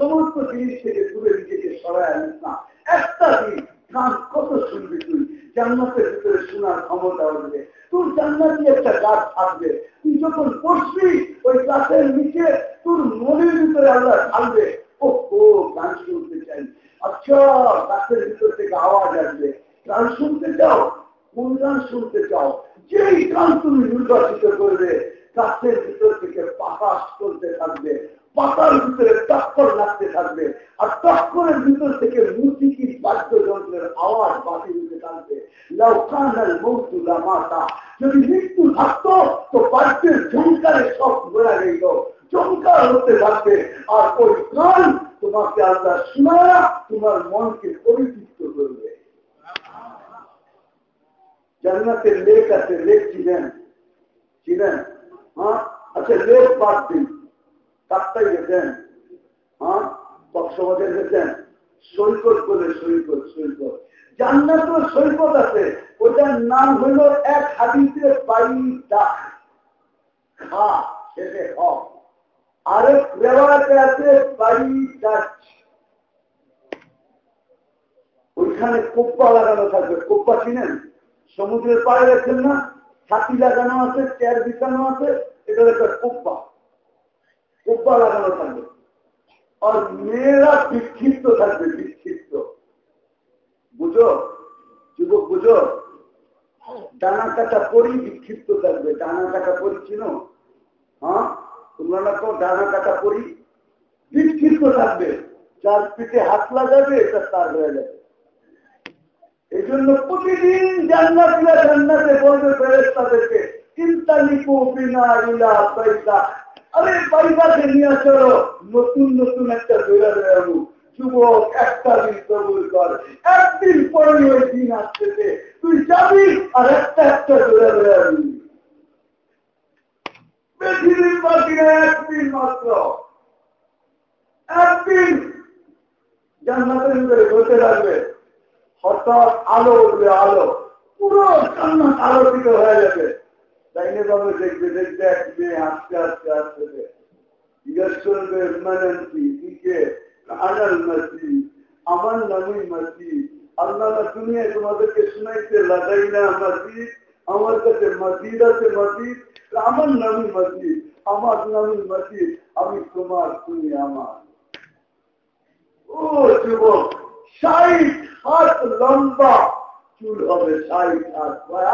সমস্ত জিনিস থেকে দূরে নিজেকে সরাই আনিস না। একটা দিন গান কত শুনবি তুই। জান্নাতের ভিতরে শোনার ক্ষমতা উঠবে তোর জান্নাতি একটা গাছ থাকবে। তুই যখন বসবি, ওই গাছের নিচে তোর মনের ভিতরে আল্লাহ থাকবে ও ও গান শুনতে চাই। আচ্ছা গাছের ভিতর থেকে আওয়াজ আসবে। গান শুনতে চাও? কোন গান শুনতে চাও? যেই গান তুমি নির্বাচিত করবে, গাছের ভিতর থেকে পাকাশ করতে থাকবে। পাতার ভিতরে টক্কর লাগতে থাকবে। আর টক্করের ভিতর থেকে মুসিকি বাদ্যযন্ত্রের আওয়াজ বাকি দিতে যদি মৃত্যু থাকতো, তো বাদ্যের ঝঙ্কারে সব ঘোরা গেল। চমকার হতে থাকবে। আর ওই গান তোমাকে আল্লাহ শোনা তোমার মনকে পরিচিত করবে। জান্নাতের লেক আছে, লেক চিনেন। চিনেন? হ্যাঁ? আচ্ছা লেক বাদ দিন। কাকটাই গেছেন হ্যাঁ? কক্সবাজার গেছেন সৈকত বলে সৈকত সৈকত। জান্নাত সৈকত আছে। ওটার নাম হইল এক হাদিসে বাড়ি ডাক আছে বাড়ি ওইখানে কোপ্পা লাগানো থাকবে। কোপ্পা চিনেন? সমুদ্রের পাড়ে গেছেন না? ছাতি লাগানো আছে, চেয়ার বিছানো আছে এটা একটা কোপ্পা। কোপ্পা লাগানো থাকবে। আর মেয়েরা বিক্ষিপ্ত থাকবে, বিক্ষিপ্ত। বুঝো? যুবক, বুঝো? ডানা কাটা পরি বিক্ষিপ্ত থাকবে, ডানা কাটা পরি চিনো? হ্যাঁ? তোমরা তো ডানা কাটা পরি বিক্ষিপ্ত থাকবে। যার পিঠে হাত লাগাবে এটা তার হয়ে যাবে। এই জন্য প্রতিদিন জান্নাতিরা জান্নাতে বলবে ফেরেস তাদেরকে চিন্তালিকু বিনা ইলা পয়সা আরে পয়সাকে নিয়ে চলো। নতুন নতুন একটা বেড়া বেড়াবো। যুবক, একটা দিন কবুল কর। একদিন পরে ওই দিন আসতেছে। তুই যাবি আর একটা একটা বেড়া বেড়াবি। পৃথিবীর একদিন মাত্র। একদিন জান্নাতের ভিতরে থাকবে। হঠাৎ আলো উঠবে, আলো। পুরো জান্নাত আলোকিত হয়ে যাবে। তাইনে বাবু দেখবে দেখবে এক মেয়ে আস্তে আস্তে আস্তে জিজ্ঞেস করবে মানেন দিকে আনাল মাসি আমার নামই মাসি আল্লাহ দুনিয়ায় তোমাদেরকে শুনাইতে লাগাই না মসজিদ আমার কাছে মসজিদ আছে মসজিদ আমার নামই মসজিদ আমার নামই মসজিদ আমি তোমার তুমি আমার। ও যুবক, ষাট হাত লম্বা। চুল হবে ষাট হাত। কয়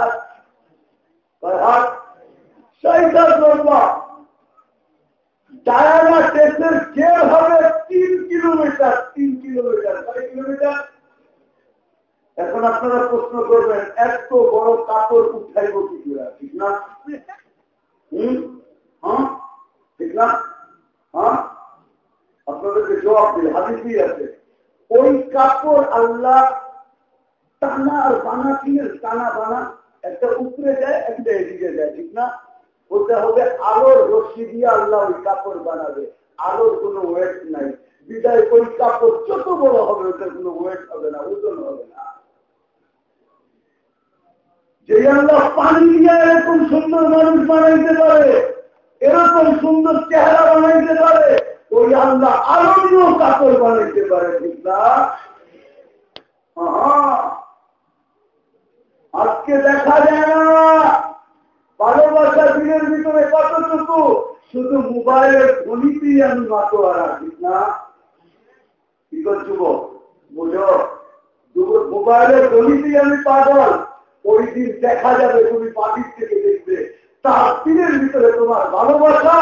ডায়ানা টেস্টের জেল হবে তিন কিলোমিটার তিন কিলোমিটার কয় কিলোমিটার। এখন আপনারা প্রশ্ন করবেন, এত বড় কাপড় উঠাইব কি ঠিক না? হম? হ্যাঁ? ঠিক না? হ্যাঁ? আপনাদেরকে জবাব দিই, হাদিসই আছে, ওই কাপড় আল্লাহ টানা আর বানা কিনে টানা বানা একটা উপরে যায়, একটা এদিকে যায়, ঠিক না? ওটা হবে আলোর রশ্মি দিয়ে আল্লাহ ওই কাপড় বানাবে। আলোর কোনো ওয়েট নাই। বিদায় ওই কাপড় যত বড় হবে ওটা কোনো ওয়েট হবে না, ওজন হবে না। যে আল্লাহ পানি দিয়ে এরকম সুন্দর মানুষ বানাইতে পারে, এরকম সুন্দর চেহারা বানাইতে পারে, ওই আল্লাহ আনন্দ কাপড় বানাইতে পারে, ঠিক না? আজকে দেখা যায় না। ভালোবাসা দিনের ভিতরে কতটুকু? শুধু মোবাইলের ধ্বনিতেই আমি মাতোয়ারা, ঠিক না? কি করছুব বুঝো? মোবাইলের ধ্বনিতেই আমি পাগল। ওই দিন দেখা যাবে তুমি পাখির থেকে দেখবে। তার দিনের ভিতরে তোমার ভালোবাসা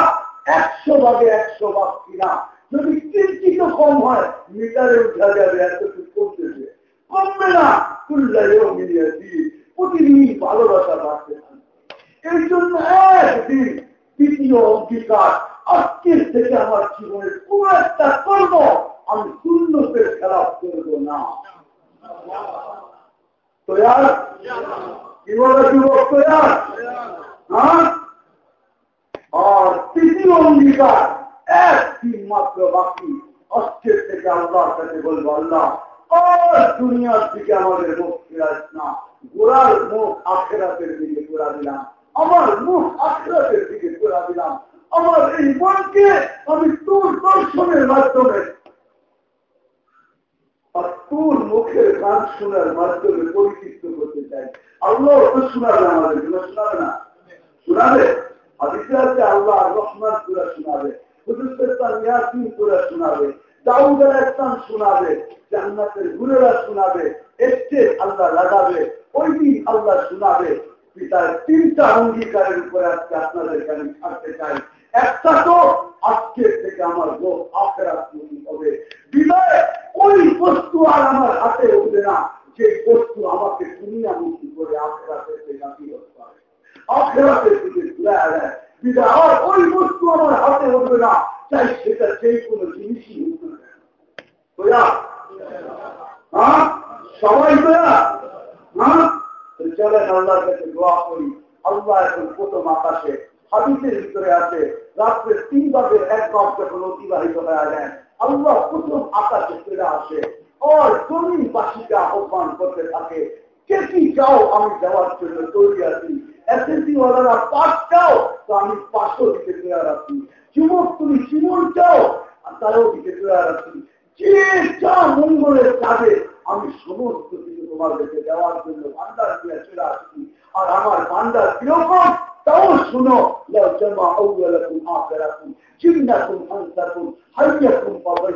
একশো ভাগে একশো ভাগ কিনা। যদি কিঞ্চিত কম হয়, মিটারে উঠা যাবে, এতটুকু কমতেছে কমবে না। কুল্লাইও মিলিয়েছি প্রতিদিন ভালোবাসা বাড়তে এই জন্য একদিন দ্বিতীয় অঙ্গীকার, আজকের থেকে আমার জীবনে কোন একটা করব আমি শূন্যতে খেলাপ করব না। হ্যাঁ? আর তৃতীয় অঙ্গীকার একদিন মাত্র বাকি, আজকের থেকে আল্লাহর বলব, আল্লাহ দুনিয়ার দিকে আমাদের মুখ ফেরাস না। গোড়ার মুখ আখেরাতের দিকে ঘোরা দিলাম। আমার মুখ আখেরাতের দিকে ঘোরা দিলাম। আমার এই মনকে আমি তোর দর্শনের মাধ্যমে তোর মুখের গান শোনার মাধ্যমে পরিচিত করতে চাই। আল্লাহ তো শোনাবে আমাদের জন্য, শোনাবে না? শোনাবে? হাদিসে আছে, আল্লাহ রহমান পুরা শোনাবে। শোনাবে। দাউদ ইসলাম শোনাবে, জান্নাতের গুরেরা শোনাবে এসছে আল্লাহ লাগাবে, ওই দিন আল্লাহ শোনাবে। পিতার তিনটা অঙ্গীকারের উপরে আজকে আপনাদের কাছে থাকতে চাই। একটা তো আজকের থেকে আমার লোক আখেরাত হবে। বিদায় ওই বস্তু আর আমার হাতে উঠবে না। যে বস্তু আমাকে দুনিয়া মুক্তি করে আখেরাতের থেকে করতে হবে আখেরাতের দিকে ঘুরে আর ওই বস্তু আমার হাতে উঠবে না। কাছে দোয়া করি আল্লাহ এখন প্রথম আকাশে ভিতরে আছে রাত্রে তিন ভাগের এক ভাগ যখন অতিবাহিত হয়ে আল্লাহ প্রথম আকাশে ফিরে আসে আর জমিনবাসীকে আহ্বান করতে থাকে কে কি চাও আমি যাওয়ার জন্য তৈরি আছি এসএসসি ওয়ালারা পাস চাও, তো আমি পাশও দিকে তৈরি আছি। যুবক তুমি শিমুল চাও, আর তারাও দিকে তৈরি আছি। যে যা মঙ্গলের কাজে, আমি সমস্ত কিছু তোমার দেখে দেওয়ার জন্য ভান্ডার দিয়ে চলে আসছি। আর আমার ভান্ডার কীরকম, তাও শুনো। জমা করুন হাইয়া করুন আনসাকুম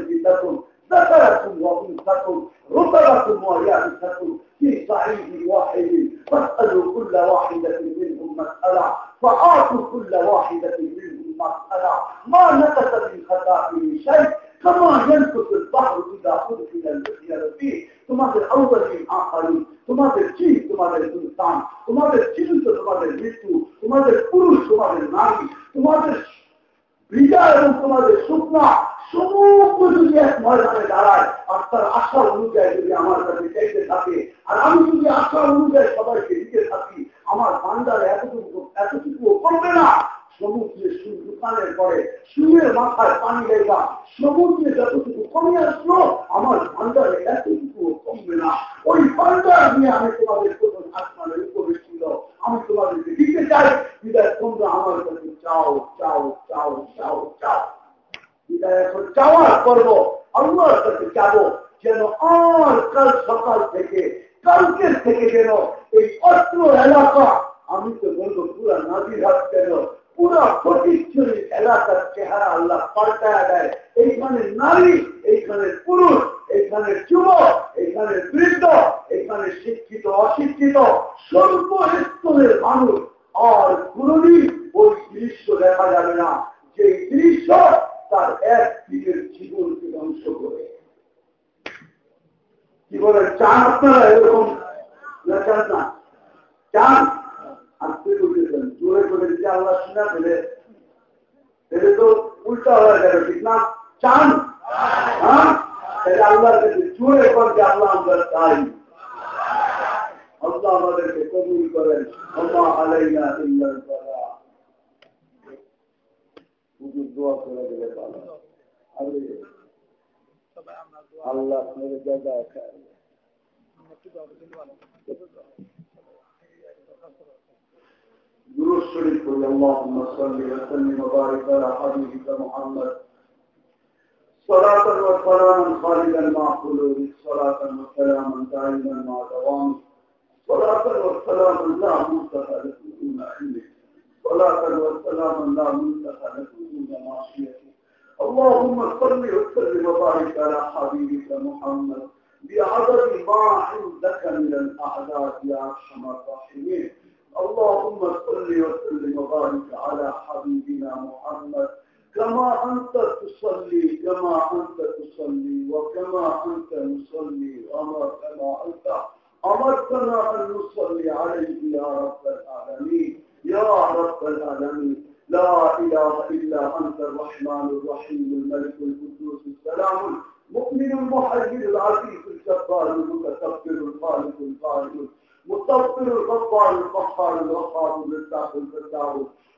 চিন্তা করুন ذكركم وأنثكم رطبكم ويابسكم في صعيد واحد فاسألوا كل واحدة منهم مسألة فآتوا كل واحدة منهم مسألة ما نقص من خطائه شيء كما ينقص البحر إذا أدخل البحر فيه তোমাদের আউবালিন আকালি তোমাদের চিন তোমাদের ইনসান তোমাদের চিন্তা তোমাদের মৃত্যু তোমাদের পুরুষ তোমাদের নারী তোমাদের বিজয় এবং তোমাদের শুকনা সমস্ত যদি এক ময়দানে দাঁড়ায়, আর তার আশা অনুযায়ী যদি আমার কাছে চাইতে থাকে, আর আমি যদি আশা অনুযায়ী সবাইকে দিতে থাকি, আমার বান্দারে এতটুকু এতটুকু করবে না। সমুদ্রে দোকানের পরে সুয়ের মাথায় পানি লেগা সমুদ্রে যতটুকু কমে আসলো, আমার ভান্ডারে এতটুকু কমবে না। ওই ভান্ডার নিয়ে আমি তোমাদের কোনো আসমানের উপরে ছিল আমি তোমাদেরকে দিতে চাই, বিদায় তোমরা আমার কাছে চাও চাও চাও চাও চাও বিদায় এখন চাওয়ার করব আল্লাহর কাছে যাব, যেন আর কাল সকাল থেকে, কালকের থেকে যেন এই অস্ত্র এলাকা, আমি তো বলব পুরা নাজির হাত কেন পুরা প্রতিচ্ছবি চেহারা আল্লাহ পাল্টায় দেয়। এইখানে নারী, এইখানে পুরুষ, এইখানে যুবক, এইখানে বৃদ্ধ, এইখানে শিক্ষিত, অশিক্ষিত স্বল্প স্তরের মানুষ। আর কোনদিন ওই দৃশ্য দেখা যাবে না। যে দৃশ্য তার এক দিকের জীবনকে ধ্বংস করে। কি বলেন, চান আপনারা এরকম? চান না। চান? আসতে বলতেছেন জোরে করে দিতে আল্লাহ শুনা পেলে তাহলে তো উল্টা হয়ে যাবে, ঠিক না? চান? হ্যাঁ? তাহলে আল্লাহর কাছে জোরে করবে আল্লাহ আমরা চাই। আল্লাহ আমাদেরকে কবুল করেন। আল্লাহ আলাইনা ইল্লাল বালা। হুজুর দোয়া করে দিলে ভালো। আরে, আল্লাহ আপনার জায়গায় খায়। شريف اللهم صل وسلم وبارك على حبيبك محمد. صلاة وسلاما خالدا مع خلوده صلاة وسلاما دائما مع دوامه صلاة وسلاما لا منتهى لكم دون علمك صلاة وسلاما لا منتهى لكم دون معصيتك. اللهم صل وسلم وبارك على حبيبك محمد. بعدد ما عندك من الاعداد يا أرحم الراحمين. اللهم صل وسلم وبارك على حبيبنا محمد. كما أنت تصلي كما أنت تصلي وكما أنت نصلي. وما كما أنت. أمرتنا أن نصلي عليه يا رب العالمين. يا رب العالمين. لا إله إلا أنت الرحمن الرحيم الملك القدوس السلام المؤمن المحيي العزيز الجبار المتكبر الخالق الخالق مستغفر الغفار القهار الغفار الرزاق الفتاح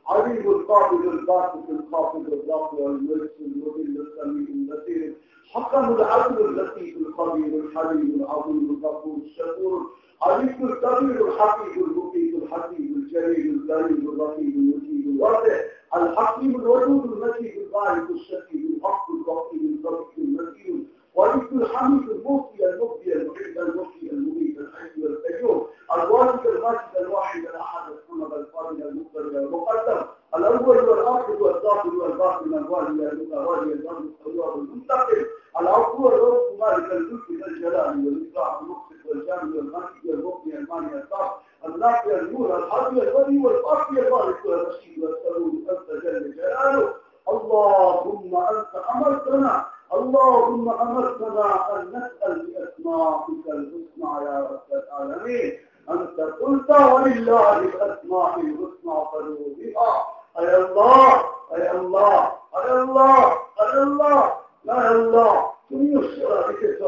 عليم القابل الباسط الخافض الرافع الملك المذل السميع البصير. حكم العدل اللطيف الخبير الحليم العظيم الغفور الشكور. عليك الكبير الحقيق المقيت الحكيم الجليل الكريم الرقيب المجيد الواسع. الحكيم الودود المجيد البارك الشكيد الحق الرقيب الرقيب المتين وليك الحميد الموصي المبدي المحب المحيي المميت الحي القيوم الواجد الماجد الواحد الاحد الصمد الفاضل المقتدر المقدم الأول والاخر والظاهر والباطن الوالي المتوالي الامر الصواب المنتقم العفو والرزق مالك الملك الجلال والاكرام المقسط والجامع والمالك والمغني المانع الصعب النافع النور الحاضر الولي والباقي الوارث والرشيد والسلوم انت جل جلاله اللهم انت امرتنا اللهم امرتنا ان نسال باسمائك الحسنى يا رب العالمين انت قلت ولله الاسماء الحسنى فادعوا بها اي الله اي الله اي الله اي الله لا আল্লাহ তুমিও সেরা রেখেছ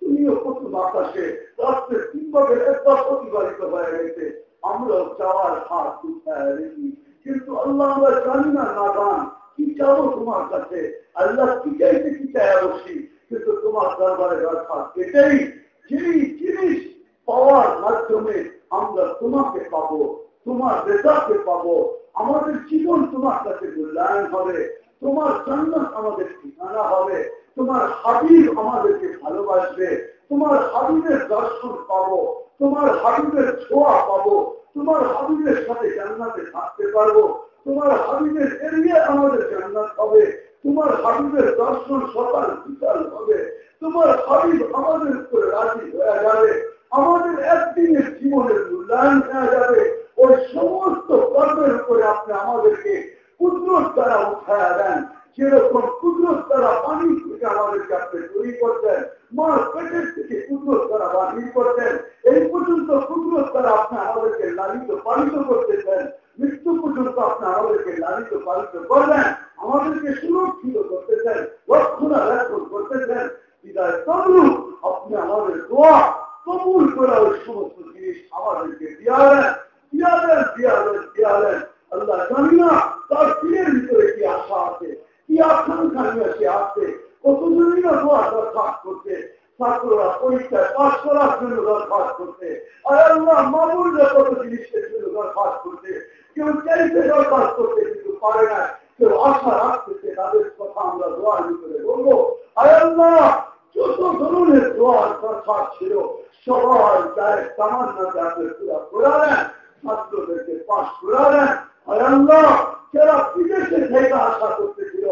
তুমিও প্রথম আকাশে রাত্রে তিন ভাগের একবার প্রতিবাদিত হয়ে গেছে আমরাও চাওয়ার হাত উঠায় রেখি কিন্তু আল্লাহ আমরা জানি না নাদান কি চাবো তোমার কাছে? আল্লাহ কি চাইতে কি চায় বসি কিন্তু তোমার দরবারে রাখা এটাই যেই জিনিস পাওয়ার মাধ্যমে আমরা তোমাকে পাবো, তোমার রেজাকে পাবো, আমাদের জীবন তোমার কাছে মূল্যায়ন হবে, তোমার জান্নাত আমাদের ঠিকানা হবে, তোমার হাবিব আমাদেরকে ভালোবাসবে, তোমার হাবিবের দর্শন পাবো, তোমার হাবিবের ছোঁয়া পাবো, তোমার হাবিবের সাথে জান্নাতে থাকতে পারব। তোমার হাবিবের এরিয়া আমাদের জান্নাত হবে। তোমার হাবিবের দর্শন সকাল বিকাল হবে। তোমার হাবিব আমাদের উপরে রাজি হয়ে যাবে। আমাদের একদিনের জীবনের মূল্যায়ন হয়ে যাবে। ওই সমস্ত কর্মের উপরে আপনি আমাদেরকে কুদরত দ্বারা উঠায় দেন। যেরকম কুদরত দ্বারা পানি থেকে আমাদেরকে আপনি তৈরি করতেন, মার পেটের থেকে কুদরত দ্বারা বাহির করতেন, এই পর্যন্ত কুদরত দ্বারা আপনি আমাদেরকে লালিত পালিত করতেছেন মৃত্যু পর্যন্ত আপনি আমাদেরকে লালিত পালিত করবেন। আমাদেরকে সুরক্ষিত করতেছেন রক্ষণা রক্ষণ করতেছেন বিদায় তবলু আপনি আমাদের দোয়া কবুল করে ওই সমস্ত জিনিস আমাদেরকে দিয়া দেন। দিয়া দেন দিয়া দেন দিয়া দেন। আল্লাহ জানি না তার পীরের ভিতরে কি আশা আছে, কি আকাঙ্ক্ষা নিয়ে সে আসছে কতজনই না দোয়া দরখাস্ত করছে। ছাত্ররা পরীক্ষায় পাশ করার জন্য দরখাস্ত করছে। আর আল্লাহ, মামুলরা কত জিনিসের জন্য দরখাস্ত করছে। কেউ চাইতে দরখাস্ত করতে কিন্তু পারে না। কেউ আশা রাখতেছে তাদের কথা আমরা দোয়ার ভিতরে বলব। যত ধরনের দোয়ার দরখাস্ত ছিল সবাই চায় তামান্না যাতে পুরা করালেন ছাত্রদেরকে পাশ আর আল্লাহ, যারা বিদেশে থেকে আশা করতেছিল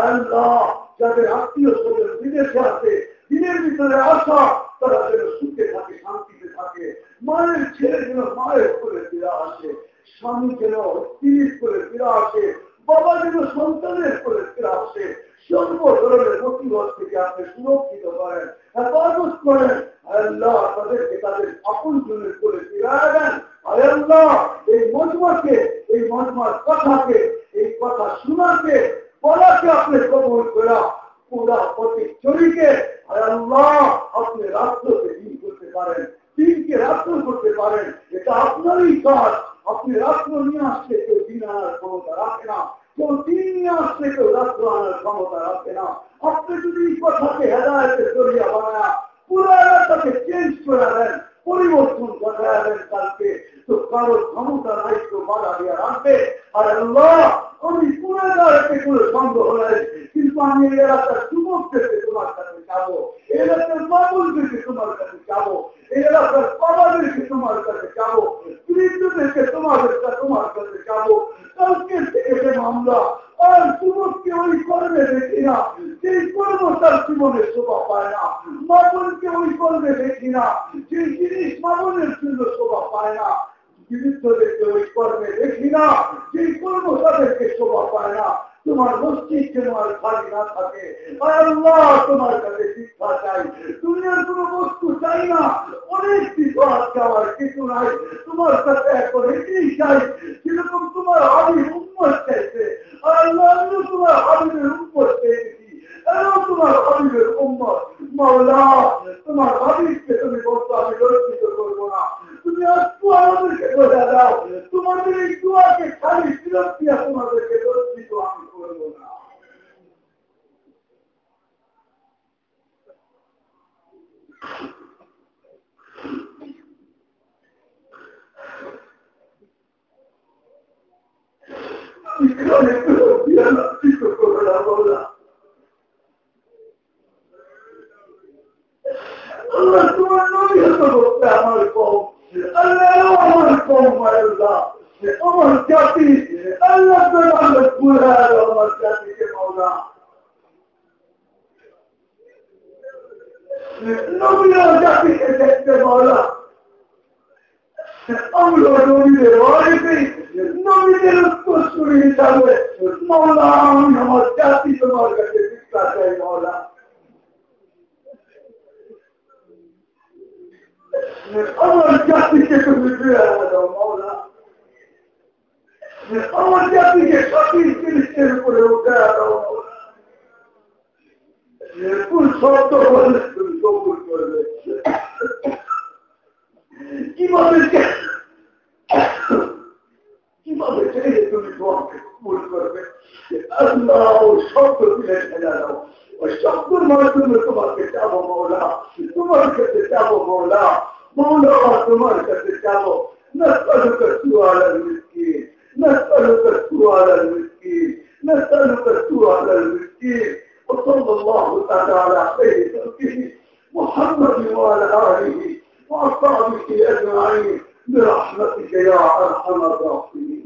আল্লাহ, যাদের আত্মীয় স্বজন বিদেশে আছে, দিনের ভিতরে আসা, তারা যেন সুখে থাকে, শান্তিতে থাকে। মায়ের ছেলে যেন মায়ের করে ফিরে আসে। স্বামী যেন স্ত্রীর করে ফিরে আসে, বাবা যেন সন্তানের করে ফিরে আসে। সর্ব ধরনের মুসিবত থেকে আপনি সুরক্ষিত করেন, হেফাজত করেন। আল্লাহ তাদেরকে তাদের আপন জনের করে ফিরে দেন আল্লাহ, এই মজমাকে, এই মজমার কথাকে, এই কথা শোনাকে, বলাকে আপনি কবল করা পুরা প্রতি চরিকে আল্লাহ, আপনি রাষ্ট্রকে দিন করতে পারেন। দিনকে রাষ্ট্র করতে পারেন? এটা আপনারই কাজ। আপনি রাষ্ট্র নিয়ে আসতে কেউ দিন আনার ক্ষমতা রাখে না। কেউ দিন নিয়ে আসলে কেউ রাষ্ট্র আনার ক্ষমতা রাখে না। আপনি যদি কথাকে হেদায়তে জড়িয়ে বানা পুরো এলাকাকে চেঞ্জ করে দেন, পরিবর্তন ঘটায় দেন কালকে, তো কারোর ক্ষমতা নাই তো বাধা দিয়ে রাখবে। আর আল্লাহ আমি পুনরায় কোনো সন্দেহ নাই কিন্তু আমি এই এলাকার যুবক থেকে তোমার কাছে যাব। এলাকার বাবুল থেকে তোমার কাছে যাব। এই এলাকার বাবাদেরকে তোমার কাছে যাব। বৃদ্ধদেরকে তোমাদের তোমার কাছে যাব। কালকে থেকে মামলা, আর যুবককে ওই কর্মে দেখি না। সেই কর্ম তার জীবনে শোভা পায় না। মামনকে ওই কর্মে দেখি না। সেই জিনিস মামনের জন্য শোভা পায় না। বিরুদ্ধদেরকে ওই কর্মে দেখি না সেই কর্ম তাদেরকে শোভা পায় না। তোমার মসজিদ তোমার খালি না থাকে। তোমার কাছে শিক্ষা চাই। দুনিয়ার কোন বস্তু চাই না। অনেক কিছু আছে আমার কিছু নাই। তোমার কাছে এখন এটাই চাই। যেরকম তোমার হাবিব উন্মত চাইছে। আল্লাহ তোমার হাবিবের উন্মত চেয়েছি এরাও তোমার হাবিবের উন্মত মাওলা তোমার হাবিবকে তুমি বলতো আমি লজ্জিত করব না তুমি একটু আমাদেরকে বোঝা দাও তোমাদের এই দুয়াকে খালি দিয়া তোমাদেরকে লজ্জিত আমি করব না আল্লাহ তোমার নবী হতে করতে আমার কম আল্লাহ আমার কম আল্লাহ আমার জাতি আল্লাহ তোমার পুরা আমার জাতিকে মাওলা নবীরা জাতিকে দেখতে মাওলা আমরা নবীদের অনেকেই নবীদের উত্তরসূরি হিসাবে মাওলা আমি আমার জাতি তোমার কাছে শিক্ষা চাই মাওলা আমার জাতিকে তুমি ফিরে দাও মাওলা আমার জাতিকে সঠিক জিনিসের উপরে উঠে দাও মাওলা কোন শব্দ বললে তুমি কবুল করবে কীভাবে কীভাবে চাইলে তুমি তোমাকে কবুল করবে আল্লাহ ওই শব্দ والشخص يكون ثم كتابه مولاه ثم كتابه مولاه مولاه ثم كتابه نسألك السوء على المسكين. نسألك السوء على المسكين. نسألك السوء على المسكين. وصلى الله تعالى على خير خلقه محمد وعلى آله وأصحابه أجمعين. برحمتك يا أرحم الراحمين.